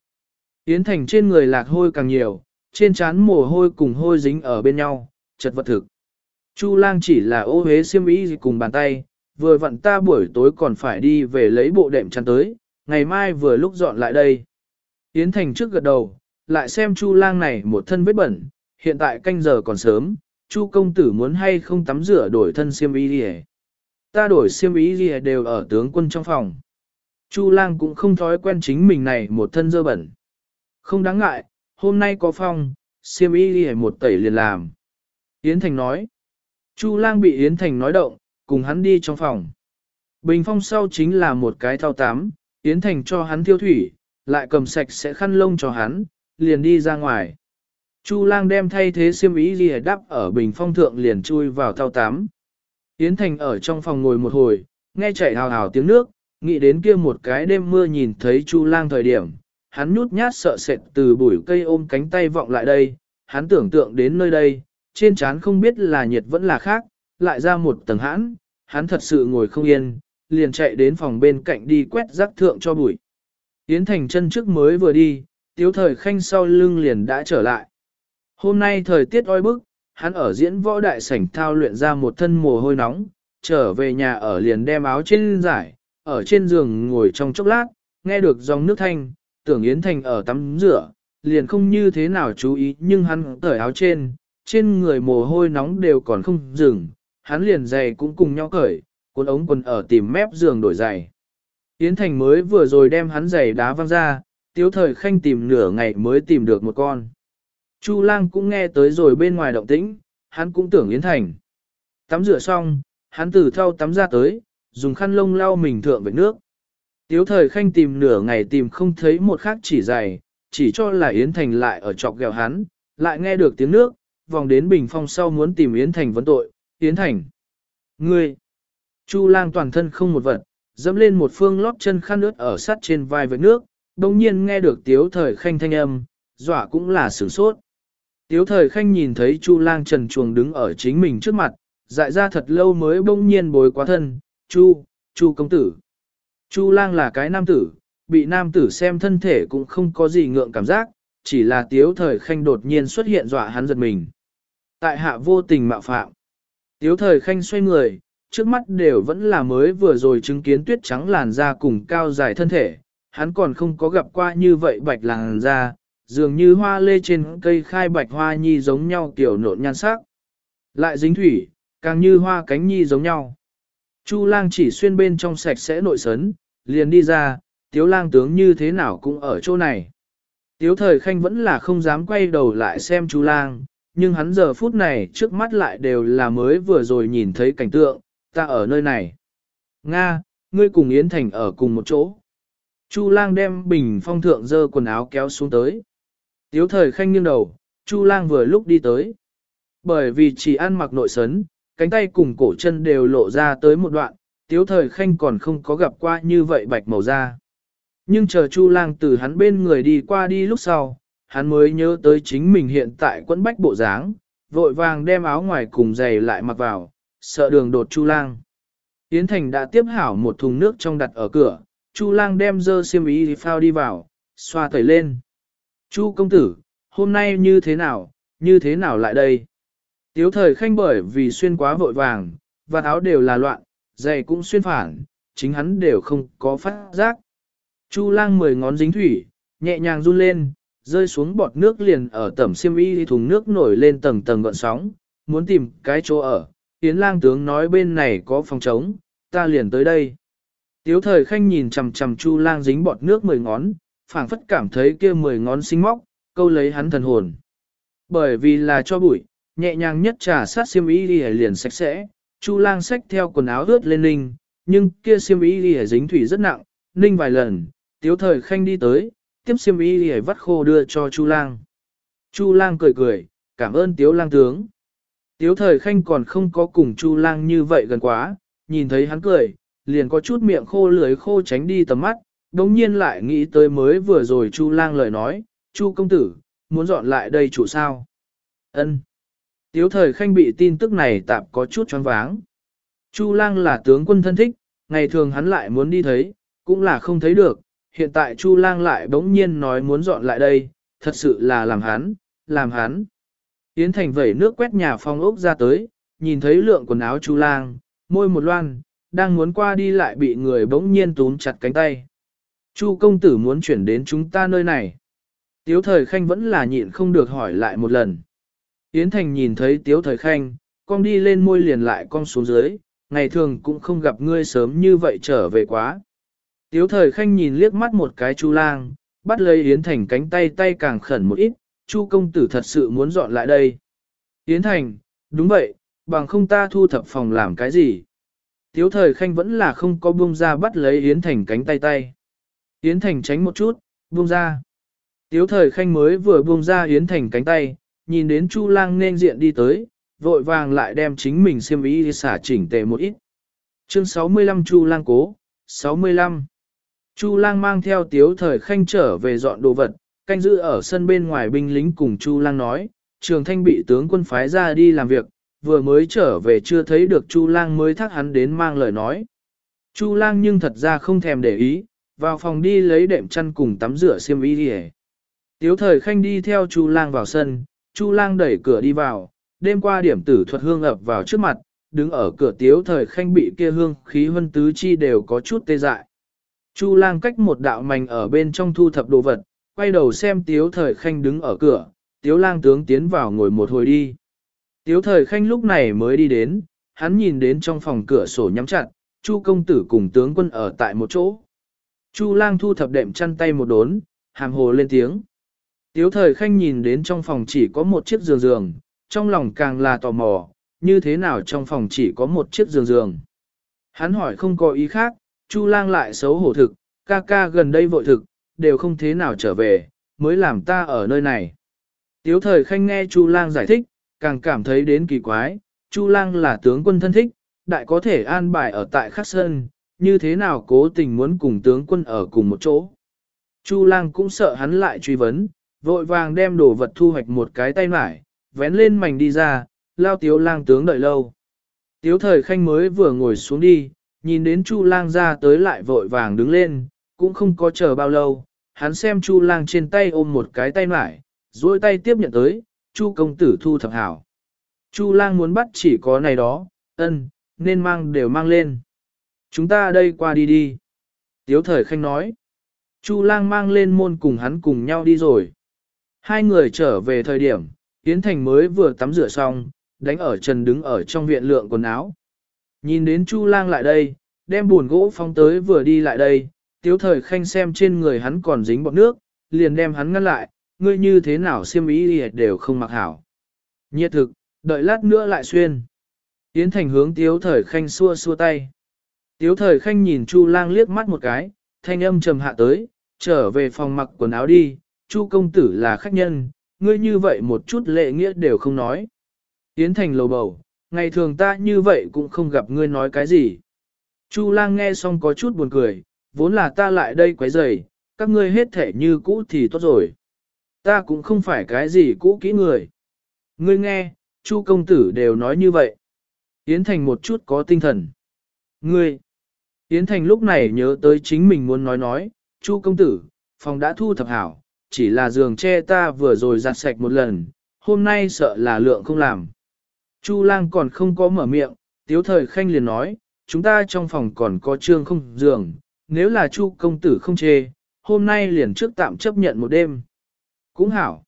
A: Yến Thành trên người lạc hôi càng nhiều, trên trán mồ hôi cùng hôi dính ở bên nhau, chật vật thực. Chu lang chỉ là ô hế xiêm y cùng bàn tay, vừa vặn ta buổi tối còn phải đi về lấy bộ đệm chăn tới, ngày mai vừa lúc dọn lại đây. Yến Thành trước gật đầu, lại xem Chu lang này một thân vết bẩn, hiện tại canh giờ còn sớm, Chu công tử muốn hay không tắm rửa đổi thân xiêm y gì Ta đổi xiêm y gì đều ở tướng quân trong phòng. Chu lang cũng không thói quen chính mình này một thân dơ bẩn. Không đáng ngại, hôm nay có phong, xiêm y gì một tẩy liền làm. Yến Thành nói. Chu lang bị Yến Thành nói động, cùng hắn đi trong phòng. Bình phong sau chính là một cái thao tám, Yến Thành cho hắn thiêu thủy, lại cầm sạch sẽ khăn lông cho hắn, liền đi ra ngoài. Chu lang đem thay thế xiêm y gì đắp ở bình phong thượng liền chui vào thao tám. Yến Thành ở trong phòng ngồi một hồi, nghe chảy hào hào tiếng nước, nghĩ đến kia một cái đêm mưa nhìn thấy Chu lang thời điểm, hắn nhút nhát sợ sệt từ bụi cây ôm cánh tay vọng lại đây, hắn tưởng tượng đến nơi đây, trên trán không biết là nhiệt vẫn là khác, lại ra một tầng hãn, hắn thật sự ngồi không yên, liền chạy đến phòng bên cạnh đi quét rác thượng cho bụi. Yến Thành chân trước mới vừa đi, tiếu thời khanh sau lưng liền đã trở lại. Hôm nay thời tiết oi bức, hắn ở diễn võ đại sảnh thao luyện ra một thân mồ hôi nóng, trở về nhà ở liền đem áo trên giải, ở trên giường ngồi trong chốc lát, nghe được dòng nước thanh, tưởng Yến Thành ở tắm rửa, liền không như thế nào chú ý nhưng hắn cởi áo trên, trên người mồ hôi nóng đều còn không dừng, hắn liền giày cũng cùng nhau cởi, cuốn ống quần ở tìm mép giường đổi giày. Yến Thành mới vừa rồi đem hắn giày đá văng ra, tiếu thời khanh tìm nửa ngày mới tìm được một con. Chu lang cũng nghe tới rồi bên ngoài động tĩnh, hắn cũng tưởng Yến Thành. Tắm rửa xong, hắn từ thau tắm ra tới, dùng khăn lông lau mình thượng với nước. Tiếu thời khanh tìm nửa ngày tìm không thấy một khác chỉ giày, chỉ cho là Yến Thành lại ở chọc ghẹo hắn, lại nghe được tiếng nước, vòng đến bình phong sau muốn tìm Yến Thành vấn tội, Yến Thành. Ngươi! Chu lang toàn thân không một vật, dẫm lên một phương lót chân khăn nước ở sát trên vai với nước, đồng nhiên nghe được tiếu thời khanh thanh âm, dọa cũng là sửng sốt. Tiếu thời khanh nhìn thấy Chu lang trần chuồng đứng ở chính mình trước mặt, dại ra thật lâu mới bỗng nhiên bối quá thân, Chu, Chu công tử. Chu lang là cái nam tử, bị nam tử xem thân thể cũng không có gì ngượng cảm giác, chỉ là tiếu thời khanh đột nhiên xuất hiện dọa hắn giật mình. Tại hạ vô tình mạo phạm. Tiếu thời khanh xoay người, trước mắt đều vẫn là mới vừa rồi chứng kiến tuyết trắng làn da cùng cao dài thân thể, hắn còn không có gặp qua như vậy bạch làn da, dường như hoa lê trên cây khai bạch hoa nhi giống nhau tiểu nộn nhan sắc. Lại dính thủy, càng như hoa cánh nhi giống nhau. Chu lang chỉ xuyên bên trong sạch sẽ nội sấn, liền đi ra, tiếu lang tướng như thế nào cũng ở chỗ này. Tiếu thời khanh vẫn là không dám quay đầu lại xem Chu lang, nhưng hắn giờ phút này trước mắt lại đều là mới vừa rồi nhìn thấy cảnh tượng, ta ở nơi này. Nga, ngươi cùng Yến Thành ở cùng một chỗ. Chu lang đem bình phong thượng dơ quần áo kéo xuống tới. Tiếu thời khanh nghiêng đầu, Chu lang vừa lúc đi tới. Bởi vì chỉ ăn mặc nội sấn, cánh tay cùng cổ chân đều lộ ra tới một đoạn, tiếu thời khanh còn không có gặp qua như vậy bạch màu da. Nhưng chờ Chu lang từ hắn bên người đi qua đi lúc sau, hắn mới nhớ tới chính mình hiện tại quẫn bách bộ dáng, vội vàng đem áo ngoài cùng giày lại mặc vào, sợ đường đột Chu lang. Yến Thành đã tiếp hảo một thùng nước trong đặt ở cửa, Chu lang đem dơ xiêm y phao đi vào, xoa tẩy lên. Chu công tử, hôm nay như thế nào, như thế nào lại đây? Tiếu thời khanh bởi vì xuyên quá vội vàng, và áo đều là loạn, giày cũng xuyên phản, chính hắn đều không có phát giác. Chu lang mười ngón dính thủy, nhẹ nhàng run lên, rơi xuống bọt nước liền ở tẩm xiêm y thùng nước nổi lên tầng tầng gọn sóng, muốn tìm cái chỗ ở. Yến lang tướng nói bên này có phòng trống, ta liền tới đây. Tiếu thời khanh nhìn chằm chằm chu lang dính bọt nước mười ngón, phảng phất cảm thấy kia mười ngón sinh móc, câu lấy hắn thần hồn. Bởi vì là cho bụi, nhẹ nhàng nhất trà sát xiêm y đi liền sạch sẽ, chu lang xách theo quần áo ướt lên ninh, nhưng kia xiêm y đi dính thủy rất nặng, ninh vài lần, tiếu thời khanh đi tới, tiếp xiêm y đi vắt khô đưa cho chu lang. Chu lang cười cười, cảm ơn tiếu lang tướng. Tiếu thời khanh còn không có cùng chu lang như vậy gần quá, nhìn thấy hắn cười, liền có chút miệng khô lưỡi khô tránh đi tầm mắt, đồng nhiên lại nghĩ tới mới vừa rồi chu lang lời nói, chu công tử, muốn dọn lại đây chủ sao. ân Tiếu thời khanh bị tin tức này tạm có chút choáng váng. Chu lang là tướng quân thân thích, ngày thường hắn lại muốn đi thấy, cũng là không thấy được, hiện tại Chu lang lại bỗng nhiên nói muốn dọn lại đây, thật sự là làm hắn, làm hắn. Yến Thành vẩy nước quét nhà phong ốc ra tới, nhìn thấy lượng quần áo Chu lang, môi một loan, đang muốn qua đi lại bị người bỗng nhiên túm chặt cánh tay. Chu công tử muốn chuyển đến chúng ta nơi này. Tiếu thời khanh vẫn là nhịn không được hỏi lại một lần. Yến Thành nhìn thấy tiếu thời khanh, con đi lên môi liền lại con xuống dưới, ngày thường cũng không gặp ngươi sớm như vậy trở về quá. Tiếu thời khanh nhìn liếc mắt một cái chu lang, bắt lấy Yến Thành cánh tay tay càng khẩn một ít, chu công tử thật sự muốn dọn lại đây. Yến Thành, đúng vậy, bằng không ta thu thập phòng làm cái gì. Tiếu thời khanh vẫn là không có buông ra bắt lấy Yến Thành cánh tay tay. Yến Thành tránh một chút, buông ra. Tiếu thời khanh mới vừa buông ra Yến Thành cánh tay, nhìn đến Chu lang nên diện đi tới, vội vàng lại đem chính mình xiêm ý xả chỉnh tề một ít. Chương 65 Chu lang cố, 65 Chu lang mang theo tiếu thời khanh trở về dọn đồ vật, canh giữ ở sân bên ngoài binh lính cùng Chu lang nói, Trường Thanh bị tướng quân phái ra đi làm việc, vừa mới trở về chưa thấy được Chu Lang mới thắc hắn đến mang lời nói. Chu Lang nhưng thật ra không thèm để ý, vào phòng đi lấy đệm chăn cùng tắm rửa xiêm y đi Tiếu thời khanh đi theo Chu Lang vào sân, Chu Lang đẩy cửa đi vào, đêm qua điểm tử thuật hương ập vào trước mặt, đứng ở cửa tiếu thời khanh bị kia hương khí vân tứ chi đều có chút tê dại. Chu lang cách một đạo mảnh ở bên trong thu thập đồ vật, quay đầu xem tiếu thời khanh đứng ở cửa, tiếu lang tướng tiến vào ngồi một hồi đi. Tiếu thời khanh lúc này mới đi đến, hắn nhìn đến trong phòng cửa sổ nhắm chặt, chu công tử cùng tướng quân ở tại một chỗ. Chu lang thu thập đệm chăn tay một đốn, hàm hồ lên tiếng. Tiếu thời khanh nhìn đến trong phòng chỉ có một chiếc giường giường, trong lòng càng là tò mò, như thế nào trong phòng chỉ có một chiếc giường giường. Hắn hỏi không có ý khác, Chu lang lại xấu hổ thực, ca ca gần đây vội thực, đều không thế nào trở về, mới làm ta ở nơi này. Tiếu thời khanh nghe Chu lang giải thích, càng cảm thấy đến kỳ quái, Chu lang là tướng quân thân thích, đại có thể an bài ở tại khắc sơn, như thế nào cố tình muốn cùng tướng quân ở cùng một chỗ. Chu lang cũng sợ hắn lại truy vấn, vội vàng đem đồ vật thu hoạch một cái tay mải, vén lên mảnh đi ra, lao tiếu lang tướng đợi lâu. Tiếu thời khanh mới vừa ngồi xuống đi, nhìn đến Chu lang ra tới lại vội vàng đứng lên, cũng không có chờ bao lâu, hắn xem Chu lang trên tay ôm một cái tay mải, duỗi tay tiếp nhận tới, Chu công tử thu thập hảo. Chu lang muốn bắt chỉ có này đó, ân, nên mang đều mang lên. Chúng ta đây qua đi đi. Tiếu thời khanh nói. Chu lang mang lên môn cùng hắn cùng nhau đi rồi. Hai người trở về thời điểm, Yến Thành mới vừa tắm rửa xong, đánh ở trần đứng ở trong viện lượng quần áo. Nhìn đến Chu lang lại đây, đem buồn gỗ phong tới vừa đi lại đây, tiếu thời khanh xem trên người hắn còn dính bọt nước, liền đem hắn ngăn lại, ngươi như thế nào xiêm ý đều không mặc hảo. Nhiệt thực, đợi lát nữa lại xuyên. Yến Thành hướng tiếu thời khanh xua xua tay. Tiếu thời khanh nhìn Chu lang liếc mắt một cái, thanh âm trầm hạ tới, trở về phòng mặc quần áo đi, Chu công tử là khách nhân, ngươi như vậy một chút lệ nghĩa đều không nói. Yến Thành lầu bầu, ngày thường ta như vậy cũng không gặp ngươi nói cái gì. Chu lang nghe xong có chút buồn cười, vốn là ta lại đây quấy rầy, các ngươi hết thể như cũ thì tốt rồi. Ta cũng không phải cái gì cũ kỹ người. Ngươi nghe, Chu công tử đều nói như vậy. Yến Thành một chút có tinh thần. Ngươi! Yến Thành lúc này nhớ tới chính mình muốn nói nói, Chu công tử, phòng đã thu thập hảo, chỉ là giường che ta vừa rồi giặt sạch một lần, hôm nay sợ là lượng không làm. Chu lang còn không có mở miệng, tiếu thời khanh liền nói, chúng ta trong phòng còn có trương không giường, nếu là chu công tử không chê, hôm nay liền trước tạm chấp nhận một đêm. Cũng hảo.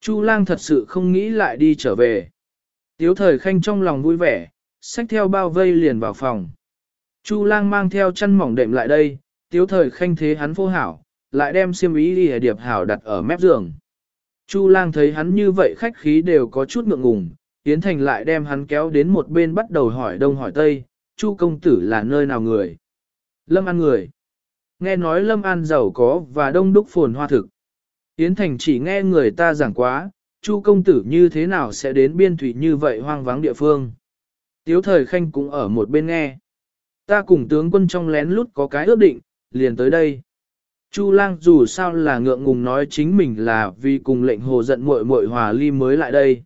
A: Chu lang thật sự không nghĩ lại đi trở về. Tiếu thời khanh trong lòng vui vẻ, xách theo bao vây liền vào phòng. Chu lang mang theo chân mỏng đệm lại đây, tiếu thời khanh thế hắn vô hảo, lại đem xiêm ý đi điệp hảo đặt ở mép giường. Chu lang thấy hắn như vậy khách khí đều có chút ngượng ngùng, Yến Thành lại đem hắn kéo đến một bên bắt đầu hỏi đông hỏi tây, Chu công tử là nơi nào người? Lâm An người. Nghe nói Lâm An giàu có và đông đúc phồn hoa thực. Yến Thành chỉ nghe người ta giảng quá, Chu công tử như thế nào sẽ đến biên thủy như vậy hoang vắng địa phương. Tiếu thời khanh cũng ở một bên nghe. Ta cùng tướng quân trong lén lút có cái ước định, liền tới đây. Chu lang dù sao là ngượng ngùng nói chính mình là vì cùng lệnh hồ giận muội muội hòa ly mới lại đây.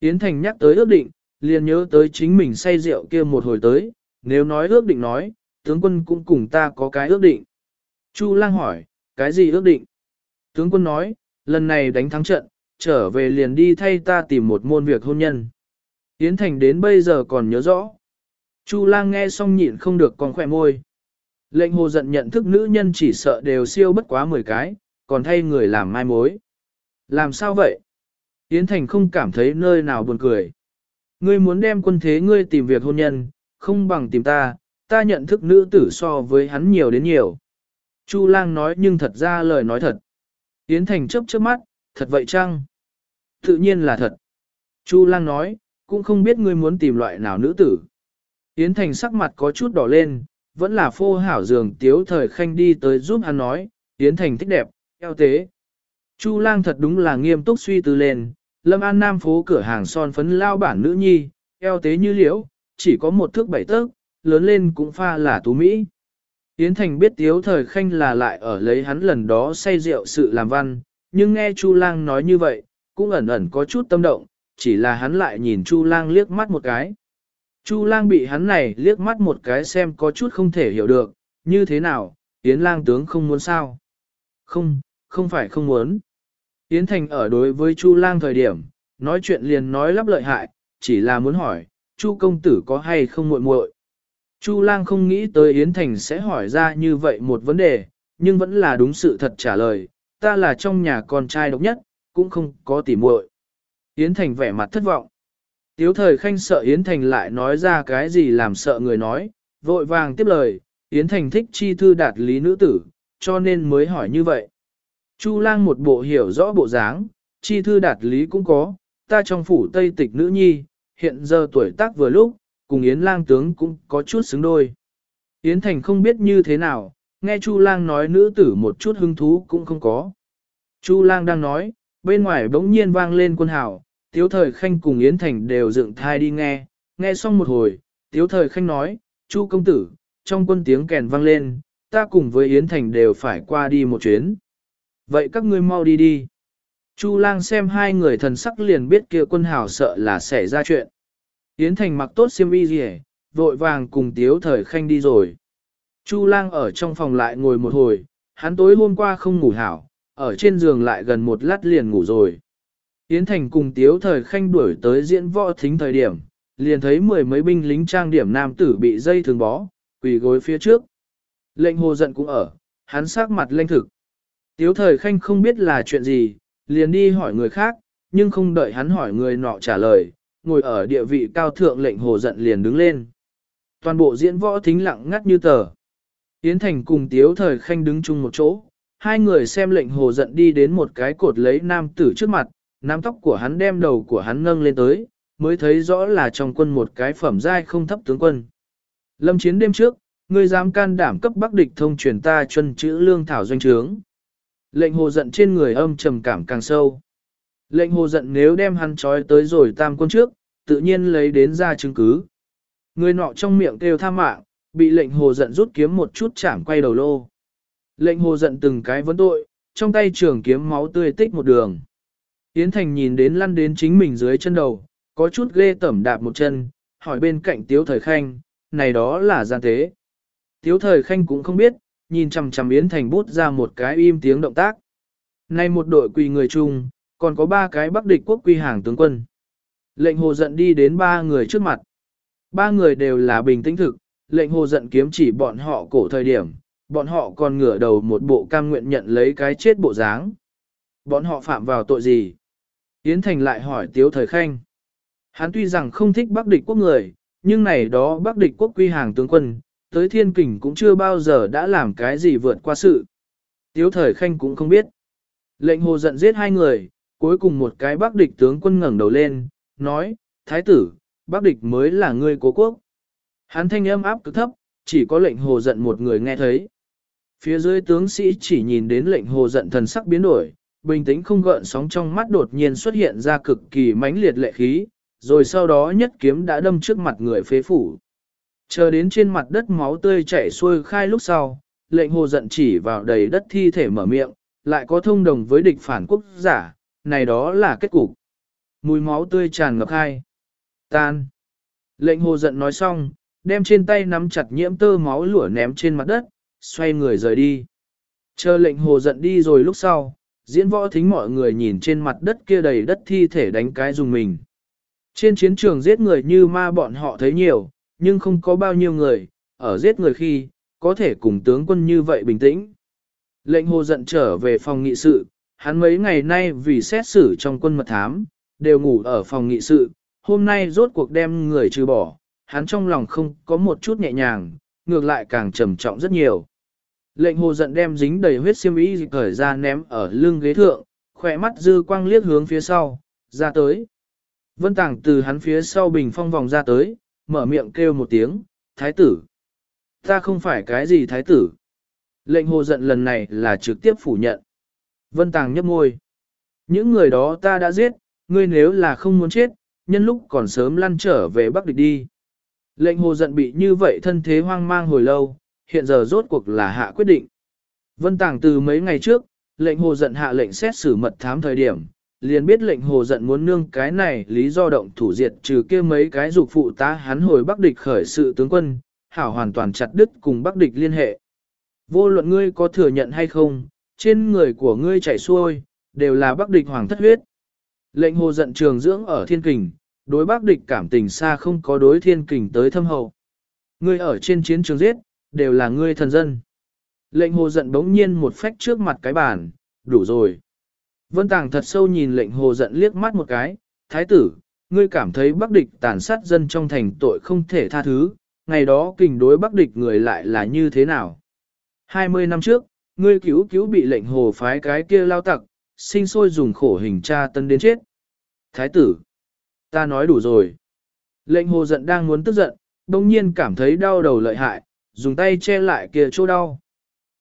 A: Yến Thành nhắc tới ước định, liền nhớ tới chính mình say rượu kia một hồi tới, nếu nói ước định nói, tướng quân cũng cùng ta có cái ước định. Chu lang hỏi, cái gì ước định? Tướng quân nói, lần này đánh thắng trận, trở về liền đi thay ta tìm một môn việc hôn nhân. Yến Thành đến bây giờ còn nhớ rõ. Chu lang nghe xong nhịn không được còn khỏe môi. Lệnh hồ giận nhận thức nữ nhân chỉ sợ đều siêu bất quá 10 cái, còn thay người làm mai mối. Làm sao vậy? Yến Thành không cảm thấy nơi nào buồn cười. Ngươi muốn đem quân thế ngươi tìm việc hôn nhân, không bằng tìm ta, ta nhận thức nữ tử so với hắn nhiều đến nhiều. Chu lang nói nhưng thật ra lời nói thật. Yến Thành chấp chớp mắt, thật vậy chăng? Tự nhiên là thật. Chu lang nói, cũng không biết ngươi muốn tìm loại nào nữ tử. Yến Thành sắc mặt có chút đỏ lên, vẫn là phô hảo giường tiếu thời khanh đi tới giúp hắn nói, Yến Thành thích đẹp, eo tế. Chu lang thật đúng là nghiêm túc suy tư lên, Lâm An Nam phố cửa hàng son phấn lao bản nữ nhi, eo tế như liễu, chỉ có một thước bảy tấc, lớn lên cũng pha là tú Mỹ. Yến Thành biết tiếu thời khanh là lại ở lấy hắn lần đó say rượu sự làm văn, nhưng nghe Chu lang nói như vậy, cũng ẩn ẩn có chút tâm động, chỉ là hắn lại nhìn Chu lang liếc mắt một cái. Chu lang bị hắn này liếc mắt một cái xem có chút không thể hiểu được, như thế nào, Yến lang tướng không muốn sao? Không, không phải không muốn. Yến Thành ở đối với Chu lang thời điểm, nói chuyện liền nói lắp lợi hại, chỉ là muốn hỏi, Chu công tử có hay không muội muội. Chu lang không nghĩ tới Yến Thành sẽ hỏi ra như vậy một vấn đề, nhưng vẫn là đúng sự thật trả lời, ta là trong nhà con trai độc nhất, cũng không có tỉ muội. Yến Thành vẻ mặt thất vọng. Tiếu thời khanh sợ Yến Thành lại nói ra cái gì làm sợ người nói, vội vàng tiếp lời, Yến Thành thích chi thư đạt lý nữ tử, cho nên mới hỏi như vậy. Chu lang một bộ hiểu rõ bộ dáng, chi thư đạt lý cũng có, ta trong phủ tây tịch nữ nhi, hiện giờ tuổi tác vừa lúc, cùng Yến lang tướng cũng có chút xứng đôi. Yến Thành không biết như thế nào, nghe Chu lang nói nữ tử một chút hứng thú cũng không có. Chu lang đang nói, bên ngoài bỗng nhiên vang lên quân hào, tiếu thời khanh cùng Yến Thành đều dựng thai đi nghe, nghe xong một hồi, tiếu thời khanh nói, Chu công tử, trong quân tiếng kèn vang lên, ta cùng với Yến Thành đều phải qua đi một chuyến. Vậy các ngươi mau đi đi. Chu lang xem hai người thần sắc liền biết kia quân hào sợ là xảy ra chuyện. Yến Thành mặc tốt xiêm y gì vội vàng cùng tiếu thời khanh đi rồi. Chu lang ở trong phòng lại ngồi một hồi, hắn tối hôm qua không ngủ hảo, ở trên giường lại gần một lát liền ngủ rồi. Yến Thành cùng tiếu thời khanh đuổi tới diễn võ thính thời điểm, liền thấy mười mấy binh lính trang điểm nam tử bị dây thường bó, quỳ gối phía trước. Lệnh hồ giận cũng ở, hắn sắc mặt lanh thực. Tiếu thời khanh không biết là chuyện gì, liền đi hỏi người khác, nhưng không đợi hắn hỏi người nọ trả lời, ngồi ở địa vị cao thượng lệnh hồ giận liền đứng lên. Toàn bộ diễn võ thính lặng ngắt như tờ. Yến Thành cùng Tiếu Thời Khanh đứng chung một chỗ, hai người xem lệnh hồ giận đi đến một cái cột lấy nam tử trước mặt, nắm tóc của hắn đem đầu của hắn nâng lên tới, mới thấy rõ là trong quân một cái phẩm giai không thấp tướng quân. Lâm chiến đêm trước, ngươi dám can đảm cấp bắc địch thông truyền ta chân chữ lương thảo doanh trướng. Lệnh hồ giận trên người âm trầm cảm càng sâu. Lệnh hồ giận nếu đem hắn trói tới rồi tam quân trước, tự nhiên lấy đến ra chứng cứ. Người nọ trong miệng kêu tha mạng, bị lệnh hồ giận rút kiếm một chút chảm quay đầu lô. Lệnh hồ giận từng cái vấn tội, trong tay trường kiếm máu tươi tích một đường. Yến Thành nhìn đến lăn đến chính mình dưới chân đầu, có chút ghê tẩm đạp một chân, hỏi bên cạnh Tiếu Thời Khanh, này đó là gian tế. Tiếu Thời Khanh cũng không biết, nhìn chằm chằm Yến Thành bút ra một cái im tiếng động tác. nay một đội quỳ người chung, còn có ba cái bắc địch quốc quy hàng tướng quân. Lệnh hồ giận đi đến ba người trước mặt. Ba người đều là bình tĩnh thực, lệnh hồ giận kiếm chỉ bọn họ cổ thời điểm, bọn họ còn ngửa đầu một bộ cam nguyện nhận lấy cái chết bộ dáng. Bọn họ phạm vào tội gì? Yến Thành lại hỏi Tiếu Thời Khanh. Hắn tuy rằng không thích Bắc địch quốc người, nhưng này đó Bắc địch quốc quy hàng tướng quân, tới thiên kình cũng chưa bao giờ đã làm cái gì vượt qua sự. Tiếu Thời Khanh cũng không biết. Lệnh hồ giận giết hai người, cuối cùng một cái Bắc địch tướng quân ngẩng đầu lên, nói, Thái tử, Bắc địch mới là người cố quốc. Hắn thanh âm áp cực thấp, chỉ có lệnh hồ giận một người nghe thấy. Phía dưới tướng sĩ chỉ nhìn đến lệnh hồ giận thần sắc biến đổi, bình tĩnh không gợn sóng trong mắt đột nhiên xuất hiện ra cực kỳ mãnh liệt lệ khí, rồi sau đó nhất kiếm đã đâm trước mặt người phế phủ. Chờ đến trên mặt đất máu tươi chảy xuôi khai lúc sau, lệnh hồ giận chỉ vào đầy đất thi thể mở miệng, lại có thông đồng với địch phản quốc giả, này đó là kết cục. Mùi máu tươi tràn ngập hai. Tan. Lệnh hồ giận nói xong, đem trên tay nắm chặt nhiễm tơ máu lửa ném trên mặt đất, xoay người rời đi. Chờ lệnh hồ giận đi rồi lúc sau, diễn võ thính mọi người nhìn trên mặt đất kia đầy đất thi thể đánh cái dùng mình. Trên chiến trường giết người như ma bọn họ thấy nhiều, nhưng không có bao nhiêu người, ở giết người khi, có thể cùng tướng quân như vậy bình tĩnh. Lệnh hồ giận trở về phòng nghị sự, hắn mấy ngày nay vì xét xử trong quân mật thám, đều ngủ ở phòng nghị sự, hôm nay rốt cuộc đem người trừ bỏ, hắn trong lòng không có một chút nhẹ nhàng, ngược lại càng trầm trọng rất nhiều. Lệnh hồ giận đem dính đầy huyết xiêm y cởi ra ném ở lưng ghế thượng, khỏe mắt dư quang liếc hướng phía sau, ra tới. Vân Tảng từ hắn phía sau bình phong vòng ra tới, mở miệng kêu một tiếng, thái tử. Ta không phải cái gì thái tử. Lệnh hồ giận lần này là trực tiếp phủ nhận. Vân Tàng nhấp môi. Những người đó ta đã giết, ngươi nếu là không muốn chết, nhân lúc còn sớm lăn trở về Bắc Địch đi. Lệnh hồ giận bị như vậy thân thế hoang mang hồi lâu, hiện giờ rốt cuộc là hạ quyết định. Vân Tàng từ mấy ngày trước, lệnh hồ giận hạ lệnh xét xử mật thám thời điểm, liền biết lệnh hồ giận muốn nương cái này lý do động thủ diệt trừ kia mấy cái dục phụ tá hắn hồi Bắc địch khởi sự tướng quân, hảo hoàn toàn chặt đứt cùng Bắc địch liên hệ. Vô luận ngươi có thừa nhận hay không, trên người của ngươi chảy xuôi, đều là Bắc địch hoàng thất huyết. Lệnh hồ giận trường dưỡng ở thiên kình, đối Bắc địch cảm tình xa không có đối thiên kình tới thâm hậu. Ngươi ở trên chiến trường giết, đều là ngươi thần dân. Lệnh hồ giận bỗng nhiên một phách trước mặt cái bàn, đủ rồi. Vân Tàng thật sâu nhìn lệnh hồ giận liếc mắt một cái, thái tử, ngươi cảm thấy bắc địch tàn sát dân trong thành tội không thể tha thứ, ngày đó kình đối bắc địch người lại là như thế nào? 20 năm trước, ngươi cứu cứu bị lệnh hồ phái cái kia lao tặc, sinh sôi dùng khổ hình tra tân đến chết. Thái tử, ta nói đủ rồi. Lệnh hồ giận đang muốn tức giận, đồng nhiên cảm thấy đau đầu lợi hại, dùng tay che lại kia chỗ đau.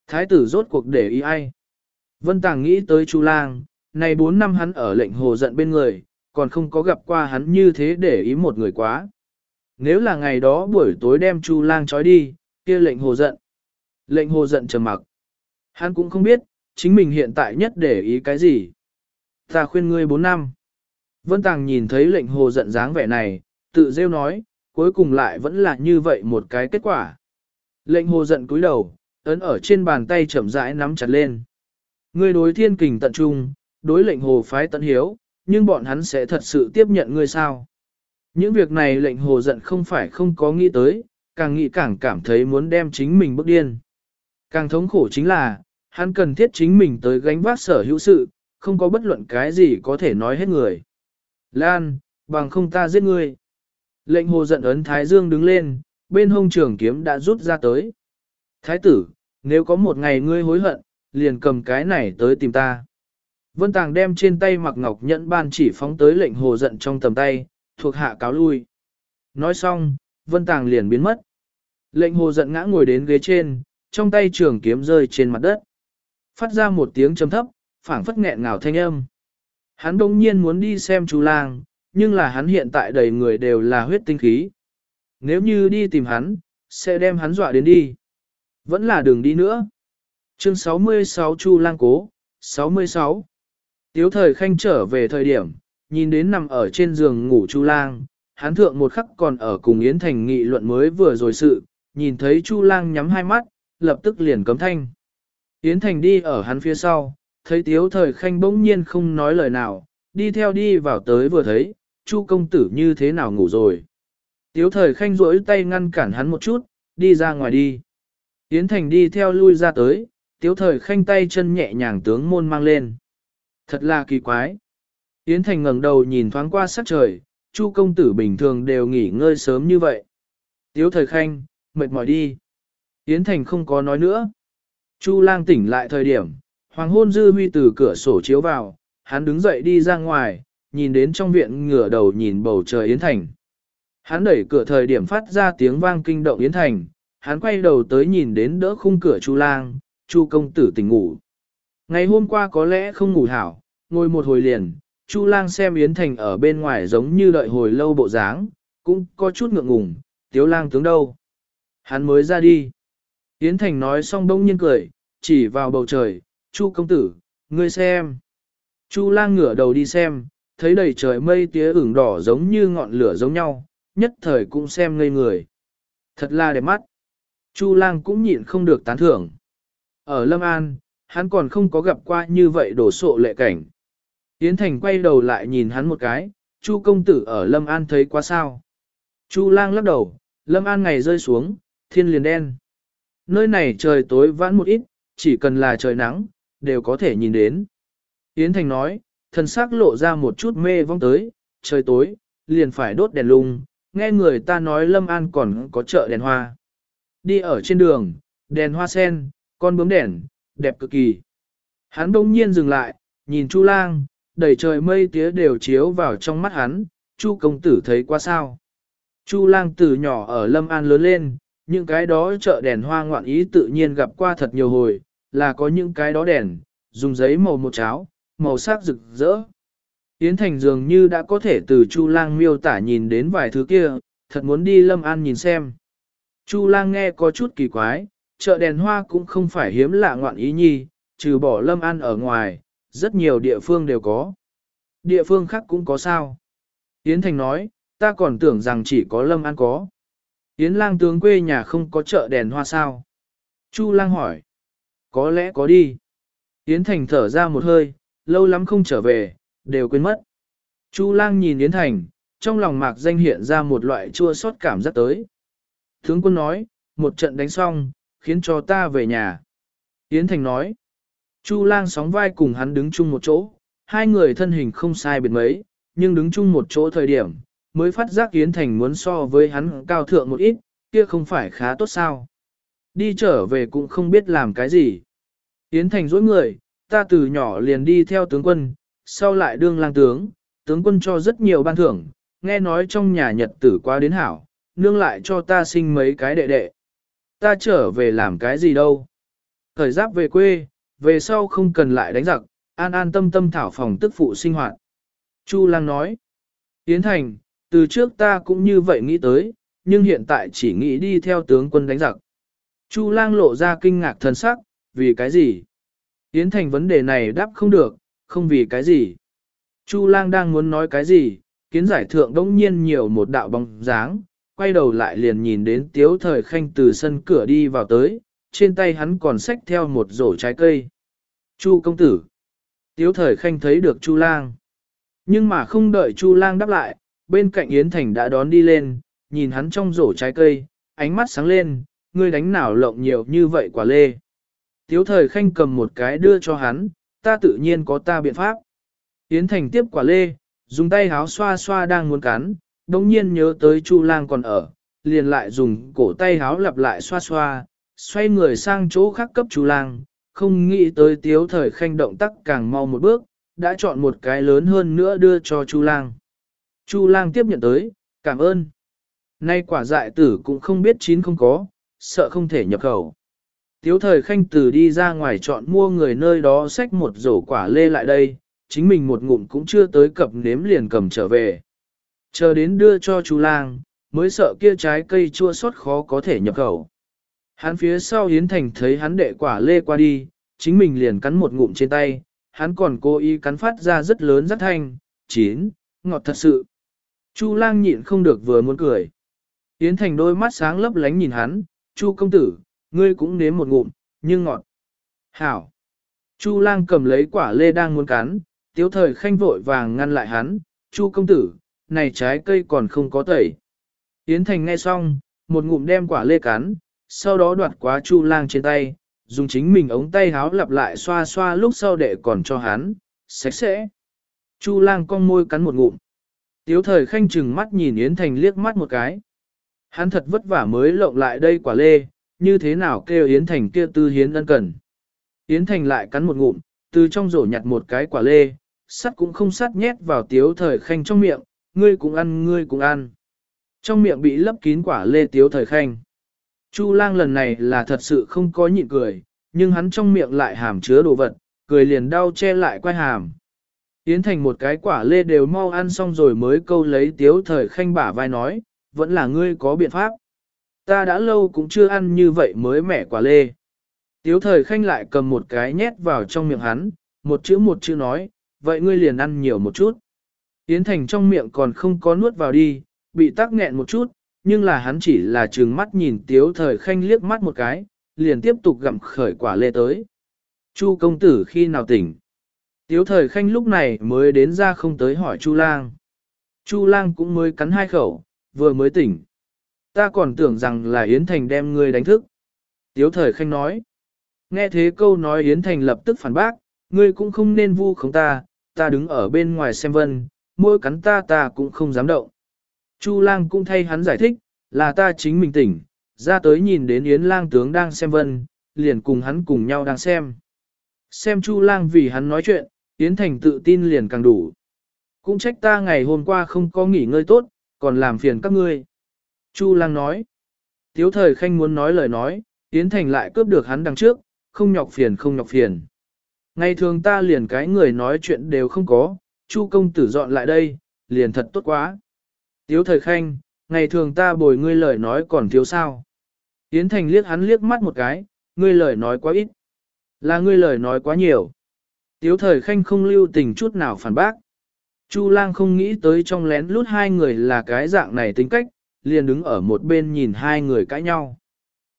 A: Thái tử rốt cuộc để ý ai? Vân Tàng nghĩ tới Chu Lang, này 4 năm hắn ở lệnh hồ giận bên người, còn không có gặp qua hắn như thế để ý một người quá. Nếu là ngày đó buổi tối đem Chu Lang trói đi, kia lệnh hồ giận. Lệnh hồ giận trầm mặc. Hắn cũng không biết, chính mình hiện tại nhất để ý cái gì. Ta khuyên ngươi 4 năm. Vân Tàng nhìn thấy lệnh hồ giận dáng vẻ này, tự rêu nói, cuối cùng lại vẫn là như vậy một cái kết quả. Lệnh hồ giận cúi đầu, ấn ở trên bàn tay chậm rãi nắm chặt lên. Ngươi đối thiên kình tận trung, đối lệnh hồ phái tận hiếu, nhưng bọn hắn sẽ thật sự tiếp nhận ngươi sao? Những việc này lệnh hồ giận không phải không có nghĩ tới, càng nghĩ càng cảm thấy muốn đem chính mình bức điên. Càng thống khổ chính là, hắn cần thiết chính mình tới gánh vác sở hữu sự, không có bất luận cái gì có thể nói hết người. Lan, bằng không ta giết ngươi. Lệnh hồ giận ấn Thái Dương đứng lên, bên hông trường kiếm đã rút ra tới. Thái tử, nếu có một ngày ngươi hối hận, liền cầm cái này tới tìm ta. Vân Tàng đem trên tay mặc ngọc nhẫn ban chỉ phóng tới lệnh hồ giận trong tầm tay, thuộc hạ cáo lui. Nói xong, Vân Tàng liền biến mất. Lệnh hồ giận ngã ngồi đến ghế trên, trong tay trường kiếm rơi trên mặt đất. Phát ra một tiếng trầm thấp, phảng phất nghẹn ngào thanh âm. Hắn đông nhiên muốn đi xem chú lang, nhưng là hắn hiện tại đầy người đều là huyết tinh khí. Nếu như đi tìm hắn, sẽ đem hắn dọa đến đi. Vẫn là đường đi nữa. Chương 66 Chu Lang Cố, 66 Tiếu thời khanh trở về thời điểm, nhìn đến nằm ở trên giường ngủ Chu Lang, hắn thượng một khắc còn ở cùng Yến Thành nghị luận mới vừa rồi sự, nhìn thấy Chu Lang nhắm hai mắt, lập tức liền cấm thanh. Yến Thành đi ở hắn phía sau, thấy Tiếu thời khanh bỗng nhiên không nói lời nào, đi theo đi vào tới vừa thấy, Chu công tử như thế nào ngủ rồi. Tiếu thời khanh rỗi tay ngăn cản hắn một chút, đi ra ngoài đi. Yến Thành đi theo lui ra tới, tiếu thời khanh tay chân nhẹ nhàng tướng môn mang lên. Thật là kỳ quái. Yến Thành ngẩng đầu nhìn thoáng qua sắc trời, Chu công tử bình thường đều nghỉ ngơi sớm như vậy. Tiếu thời khanh, mệt mỏi đi. Yến Thành không có nói nữa. Chu lang tỉnh lại thời điểm, hoàng hôn dư huy từ cửa sổ chiếu vào, hắn đứng dậy đi ra ngoài, nhìn đến trong viện ngửa đầu nhìn bầu trời Yến Thành. Hắn đẩy cửa thời điểm phát ra tiếng vang kinh động Yến Thành, hắn quay đầu tới nhìn đến đỡ khung cửa Chu lang, Chu công tử tỉnh ngủ. Ngày hôm qua có lẽ không ngủ hảo, ngồi một hồi liền, Chu lang xem Yến Thành ở bên ngoài giống như đợi hồi lâu bộ dáng, cũng có chút ngượng ngùng, tiếu lang tướng đâu. Hắn mới ra đi. Yến Thành nói xong bỗng nhiên cười, chỉ vào bầu trời, Chu công tử, ngươi xem. Chu lang ngửa đầu đi xem, thấy đầy trời mây tía ửng đỏ giống như ngọn lửa giống nhau, nhất thời cũng xem ngây người. Thật là đẹp mắt. Chu lang cũng nhịn không được tán thưởng. Ở Lâm An, hắn còn không có gặp qua như vậy đổ sộ lệ cảnh. Yến Thành quay đầu lại nhìn hắn một cái, Chu công tử ở Lâm An thấy quá sao. Chu lang lắc đầu, Lâm An ngày rơi xuống, thiên liền đen. Nơi này trời tối vãn một ít, chỉ cần là trời nắng, đều có thể nhìn đến. Yến Thành nói, thần sắc lộ ra một chút mê vong tới, trời tối, liền phải đốt đèn lung, nghe người ta nói Lâm An còn có chợ đèn hoa. Đi ở trên đường, đèn hoa sen, con bướm đèn, đẹp cực kỳ. Hắn đông nhiên dừng lại, nhìn Chu lang, đầy trời mây tía đều chiếu vào trong mắt hắn, Chu công tử thấy qua sao. Chu lang từ nhỏ ở Lâm An lớn lên, những cái đó chợ đèn hoa ngoạn ý tự nhiên gặp qua thật nhiều hồi, là có những cái đó đèn, dùng giấy màu một cháo, màu sắc rực rỡ. Yến Thành dường như đã có thể từ Chu lang miêu tả nhìn đến vài thứ kia, thật muốn đi Lâm An nhìn xem. Chu lang nghe có chút kỳ quái, chợ đèn hoa cũng không phải hiếm lạ ngoạn ý nhi, trừ bỏ lâm ăn ở ngoài, rất nhiều địa phương đều có. Địa phương khác cũng có sao. Yến Thành nói, ta còn tưởng rằng chỉ có Lâm An có. Yến lang tướng quê nhà không có chợ đèn hoa sao. Chu lang hỏi. Có lẽ có đi. Yến Thành thở ra một hơi, lâu lắm không trở về, đều quên mất. Chu lang nhìn Yến Thành, trong lòng mạc danh hiện ra một loại chua xót cảm giác tới. Tướng quân nói, một trận đánh xong, khiến cho ta về nhà. Yến Thành nói, Chu lang sóng vai cùng hắn đứng chung một chỗ, hai người thân hình không sai biệt mấy, nhưng đứng chung một chỗ thời điểm, mới phát giác Yến Thành muốn so với hắn cao thượng một ít, kia không phải khá tốt sao. Đi trở về cũng không biết làm cái gì. Yến Thành dối người, ta từ nhỏ liền đi theo tướng quân, sau lại đương lang tướng, tướng quân cho rất nhiều ban thưởng, nghe nói trong nhà nhật tử qua đến hảo, nương lại cho ta sinh mấy cái đệ đệ. Ta trở về làm cái gì đâu. Thời giáp về quê, về sau không cần lại đánh giặc, an an tâm tâm thảo phòng tức phụ sinh hoạt. Chu lang nói, Yến Thành, từ trước ta cũng như vậy nghĩ tới, nhưng hiện tại chỉ nghĩ đi theo tướng quân đánh giặc. Chu lang lộ ra kinh ngạc thần sắc, vì cái gì? Yến Thành vấn đề này đáp không được, không vì cái gì. Chu lang đang muốn nói cái gì, kiến giải thượng đống nhiên nhiều một đạo bóng dáng, quay đầu lại liền nhìn đến tiếu thời khanh từ sân cửa đi vào tới, trên tay hắn còn xách theo một rổ trái cây. Chu công tử. Tiếu thời khanh thấy được Chu lang. Nhưng mà không đợi Chu lang đáp lại, bên cạnh Yến Thành đã đón đi lên, nhìn hắn trong rổ trái cây, ánh mắt sáng lên, ngươi đánh nào lộng nhiều như vậy quả lê. Tiếu thời khanh cầm một cái đưa cho hắn, ta tự nhiên có ta biện pháp. Yến Thành tiếp quả lê, dùng tay háo xoa xoa đang muốn cắn, đồng nhiên nhớ tới Chu lang còn ở, liền lại dùng cổ tay háo lặp lại xoa xoa, xoay người sang chỗ khác cấp Chu lang, không nghĩ tới tiếu thời khanh động tác càng mau một bước, đã chọn một cái lớn hơn nữa đưa cho Chu lang. Chu lang tiếp nhận tới, cảm ơn. Nay quả dại tử cũng không biết chín không có, sợ không thể nhập khẩu. Tiếu thời khanh tử đi ra ngoài chọn mua người nơi đó xách một rổ quả lê lại đây, chính mình một ngụm cũng chưa tới cập nếm liền cầm trở về. Chờ đến đưa cho chú lang, mới sợ kia trái cây chua xót khó có thể nhập khẩu. Hắn phía sau Yến Thành thấy hắn đệ quả lê qua đi, chính mình liền cắn một ngụm trên tay, hắn còn cố ý cắn phát ra rất lớn rất thanh, chín, ngọt thật sự. Chu lang nhịn không được vừa muốn cười. Yến Thành đôi mắt sáng lấp lánh nhìn hắn, Chu công tử, ngươi cũng nếm một ngụm, nhưng ngọt. Hảo. Chu lang cầm lấy quả lê đang muốn cắn, tiếu thời khanh vội vàng ngăn lại hắn, Chu công tử, này trái cây còn không có tẩy. Yến Thành nghe xong, một ngụm đem quả lê cắn, sau đó đoạt quá Chu lang trên tay, dùng chính mình ống tay háo lặp lại xoa xoa lúc sau để còn cho hắn, sạch sẽ. Chu lang cong môi cắn một ngụm. Tiếu thời khanh chừng mắt nhìn Yến Thành liếc mắt một cái. Hắn thật vất vả mới lộng lại đây quả lê, như thế nào kêu Yến Thành kia tư hiến ân cần. Yến Thành lại cắn một ngụm, từ trong rổ nhặt một cái quả lê, sắt cũng không sắt nhét vào tiếu thời khanh trong miệng, ngươi cũng ăn ngươi cũng ăn. Trong miệng bị lấp kín quả lê tiếu thời khanh. Chu lang lần này là thật sự không có nhịn cười, nhưng hắn trong miệng lại hàm chứa đồ vật, cười liền đau che lại quay hàm. Yến Thành một cái quả lê đều mau ăn xong rồi mới câu lấy tiếu thời khanh bả vai nói, vẫn là ngươi có biện pháp. Ta đã lâu cũng chưa ăn như vậy mới mẻ quả lê. Tiếu thời khanh lại cầm một cái nhét vào trong miệng hắn, một chữ một chữ nói, vậy ngươi liền ăn nhiều một chút. Yến Thành trong miệng còn không có nuốt vào đi, bị tắc nghẹn một chút, nhưng là hắn chỉ là trừng mắt nhìn tiếu thời khanh liếc mắt một cái, liền tiếp tục gặm khởi quả lê tới. Chu công tử khi nào tỉnh? Tiếu thời khanh lúc này mới đến ra không tới hỏi Chu lang. Chu lang cũng mới cắn hai khẩu, vừa mới tỉnh. Ta còn tưởng rằng là Yến Thành đem ngươi đánh thức. Tiếu thời khanh nói. Nghe thế câu nói Yến Thành lập tức phản bác, ngươi cũng không nên vu khống ta, ta đứng ở bên ngoài xem vân, môi cắn ta ta cũng không dám động. Chu lang cũng thay hắn giải thích, là ta chính mình tỉnh, ra tới nhìn đến Yến lang tướng đang xem vân, liền cùng hắn cùng nhau đang xem. Xem Chu lang vì hắn nói chuyện, Yến Thành tự tin liền càng đủ. Cũng trách ta ngày hôm qua không có nghỉ ngơi tốt, còn làm phiền các ngươi. Chu lang nói. Tiếu thời khanh muốn nói lời nói, Yến Thành lại cướp được hắn đằng trước, không nhọc phiền không nhọc phiền. Ngày thường ta liền cái người nói chuyện đều không có, Chu công tử dọn lại đây, liền thật tốt quá. Tiếu thời khanh, ngày thường ta bồi ngươi lời nói còn thiếu sao. Yến Thành liếc hắn liếc mắt một cái, ngươi lời nói quá ít. Là ngươi lời nói quá nhiều. Tiếu thời khanh không lưu tình chút nào phản bác. Chu lang không nghĩ tới trong lén lút hai người là cái dạng này tính cách, liền đứng ở một bên nhìn hai người cãi nhau.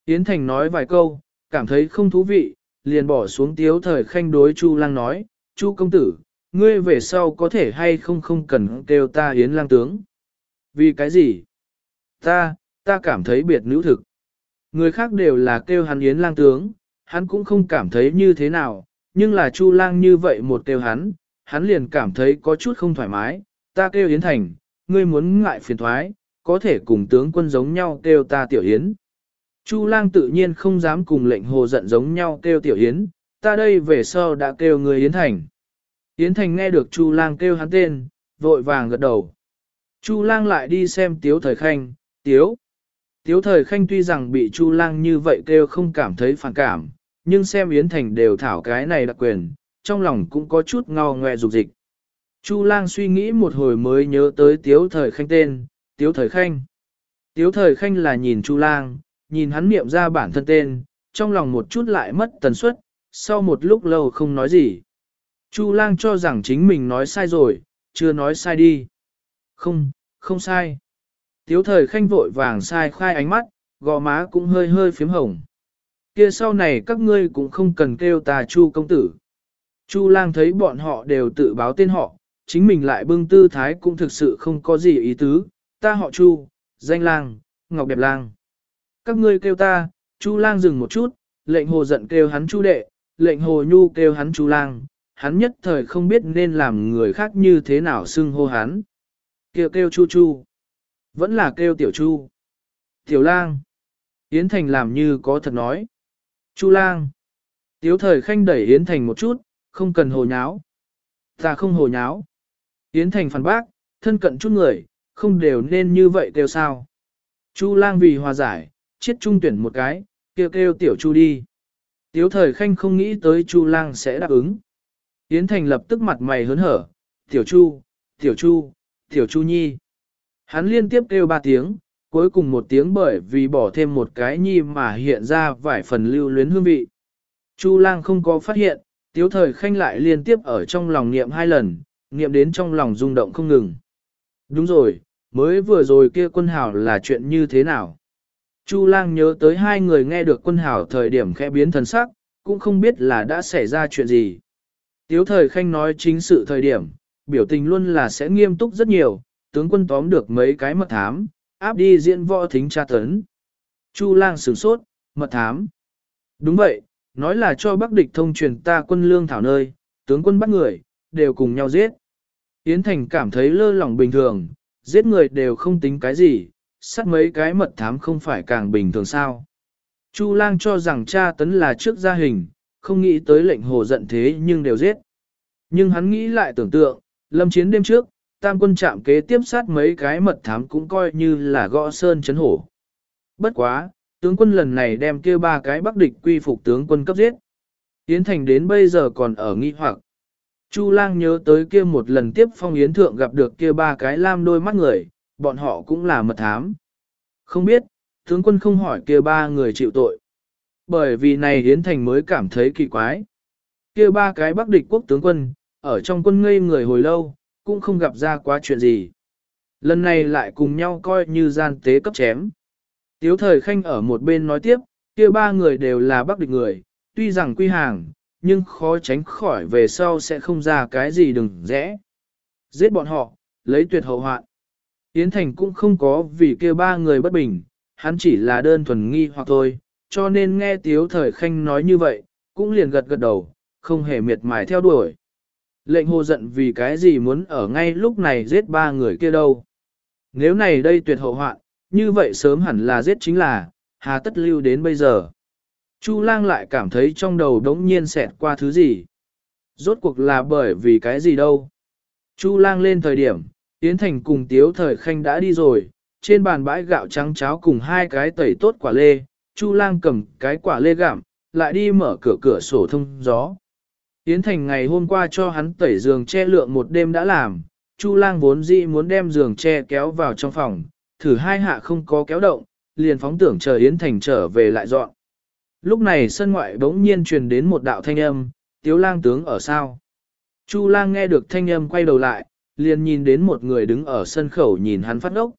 A: Yến Thành nói vài câu, cảm thấy không thú vị, liền bỏ xuống tiếu thời khanh đối Chu lang nói, Chu công tử, ngươi về sau có thể hay không không cần kêu ta Yến lang tướng. Vì cái gì? Ta, ta cảm thấy biệt nữ thực. Người khác đều là kêu hắn Yến lang tướng, hắn cũng không cảm thấy như thế nào, nhưng là Chu lang như vậy một kêu hắn, hắn liền cảm thấy có chút không thoải mái, ta kêu Yến Thành, ngươi muốn ngại phiền thoái, có thể cùng tướng quân giống nhau kêu ta tiểu Yến. Chu lang tự nhiên không dám cùng lệnh hồ giận giống nhau kêu tiểu Yến, ta đây về sau đã kêu người Yến Thành. Yến Thành nghe được Chu lang kêu hắn tên, vội vàng gật đầu. Chu lang lại đi xem tiếu thời khanh, tiếu. Tiếu thời khanh tuy rằng bị Chu lang như vậy kêu không cảm thấy phản cảm, nhưng xem Yến Thành đều thảo cái này đặc quyền, trong lòng cũng có chút ngao ngoe dục dịch. Chu lang suy nghĩ một hồi mới nhớ tới tiếu thời khanh tên, tiếu thời khanh. Tiếu thời khanh là nhìn Chu lang, nhìn hắn niệm ra bản thân tên, trong lòng một chút lại mất tần suất, sau một lúc lâu không nói gì. Chu lang cho rằng chính mình nói sai rồi, chưa nói sai đi. Không, không sai. Tiếu thời khanh vội vàng sai khai ánh mắt, gò má cũng hơi hơi phím hồng. Kia sau này các ngươi cũng không cần kêu ta Chu công tử. Chu lang thấy bọn họ đều tự báo tên họ, chính mình lại bưng tư thái cũng thực sự không có gì ý tứ, ta họ Chu, danh lang, ngọc đẹp lang. Các ngươi kêu ta, Chu lang dừng một chút, lệnh hồ giận kêu hắn Chu đệ, lệnh hồ nhu kêu hắn Chu lang, hắn nhất thời không biết nên làm người khác như thế nào xưng hô hắn. Kêu kêu Chu Chu, vẫn là kêu tiểu Chu. Tiểu lang, Yến Thành làm như có thật nói. Chu lang, Tiếu thời khanh đẩy Yến Thành một chút, không cần hồ nháo. Ta không hồ nháo. Yến Thành phản bác, thân cận chút người, không đều nên như vậy kêu sao. Chu lang vì hòa giải, chiết trung tuyển một cái, kêu kêu tiểu chu đi. Tiếu thời khanh không nghĩ tới chu lang sẽ đáp ứng. Yến Thành lập tức mặt mày hớn hở, tiểu chu, tiểu chu, tiểu chu nhi. Hắn liên tiếp kêu ba tiếng, cuối cùng một tiếng bởi vì bỏ thêm một cái nhi mà hiện ra vài phần lưu luyến hương vị. Chu lang không có phát hiện, tiếu thời khanh lại liên tiếp ở trong lòng niệm hai lần, niệm đến trong lòng rung động không ngừng. Đúng rồi, mới vừa rồi kia quân hảo là chuyện như thế nào? Chu lang nhớ tới hai người nghe được quân hảo thời điểm khẽ biến thần sắc, cũng không biết là đã xảy ra chuyện gì. Tiếu thời khanh nói chính sự thời điểm, biểu tình luôn là sẽ nghiêm túc rất nhiều, tướng quân tóm được mấy cái mật thám, áp đi diễn võ thính tra tấn. Chu lang sửng sốt, mật thám. Đúng vậy, nói là cho bắc địch thông truyền ta quân lương thảo nơi, tướng quân bắt người, đều cùng nhau giết. Yến Thành cảm thấy lơ lỏng bình thường, giết người đều không tính cái gì, sát mấy cái mật thám không phải càng bình thường sao. Chu lang cho rằng cha tấn là trước gia hình, không nghĩ tới lệnh hồ giận thế nhưng đều giết. Nhưng hắn nghĩ lại tưởng tượng, lâm chiến đêm trước, tam quân chạm kế tiếp sát mấy cái mật thám cũng coi như là gõ sơn chấn hổ. Bất quá, tướng quân lần này đem kia ba cái bắc địch quy phục tướng quân cấp giết. Yến Thành đến bây giờ còn ở nghi hoặc. Chu lang nhớ tới kia một lần tiếp phong yến thượng gặp được kia ba cái lam đôi mắt người, bọn họ cũng là mật thám. Không biết, tướng quân không hỏi kia ba người chịu tội. Bởi vì này Yến Thành mới cảm thấy kỳ quái. Kia ba cái bắc địch quốc tướng quân, ở trong quân ngây người hồi lâu, cũng không gặp ra quá chuyện gì. Lần này lại cùng nhau coi như gian tế cấp chém. Tiếu thời khanh ở một bên nói tiếp, kia ba người đều là bắc địch người, tuy rằng quy hàng, nhưng khó tránh khỏi về sau sẽ không ra cái gì đừng rẽ. Giết bọn họ, lấy tuyệt hậu hoạn. Yến Thành cũng không có vì kia ba người bất bình, hắn chỉ là đơn thuần nghi hoặc thôi, cho nên nghe Tiếu Thời Khanh nói như vậy, cũng liền gật gật đầu, không hề miệt mài theo đuổi. Lệnh hồ giận vì cái gì muốn ở ngay lúc này giết ba người kia đâu. Nếu này đây tuyệt hậu hoạn, như vậy sớm hẳn là giết chính là, hà tất lưu đến bây giờ. Chu lang lại cảm thấy trong đầu đống nhiên xẹt qua thứ gì. Rốt cuộc là bởi vì cái gì đâu. Chu lang lên thời điểm, Yến Thành cùng Tiếu Thời Khanh đã đi rồi, trên bàn bãi gạo trắng cháo cùng hai cái tẩy tốt quả lê, Chu lang cầm cái quả lê gạm, lại đi mở cửa cửa sổ thông gió. Yến Thành ngày hôm qua cho hắn tẩy giường che lượng một đêm đã làm, Chu lang vốn dĩ muốn đem giường che kéo vào trong phòng, thử hai hạ không có kéo động, liền phóng tưởng chờ Yến Thành trở về lại dọn. Lúc này sân ngoại bỗng nhiên truyền đến một đạo thanh âm, tiếu lang tướng ở sao. Chu lang nghe được thanh âm quay đầu lại, liền nhìn đến một người đứng ở sân khẩu nhìn hắn phát ốc.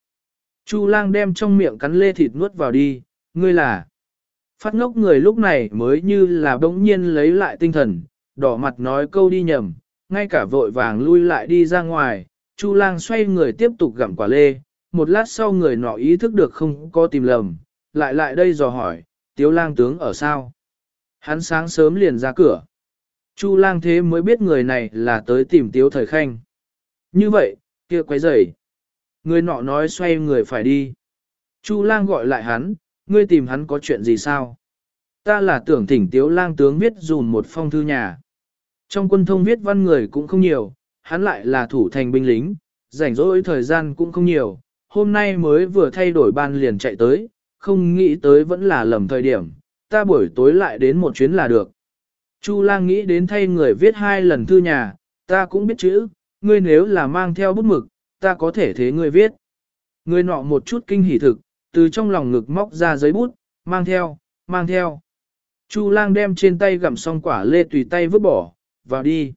A: Chu lang đem trong miệng cắn lê thịt nuốt vào đi, ngươi là. Phát ngốc người lúc này mới như là bỗng nhiên lấy lại tinh thần, đỏ mặt nói câu đi nhầm, ngay cả vội vàng lui lại đi ra ngoài, Chu lang xoay người tiếp tục gặm quả lê, một lát sau người nọ ý thức được không có tìm lầm, lại lại đây dò hỏi, tiếu lang tướng ở sao? Hắn sáng sớm liền ra cửa. Chu lang thế mới biết người này là tới tìm tiếu thời khanh. Như vậy, kia quấy rầy. Người nọ nói xoay người phải đi. Chu lang gọi lại hắn, ngươi tìm hắn có chuyện gì sao? Ta là tưởng thỉnh tiếu lang tướng viết dùn một phong thư nhà. Trong quân thông viết văn người cũng không nhiều, hắn lại là thủ thành binh lính, rảnh rỗi thời gian cũng không nhiều. Hôm nay mới vừa thay đổi ban liền chạy tới, không nghĩ tới vẫn là lầm thời điểm, ta buổi tối lại đến một chuyến là được. Chu lang nghĩ đến thay người viết hai lần thư nhà, ta cũng biết chữ, ngươi nếu là mang theo bút mực, ta có thể thế ngươi viết. Ngươi nọ một chút kinh hỉ thực, từ trong lòng ngực móc ra giấy bút, mang theo, mang theo. Chu lang đem trên tay gặm xong quả lê tùy tay vứt bỏ, vào đi.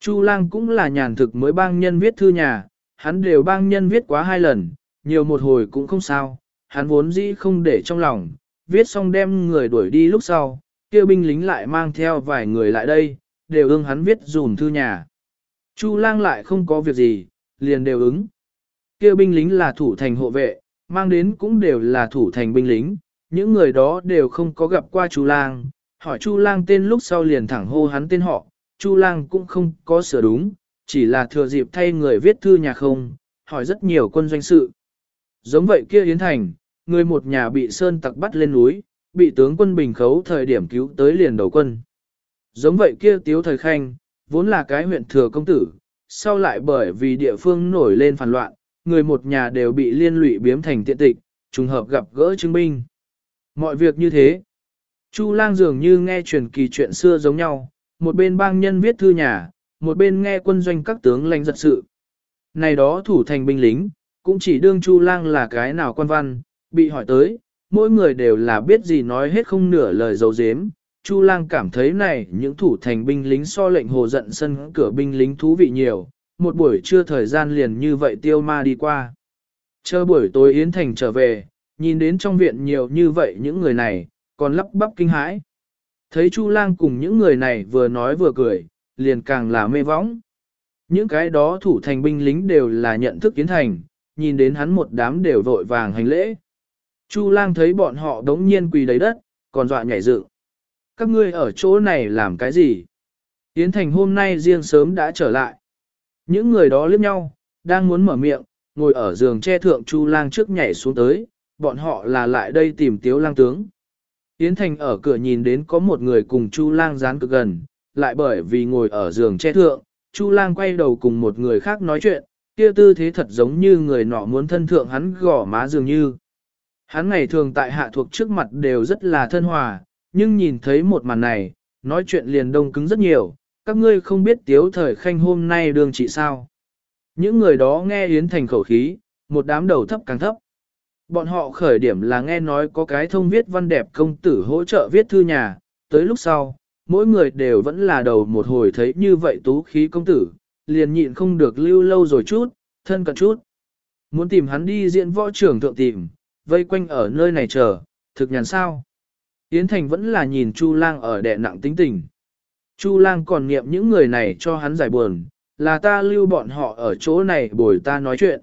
A: Chu lang cũng là nhàn thực mới bang nhân viết thư nhà, hắn đều bang nhân viết quá hai lần, nhiều một hồi cũng không sao, hắn vốn dĩ không để trong lòng, viết xong đem người đuổi đi lúc sau, kia binh lính lại mang theo vài người lại đây, đều ưng hắn viết dùm thư nhà. Chu lang lại không có việc gì, liền đều ứng. Kia binh lính là thủ thành hộ vệ, mang đến cũng đều là thủ thành binh lính, những người đó đều không có gặp qua Chu lang, hỏi Chu lang tên lúc sau liền thẳng hô hắn tên họ, Chu lang cũng không có sửa đúng, chỉ là thừa dịp thay người viết thư nhà không, hỏi rất nhiều quân doanh sự. Giống vậy kia Yến Thành, người một nhà bị sơn tặc bắt lên núi, bị tướng quân bình khấu thời điểm cứu tới liền đầu quân. Giống vậy kia Tiếu Thời Khanh, vốn là cái huyện thừa công tử, sau lại bởi vì địa phương nổi lên phản loạn, người một nhà đều bị liên lụy biếm thành tiện tịch, trùng hợp gặp gỡ chứng binh. Mọi việc như thế, Chu lang dường như nghe truyền kỳ chuyện xưa giống nhau, một bên bang nhân viết thư nhà, một bên nghe quân doanh các tướng lãnh giật sự. Này đó thủ thành binh lính, cũng chỉ đương Chu lang là cái nào quan văn, bị hỏi tới, mỗi người đều là biết gì nói hết không nửa lời dấu dếm. Chu lang cảm thấy này những thủ thành binh lính so lệnh hồ giận sân cửa binh lính thú vị nhiều, một buổi trưa thời gian liền như vậy tiêu ma đi qua. Chờ buổi tối Yến Thành trở về, nhìn đến trong viện nhiều như vậy những người này, còn lắp bắp kinh hãi. Thấy Chu lang cùng những người này vừa nói vừa cười, liền càng là mê võng. Những cái đó thủ thành binh lính đều là nhận thức Yến Thành, nhìn đến hắn một đám đều vội vàng hành lễ. Chu lang thấy bọn họ đống nhiên quỳ đầy đất, còn dọa nhảy dựng. Các ngươi ở chỗ này làm cái gì? Yến Thành hôm nay riêng sớm đã trở lại. Những người đó liếc nhau, đang muốn mở miệng, ngồi ở giường che thượng Chu lang trước nhảy xuống tới, bọn họ là lại đây tìm tiếu lang tướng. Yến Thành ở cửa nhìn đến có một người cùng Chu lang dán cực gần, lại bởi vì ngồi ở giường che thượng, Chu lang quay đầu cùng một người khác nói chuyện, kia tư thế thật giống như người nọ muốn thân thượng hắn gõ má dường như. Hắn ngày thường tại hạ thuộc trước mặt đều rất là thân hòa, nhưng nhìn thấy một màn này, nói chuyện liền đông cứng rất nhiều, các ngươi không biết tiếu thời khanh hôm nay đường trị sao. Những người đó nghe Yến Thành khẩu khí, một đám đầu thấp càng thấp. Bọn họ khởi điểm là nghe nói có cái thông viết văn đẹp công tử hỗ trợ viết thư nhà, tới lúc sau, mỗi người đều vẫn là đầu một hồi thấy như vậy tú khí công tử, liền nhịn không được lưu lâu rồi chút, thân cận chút. Muốn tìm hắn đi diễn võ trưởng thượng tìm, vây quanh ở nơi này chờ, thực nhàn sao. Yến Thành vẫn là nhìn Chu Lang ở đệ nặng tính tình. Chu Lang còn niệm những người này cho hắn giải buồn, là ta lưu bọn họ ở chỗ này bồi ta nói chuyện.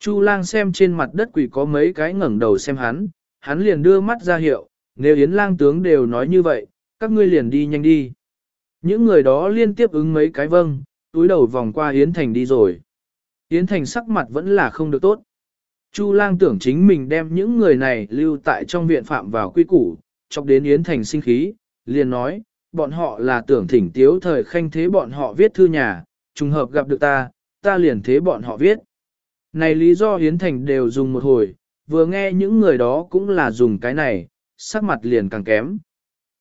A: Chu Lang xem trên mặt đất quỷ có mấy cái ngẩng đầu xem hắn, hắn liền đưa mắt ra hiệu, nếu Yến Lang tướng đều nói như vậy, các ngươi liền đi nhanh đi. Những người đó liên tiếp ứng mấy cái vâng, túi đầu vòng qua Yến Thành đi rồi. Yến Thành sắc mặt vẫn là không được tốt. Chu lang tưởng chính mình đem những người này lưu tại trong viện phạm vào quy củ, chọc đến Yến Thành sinh khí, liền nói, bọn họ là tưởng thỉnh tiếu thời khanh thế bọn họ viết thư nhà, trùng hợp gặp được ta, ta liền thế bọn họ viết. Này lý do Yến Thành đều dùng một hồi, vừa nghe những người đó cũng là dùng cái này, sắc mặt liền càng kém.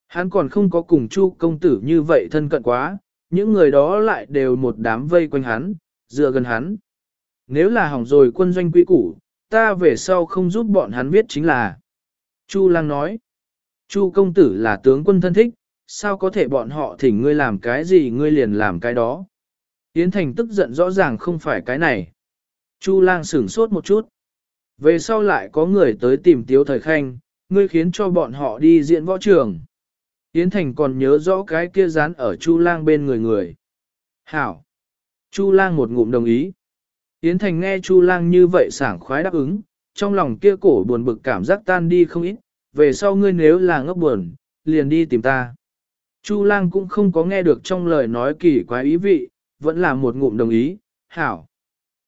A: Hắn còn không có cùng Chu công tử như vậy thân cận quá, những người đó lại đều một đám vây quanh hắn, dựa gần hắn. Nếu là hỏng rồi quân doanh quy củ, ta về sau không giúp bọn hắn viết chính là. Chu lang nói, Chu công tử là tướng quân thân thích, sao có thể bọn họ thỉnh ngươi làm cái gì ngươi liền làm cái đó. Yến Thành tức giận rõ ràng không phải cái này. Chu lang sửng sốt một chút. Về sau lại có người tới tìm Tiếu Thời Khanh, ngươi khiến cho bọn họ đi diễn võ trường. Yến Thành còn nhớ rõ cái kia dán ở Chu lang bên người người. Hảo! Chu lang một ngụm đồng ý. Yến Thành nghe Chu lang như vậy sảng khoái đáp ứng, trong lòng kia cổ buồn bực cảm giác tan đi không ít, về sau ngươi nếu là ngốc buồn, liền đi tìm ta. Chu lang cũng không có nghe được trong lời nói kỳ quái ý vị, vẫn là một ngụm đồng ý, hảo.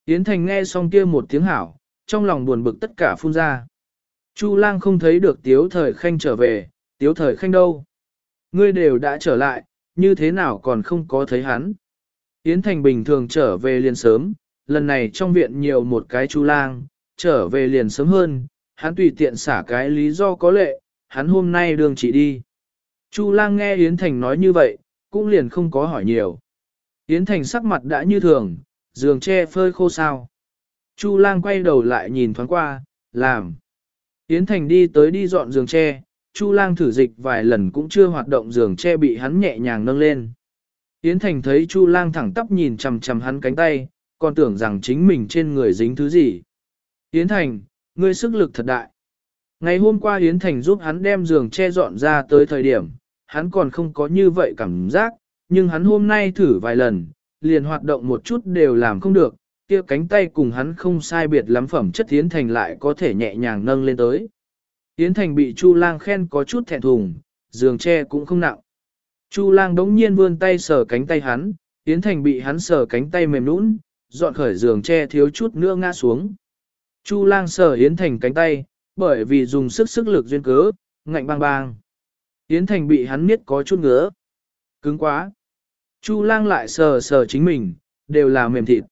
A: Yến Thành nghe xong kia một tiếng hảo, trong lòng buồn bực tất cả phun ra. Chu lang không thấy được tiếu thời khanh trở về, tiếu thời khanh đâu. Ngươi đều đã trở lại, như thế nào còn không có thấy hắn. Yến Thành bình thường trở về liền sớm, lần này trong viện nhiều một cái chu lang, trở về liền sớm hơn, hắn tùy tiện xả cái lý do có lệ, hắn hôm nay đường chỉ đi. Chu lang nghe Yến Thành nói như vậy, cũng liền không có hỏi nhiều. Yến Thành sắc mặt đã như thường, giường che phơi khô sao. Chu lang quay đầu lại nhìn thoáng qua, làm. Yến Thành đi tới đi dọn giường tre, Chu lang thử dịch vài lần cũng chưa hoạt động giường tre bị hắn nhẹ nhàng nâng lên. Yến Thành thấy Chu lang thẳng tắp nhìn chằm chằm hắn cánh tay, còn tưởng rằng chính mình trên người dính thứ gì. Yến Thành, ngươi sức lực thật đại. Ngày hôm qua Yến Thành giúp hắn đem giường che dọn ra tới thời điểm, hắn còn không có như vậy cảm giác, nhưng hắn hôm nay thử vài lần, liền hoạt động một chút đều làm không được, kia cánh tay cùng hắn không sai biệt lắm phẩm chất Yến Thành lại có thể nhẹ nhàng nâng lên tới. Yến Thành bị Chu Lang khen có chút thẹn thùng, giường che cũng không nặng. Chu Lang đống nhiên vươn tay sờ cánh tay hắn, Yến Thành bị hắn sờ cánh tay mềm nũng, dọn khởi giường che thiếu chút nữa ngã xuống. Chu Lang sờ Yến Thành cánh tay, bởi vì dùng sức sức lực duyên cớ, ngạnh bang bang. Yến Thành bị hắn miết có chút ngứa. Cứng quá. Chu lang lại sờ sờ chính mình, đều là mềm thịt.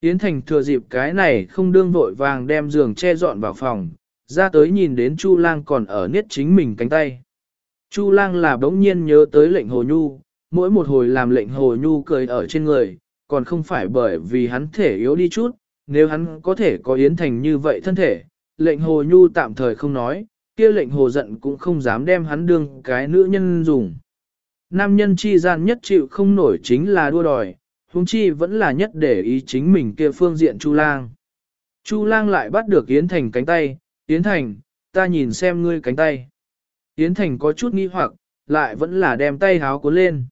A: Yến Thành thừa dịp cái này không đương vội vàng đem giường che dọn vào phòng, ra tới nhìn đến Chu lang còn ở niết chính mình cánh tay. Chu lang là bỗng nhiên nhớ tới lệnh hồ nhu, mỗi một hồi làm lệnh hồ nhu cười ở trên người, còn không phải bởi vì hắn thể yếu đi chút, nếu hắn có thể có Yến Thành như vậy thân thể, lệnh hồ nhu tạm thời không nói, kia lệnh hồ giận cũng không dám đem hắn đương cái nữ nhân dùng. Nam nhân chi gian nhất chịu không nổi chính là đua đòi, huống chi vẫn là nhất để ý chính mình kia phương diện Chu Lang. Chu Lang lại bắt được Yến Thành cánh tay, Yến Thành, ta nhìn xem ngươi cánh tay. Yến Thành có chút nghi hoặc, lại vẫn là đem tay háo cuốn lên.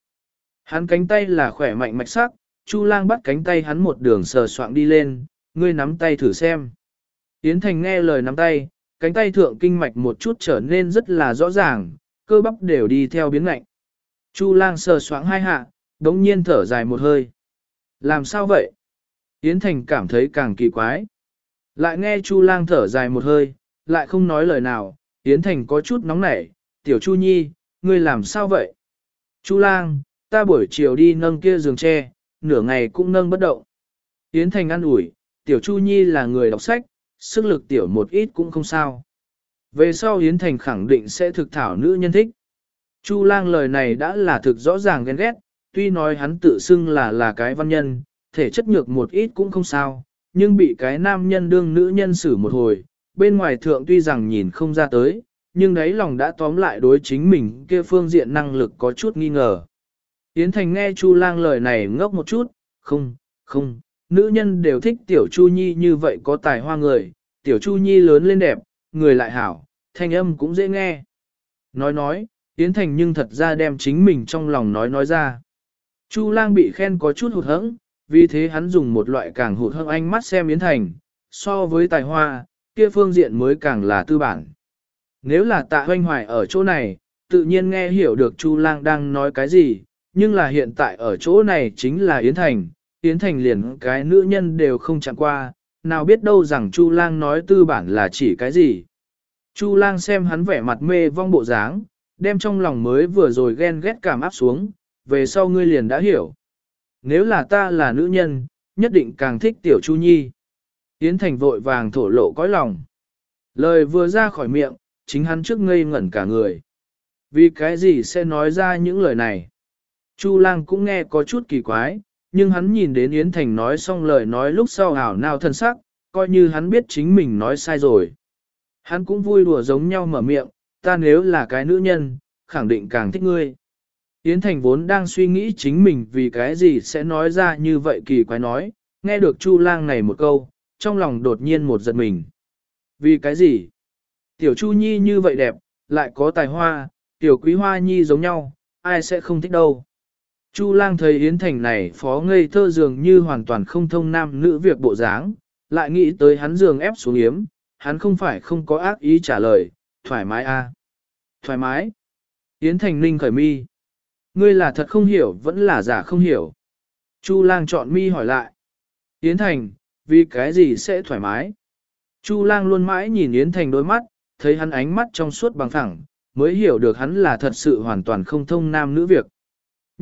A: Hắn cánh tay là khỏe mạnh mạch sắc, Chu Lang bắt cánh tay hắn một đường sờ soạng đi lên, ngươi nắm tay thử xem. Yến Thành nghe lời nắm tay, cánh tay thượng kinh mạch một chút trở nên rất là rõ ràng, cơ bắp đều đi theo biến lạnh. Chu lang sờ soáng hai hạ, đống nhiên thở dài một hơi. Làm sao vậy? Yến Thành cảm thấy càng kỳ quái. Lại nghe Chu lang thở dài một hơi, lại không nói lời nào, Yến Thành có chút nóng nảy, tiểu Chu Nhi, ngươi làm sao vậy? Chu lang, ta buổi chiều đi nâng kia giường tre, nửa ngày cũng nâng bất động. Yến Thành ăn ủi, tiểu Chu Nhi là người đọc sách, sức lực tiểu một ít cũng không sao. Về sau Yến Thành khẳng định sẽ thực thảo nữ nhân thích. Chu lang lời này đã là thực rõ ràng ghen ghét, tuy nói hắn tự xưng là là cái văn nhân, thể chất nhược một ít cũng không sao, nhưng bị cái nam nhân đương nữ nhân xử một hồi, bên ngoài thượng tuy rằng nhìn không ra tới, nhưng đấy lòng đã tóm lại đối chính mình kia phương diện năng lực có chút nghi ngờ. Yến Thành nghe Chu lang lời này ngốc một chút, không, không, nữ nhân đều thích tiểu Chu Nhi như vậy có tài hoa người, tiểu Chu Nhi lớn lên đẹp, người lại hảo, thanh âm cũng dễ nghe. Nói nói, Yến Thành nhưng thật ra đem chính mình trong lòng nói nói ra. Chu lang bị khen có chút hụt hẫng, vì thế hắn dùng một loại càng hụt hẫng ánh mắt xem Yến Thành, so với tài hoa, kia phương diện mới càng là tư bản. Nếu là tạ hoanh hoài ở chỗ này, tự nhiên nghe hiểu được Chu lang đang nói cái gì, nhưng là hiện tại ở chỗ này chính là Yến Thành, Yến Thành liền cái nữ nhân đều không chạm qua, nào biết đâu rằng Chu lang nói tư bản là chỉ cái gì. Chu lang xem hắn vẻ mặt mê vong bộ dáng, đem trong lòng mới vừa rồi ghen ghét cảm áp xuống, về sau ngươi liền đã hiểu. Nếu là ta là nữ nhân, nhất định càng thích tiểu Chu Nhi. Yến Thành vội vàng thổ lộ cõi lòng. Lời vừa ra khỏi miệng, chính hắn trước ngây ngẩn cả người. Vì cái gì sẽ nói ra những lời này? Chu lang cũng nghe có chút kỳ quái, nhưng hắn nhìn đến Yến Thành nói xong lời nói lúc sau hảo nào thân sắc, coi như hắn biết chính mình nói sai rồi. Hắn cũng vui đùa giống nhau mở miệng, ta nếu là cái nữ nhân, khẳng định càng thích ngươi. Yến Thành vốn đang suy nghĩ chính mình vì cái gì sẽ nói ra như vậy kỳ quái nói, nghe được Chu lang này một câu, trong lòng đột nhiên một giật mình. Vì cái gì? Tiểu Chu Nhi như vậy đẹp, lại có tài hoa, tiểu quý hoa nhi giống nhau, ai sẽ không thích đâu. Chu lang thấy Yến Thành này phó ngây thơ dường như hoàn toàn không thông nam nữ việc bộ dáng, lại nghĩ tới hắn giường ép xuống yếm, hắn không phải không có ác ý trả lời, thoải mái a, à? Thoải mái. Yến Thành ninh khởi mi. Ngươi là thật không hiểu vẫn là giả không hiểu. Chu lang chọn mi hỏi lại. Yến Thành, vì cái gì sẽ thoải mái? Chu lang luôn mãi nhìn Yến Thành đôi mắt, thấy hắn ánh mắt trong suốt bằng thẳng, mới hiểu được hắn là thật sự hoàn toàn không thông nam nữ việc.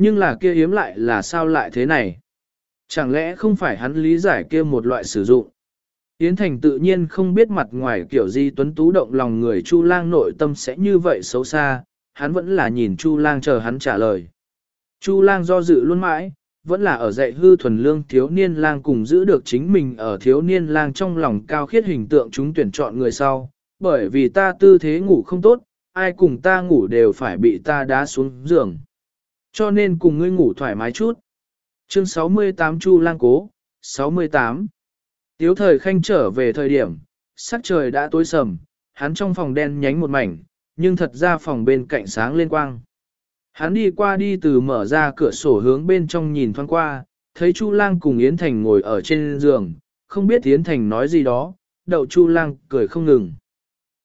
A: Nhưng là kia hiếm lại là sao lại thế này? Chẳng lẽ không phải hắn lý giải kia một loại sử dụng? Yến Thành tự nhiên không biết mặt ngoài kiểu gì tuấn tú động lòng người Chu Lang nội tâm sẽ như vậy xấu xa, hắn vẫn là nhìn Chu Lang chờ hắn trả lời. Chu Lang do dự luôn mãi, vẫn là ở dạy hư thuần lương thiếu niên lang cùng giữ được chính mình ở thiếu niên lang trong lòng cao khiết hình tượng chúng tuyển chọn người sau, bởi vì ta tư thế ngủ không tốt, ai cùng ta ngủ đều phải bị ta đá xuống giường. Cho nên cùng ngươi ngủ thoải mái chút. Chương 68 Chu Lang Cố 68 Tiếu thời khanh trở về thời điểm, sắc trời đã tối sầm, hắn trong phòng đen nhánh một mảnh, nhưng thật ra phòng bên cạnh sáng lên quang. Hắn đi qua đi từ mở ra cửa sổ hướng bên trong nhìn thoáng qua, thấy Chu Lang cùng Yến Thành ngồi ở trên giường, không biết Yến Thành nói gì đó, đậu Chu Lang cười không ngừng.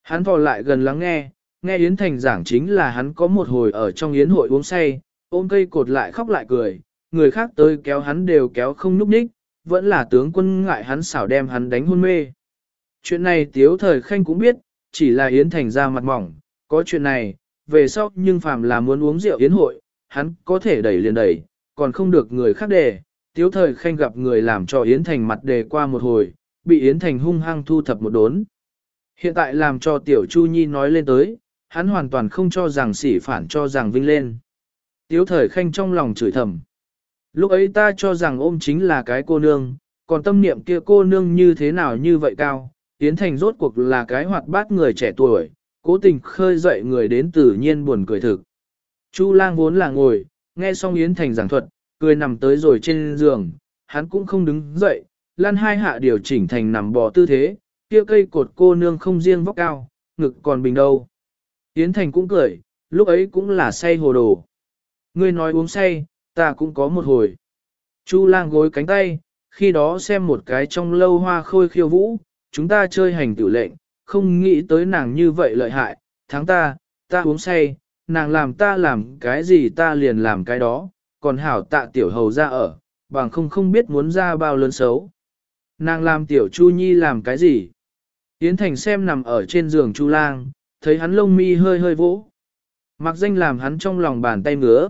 A: Hắn vò lại gần lắng nghe, nghe Yến Thành giảng chính là hắn có một hồi ở trong Yến hội uống say, ôm cây cột lại khóc lại cười, người khác tới kéo hắn đều kéo không núp ních, vẫn là tướng quân ngại hắn xảo đem hắn đánh hôn mê. Chuyện này tiếu thời khanh cũng biết, chỉ là Yến Thành ra mặt mỏng, có chuyện này, về sau nhưng phàm là muốn uống rượu Yến hội, hắn có thể đẩy liền đẩy, còn không được người khác đề. Tiếu thời khanh gặp người làm cho Yến Thành mặt đề qua một hồi, bị Yến Thành hung hăng thu thập một đốn. Hiện tại làm cho Tiểu Chu Nhi nói lên tới, hắn hoàn toàn không cho rằng sỉ phản cho rằng vinh lên. Tiếu thời khanh trong lòng chửi thầm. Lúc ấy ta cho rằng ôm chính là cái cô nương, còn tâm niệm kia cô nương như thế nào như vậy cao, Yến Thành rốt cuộc là cái hoạt bát người trẻ tuổi, cố tình khơi dậy người đến tự nhiên buồn cười thực. Chu lang vốn là ngồi, nghe xong Yến Thành giảng thuật, cười nằm tới rồi trên giường, hắn cũng không đứng dậy, lan hai hạ điều chỉnh thành nằm bò tư thế, kia cây cột cô nương không riêng vóc cao, ngực còn bình đâu. Yến Thành cũng cười, lúc ấy cũng là say hồ đồ. Ngươi nói uống say, ta cũng có một hồi. Chu lang gối cánh tay, khi đó xem một cái trong lâu hoa khôi khiêu vũ, chúng ta chơi hành tử lệnh, không nghĩ tới nàng như vậy lợi hại, tháng ta, ta uống say, nàng làm ta làm cái gì ta liền làm cái đó, còn hảo tạ tiểu hầu ra ở, bằng không không biết muốn ra bao lớn xấu. Nàng làm tiểu chu nhi làm cái gì? Yến Thành xem nằm ở trên giường chu lang, thấy hắn lông mi hơi hơi vỗ. Mặc danh làm hắn trong lòng bàn tay ngứa.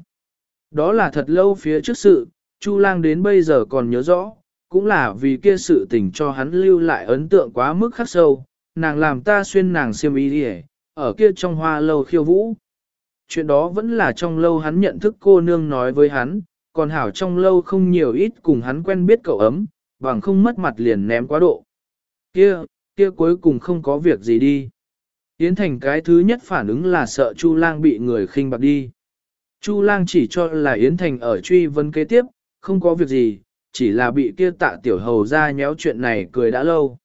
A: Đó là thật lâu phía trước sự, chu lang đến bây giờ còn nhớ rõ, cũng là vì kia sự tình cho hắn lưu lại ấn tượng quá mức khắc sâu, nàng làm ta xuyên nàng xiêm y đi ở kia trong hoa lâu khiêu vũ. Chuyện đó vẫn là trong lâu hắn nhận thức cô nương nói với hắn, còn hảo trong lâu không nhiều ít cùng hắn quen biết cậu ấm, bằng không mất mặt liền ném quá độ. Kia, kia cuối cùng không có việc gì đi. Yến Thành cái thứ nhất phản ứng là sợ Chu Lang bị người khinh bạc đi. Chu Lang chỉ cho là Yến Thành ở truy vấn kế tiếp, không có việc gì, chỉ là bị kia tạ tiểu hầu ra nhéo chuyện này cười đã lâu.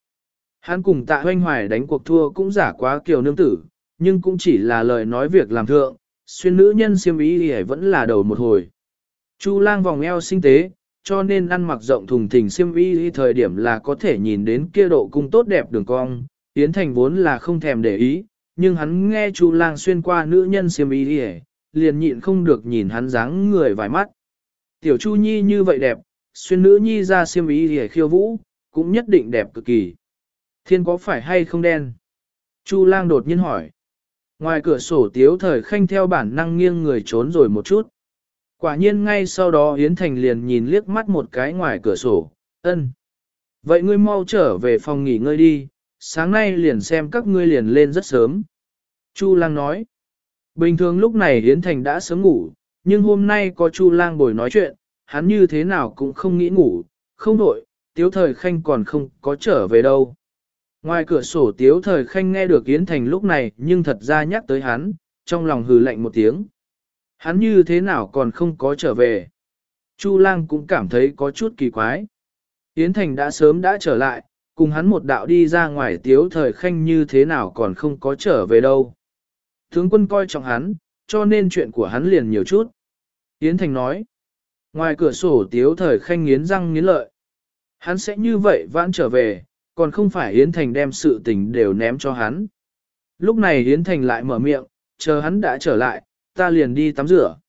A: Hắn cùng tạ hoanh hoài đánh cuộc thua cũng giả quá kiều nương tử, nhưng cũng chỉ là lời nói việc làm thượng, xuyên nữ nhân siêm ý thì vẫn là đầu một hồi. Chu lang vòng eo sinh tế, cho nên ăn mặc rộng thùng thình siêm y thời điểm là có thể nhìn đến kia độ cung tốt đẹp đường cong, Yến Thành vốn là không thèm để ý, nhưng hắn nghe Chu lang xuyên qua nữ nhân siêm y liền nhịn không được nhìn hắn dáng người vài mắt. Tiểu Chu Nhi như vậy đẹp, xuyên nữ nhi ra siêm y khiêu vũ, cũng nhất định đẹp cực kỳ. Thiên có phải hay không đen? Chu lang đột nhiên hỏi. Ngoài cửa sổ tiếu thời khanh theo bản năng nghiêng người trốn rồi một chút. Quả nhiên ngay sau đó Yến Thành liền nhìn liếc mắt một cái ngoài cửa sổ, ân. Vậy ngươi mau trở về phòng nghỉ ngơi đi, sáng nay liền xem các ngươi liền lên rất sớm. Chu lang nói. Bình thường lúc này Yến Thành đã sớm ngủ, nhưng hôm nay có Chu lang bồi nói chuyện, hắn như thế nào cũng không nghĩ ngủ, không đổi, tiếu thời khanh còn không có trở về đâu. Ngoài cửa sổ tiếu thời khanh nghe được Yến Thành lúc này nhưng thật ra nhắc tới hắn, trong lòng hừ lạnh một tiếng. Hắn như thế nào còn không có trở về. Chu lang cũng cảm thấy có chút kỳ quái. Yến Thành đã sớm đã trở lại, cùng hắn một đạo đi ra ngoài tiếu thời khanh như thế nào còn không có trở về đâu. Tướng quân coi trọng hắn, cho nên chuyện của hắn liền nhiều chút. Yến Thành nói, ngoài cửa sổ tiếu thời khanh nghiến răng nghiến lợi. Hắn sẽ như vậy vãn trở về, còn không phải Yến Thành đem sự tình đều ném cho hắn. Lúc này Yến Thành lại mở miệng, chờ hắn đã trở lại, ta liền đi tắm rửa.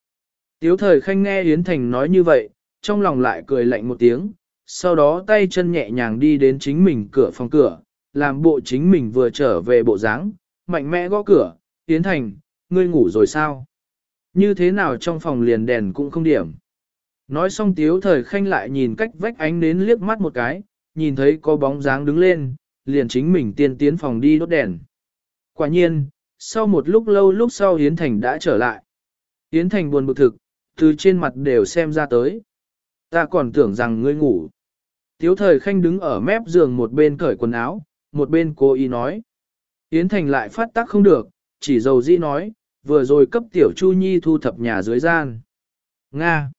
A: Tiếu thời khanh nghe Yến Thành nói như vậy, trong lòng lại cười lạnh một tiếng, sau đó tay chân nhẹ nhàng đi đến chính mình cửa phòng cửa, làm bộ chính mình vừa trở về bộ dáng, mạnh mẽ gõ cửa, Yến Thành, ngươi ngủ rồi sao? Như thế nào trong phòng liền đèn cũng không điểm. Nói xong tiếu thời khanh lại nhìn cách vách ánh nến liếc mắt một cái, nhìn thấy có bóng dáng đứng lên, liền chính mình tiên tiến phòng đi đốt đèn. Quả nhiên, sau một lúc lâu lúc sau Yến Thành đã trở lại. Yến Thành buồn bực thực, từ trên mặt đều xem ra tới. Ta còn tưởng rằng ngươi ngủ. Tiếu thời khanh đứng ở mép giường một bên cởi quần áo, một bên cố ý nói. Yến Thành lại phát tác không được, chỉ dầu dĩ nói, vừa rồi cấp tiểu Chu Nhi thu thập nhà dưới gian. Nga.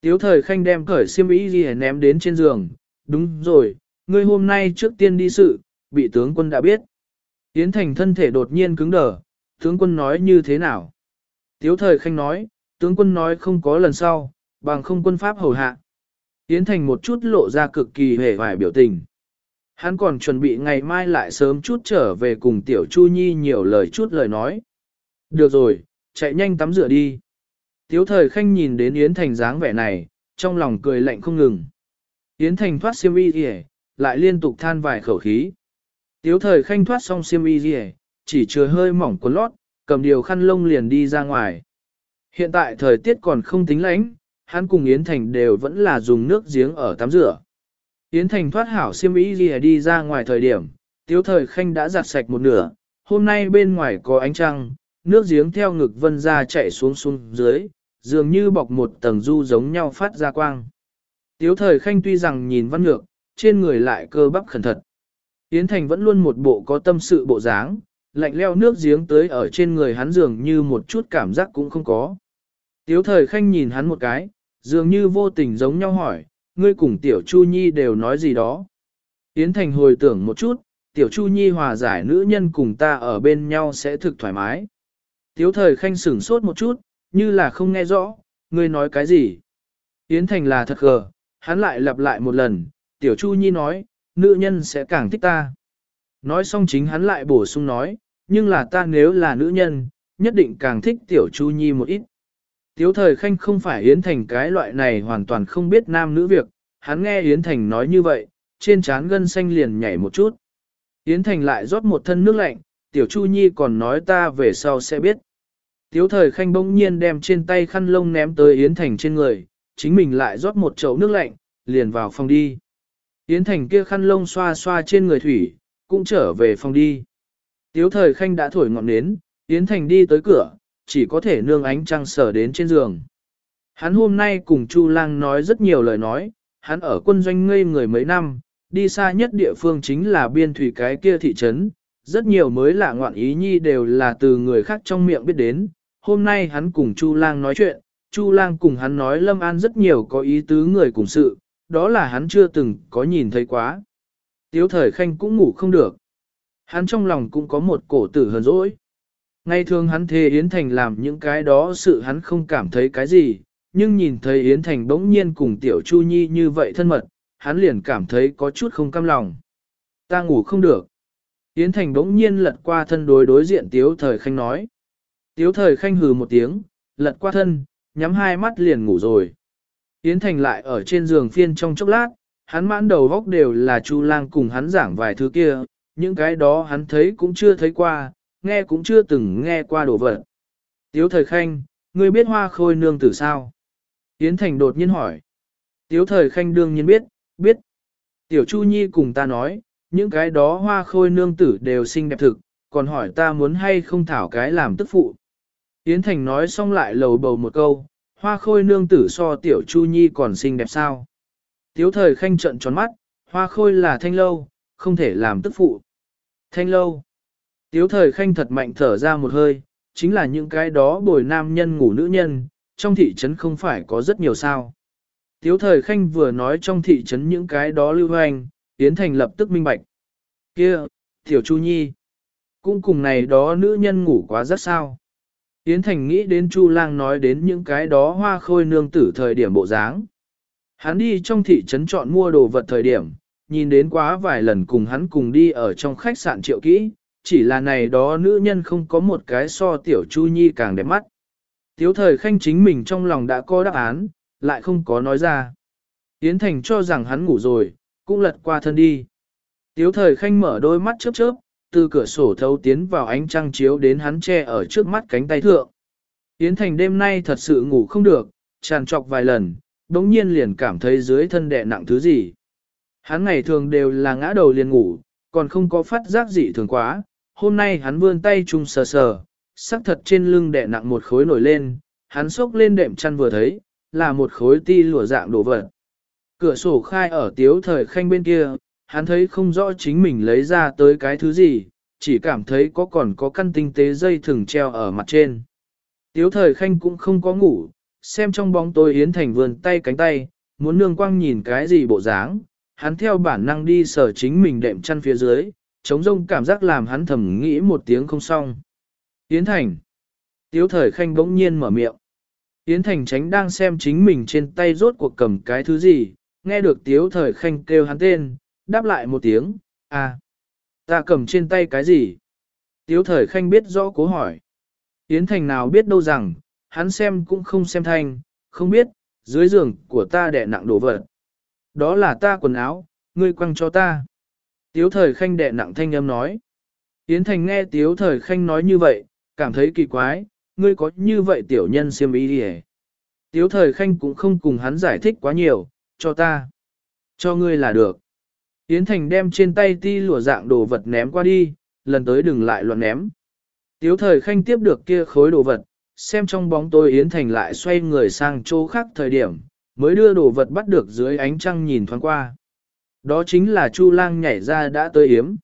A: Tiếu thời khanh đem cởi xiêm y gì ném đến trên giường. Đúng rồi, ngươi hôm nay trước tiên đi sự, bị tướng quân đã biết. Yến Thành thân thể đột nhiên cứng đờ, tướng quân nói như thế nào? Tiếu thời khanh nói, tướng quân nói không có lần sau, bằng không quân pháp hầu hạ. Yến Thành một chút lộ ra cực kỳ hề vải biểu tình. Hắn còn chuẩn bị ngày mai lại sớm chút trở về cùng Tiểu Chu Nhi nhiều lời chút lời nói. Được rồi, chạy nhanh tắm rửa đi. Tiếu thời khanh nhìn đến Yến Thành dáng vẻ này, trong lòng cười lạnh không ngừng. Yến Thành thoát xiêm y rìa, lại liên tục than vài khẩu khí. Tiếu thời khanh thoát xong xiêm y rìa, chỉ chừa hơi mỏng quần lót, cầm điều khăn lông liền đi ra ngoài. Hiện tại thời tiết còn không tính lạnh, hắn cùng Yến Thành đều vẫn là dùng nước giếng ở tắm rửa. Yến Thành thoát hảo xiêm y gì đi ra ngoài thời điểm, tiếu thời khanh đã giặt sạch một nửa, hôm nay bên ngoài có ánh trăng, nước giếng theo ngực vân ra chạy xuống xuống dưới, dường như bọc một tầng du giống nhau phát ra quang. Tiếu thời khanh tuy rằng nhìn văn ngược, trên người lại cơ bắp khẩn thật. Yến Thành vẫn luôn một bộ có tâm sự bộ dáng, lạnh leo nước giếng tới ở trên người hắn dường như một chút cảm giác cũng không có. Tiếu thời khanh nhìn hắn một cái, dường như vô tình giống nhau hỏi, ngươi cùng Tiểu Chu Nhi đều nói gì đó. Yến Thành hồi tưởng một chút, Tiểu Chu Nhi hòa giải nữ nhân cùng ta ở bên nhau sẽ thực thoải mái. Tiếu thời khanh sửng sốt một chút, như là không nghe rõ, ngươi nói cái gì. Yến Thành là thật gờ, hắn lại lặp lại một lần, Tiểu Chu Nhi nói, nữ nhân sẽ càng thích ta. Nói xong chính hắn lại bổ sung nói, nhưng là ta nếu là nữ nhân, nhất định càng thích Tiểu Chu Nhi một ít. Tiếu thời khanh không phải Yến Thành cái loại này hoàn toàn không biết nam nữ việc, hắn nghe Yến Thành nói như vậy, trên trán gân xanh liền nhảy một chút. Yến Thành lại rót một thân nước lạnh, Tiểu Chu Nhi còn nói ta về sau sẽ biết. Tiếu thời khanh bỗng nhiên đem trên tay khăn lông ném tới Yến Thành trên người, chính mình lại rót một chậu nước lạnh, liền vào phòng đi. Yến Thành kia khăn lông xoa xoa trên người thủy, cũng trở về phòng đi. Tiếu thời khanh đã thổi ngọn nến, Yến Thành đi tới cửa, chỉ có thể nương ánh trăng sở đến trên giường. Hắn hôm nay cùng Chu Lang nói rất nhiều lời nói, hắn ở quân doanh ngây người mấy năm, đi xa nhất địa phương chính là biên thủy cái kia thị trấn, rất nhiều mới lạ ngoạn ý nhi đều là từ người khác trong miệng biết đến. Hôm nay hắn cùng Chu Lang nói chuyện, Chu Lang cùng hắn nói Lâm An rất nhiều có ý tứ người cùng sự, đó là hắn chưa từng có nhìn thấy quá. Tiếu thời khanh cũng ngủ không được. Hắn trong lòng cũng có một cổ tử hờn dỗi. Ngày thường hắn thề Yến Thành làm những cái đó sự hắn không cảm thấy cái gì, nhưng nhìn thấy Yến Thành bỗng nhiên cùng Tiểu Chu Nhi như vậy thân mật, hắn liền cảm thấy có chút không cam lòng. Ta ngủ không được. Yến Thành bỗng nhiên lật qua thân đối đối diện Tiếu Thời Khanh nói. Tiếu Thời Khanh hừ một tiếng, lật qua thân, nhắm hai mắt liền ngủ rồi. Yến Thành lại ở trên giường phiên trong chốc lát, hắn mãn đầu góc đều là Chu Lang cùng hắn giảng vài thứ kia, những cái đó hắn thấy cũng chưa thấy qua, nghe cũng chưa từng nghe qua đồ vật. Tiếu thời khanh, ngươi biết hoa khôi nương tử sao? Yến Thành đột nhiên hỏi. Tiếu thời khanh đương nhiên biết, biết. Tiểu Chu Nhi cùng ta nói, những cái đó hoa khôi nương tử đều xinh đẹp thực, còn hỏi ta muốn hay không thảo cái làm tức phụ. Yến Thành nói xong lại lầu bầu một câu, hoa khôi nương tử so tiểu Chu Nhi còn xinh đẹp sao? Tiếu thời khanh trận tròn mắt, hoa khôi là thanh lâu, không thể làm tức phụ. Thanh lâu. Tiếu thời khanh thật mạnh thở ra một hơi, chính là những cái đó bồi nam nhân ngủ nữ nhân, trong thị trấn không phải có rất nhiều sao. Tiếu thời khanh vừa nói trong thị trấn những cái đó lưu hoành, Yến Thành lập tức minh bạch. kia Tiểu Chu Nhi, cũng cùng này đó nữ nhân ngủ quá rất sao. Yến Thành nghĩ đến Chu Lang nói đến những cái đó hoa khôi nương tử thời điểm bộ dáng. Hắn đi trong thị trấn chọn mua đồ vật thời điểm, nhìn đến quá vài lần cùng hắn cùng đi ở trong khách sạn triệu kỹ, chỉ là này đó nữ nhân không có một cái so tiểu Chu Nhi càng đẹp mắt. Tiếu thời khanh chính mình trong lòng đã có đáp án, lại không có nói ra. Yến Thành cho rằng hắn ngủ rồi, cũng lật qua thân đi. Tiếu thời khanh mở đôi mắt chớp chớp, từ cửa sổ thấu tiến vào ánh trăng chiếu đến hắn che ở trước mắt cánh tay thượng. Yến Thành đêm nay thật sự ngủ không được, tràn trọc vài lần, đống nhiên liền cảm thấy dưới thân đè nặng thứ gì. Hắn ngày thường đều là ngã đầu liền ngủ, còn không có phát giác gì thường quá, hôm nay hắn vươn tay chung sờ sờ, sắc thật trên lưng đè nặng một khối nổi lên, hắn xốc lên đệm chăn vừa thấy, là một khối ti lụa dạng đồ vật. Cửa sổ khai ở tiếu thời khanh bên kia, hắn thấy không rõ chính mình lấy ra tới cái thứ gì, chỉ cảm thấy có còn có căn tinh tế dây thừng treo ở mặt trên. Tiếu thời khanh cũng không có ngủ, xem trong bóng tối Yến Thành vườn tay cánh tay, muốn nương quang nhìn cái gì bộ dáng, hắn theo bản năng đi sở chính mình đệm chăn phía dưới, chống rông cảm giác làm hắn thầm nghĩ một tiếng không xong. Yến Thành. Tiếu thời khanh bỗng nhiên mở miệng. Yến Thành tránh đang xem chính mình trên tay rốt cuộc cầm cái thứ gì, nghe được tiếu thời khanh kêu hắn tên, đáp lại một tiếng, à, ta cầm trên tay cái gì? Tiếu thời khanh biết rõ cố hỏi. Yến Thành nào biết đâu rằng, hắn xem cũng không xem thanh, không biết, dưới giường của ta đẻ nặng đồ vật. Đó là ta quần áo, ngươi quăng cho ta. Tiếu thời khanh đẻ nặng thanh âm nói. Yến Thành nghe tiếu thời khanh nói như vậy, cảm thấy kỳ quái, ngươi có như vậy tiểu nhân siêm ý đi Tiếu thời khanh cũng không cùng hắn giải thích quá nhiều, cho ta. Cho ngươi là được. Yến Thành đem trên tay ti lụa dạng đồ vật ném qua đi, lần tới đừng lại loạn ném. Tiếu thời khanh tiếp được kia khối đồ vật, xem trong bóng tôi Yến Thành lại xoay người sang chỗ khác thời điểm, mới đưa đồ vật bắt được dưới ánh trăng nhìn thoáng qua. Đó chính là Chu Lang nhảy ra đã tới Yếm.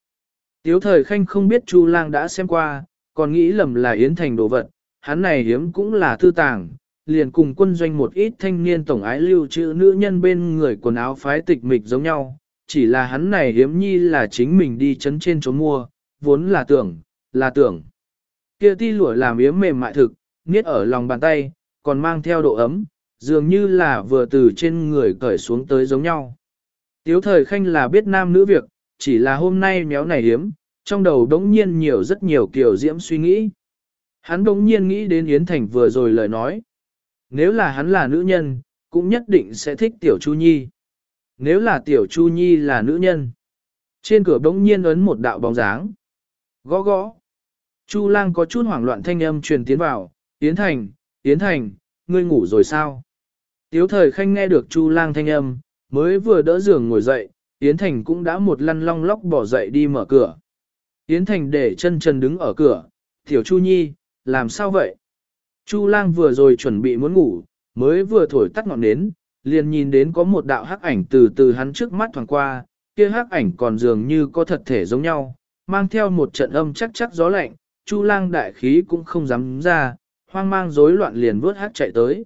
A: Tiếu thời khanh không biết Chu Lang đã xem qua, còn nghĩ lầm là Yến Thành đồ vật, hắn này hiếm cũng là thư tàng, liền cùng quân doanh một ít thanh niên tổng ái lưu trữ nữ nhân bên người quần áo phái tịch mịch giống nhau, chỉ là hắn này hiếm nhi là chính mình đi chấn trên chỗ mua, vốn là tưởng, là tưởng. Kia ti lụa làm yếm mềm mại thực, niết ở lòng bàn tay, còn mang theo độ ấm, dường như là vừa từ trên người cởi xuống tới giống nhau. Tiếu thời khanh là biết nam nữ việc, chỉ là hôm nay méo này hiếm, trong đầu đống nhiên nhiều rất nhiều kiểu diễm suy nghĩ. Hắn đống nhiên nghĩ đến Yến Thành vừa rồi lời nói. Nếu là hắn là nữ nhân, cũng nhất định sẽ thích Tiểu Chu Nhi. Nếu là Tiểu Chu Nhi là nữ nhân. Trên cửa đống nhiên ấn một đạo bóng dáng. Gõ gõ. Chu lang có chút hoảng loạn thanh âm truyền tiến vào. Yến Thành, Yến Thành, ngươi ngủ rồi sao? Tiếu thời khanh nghe được Chu lang thanh âm, mới vừa đỡ giường ngồi dậy, Yến Thành cũng đã một lăn long lóc bỏ dậy đi mở cửa. Yến Thành để chân chân đứng ở cửa, Tiểu Chu Nhi, làm sao vậy? Chu lang vừa rồi chuẩn bị muốn ngủ, mới vừa thổi tắt ngọn nến, liền nhìn đến có một đạo hắc ảnh từ từ hắn trước mắt thoảng qua, kia hắc ảnh còn dường như có thật thể giống nhau, mang theo một trận âm chắc chắc gió lạnh, Chu lang đại khí cũng không dám ra, hoang mang rối loạn liền vớt hắc chạy tới.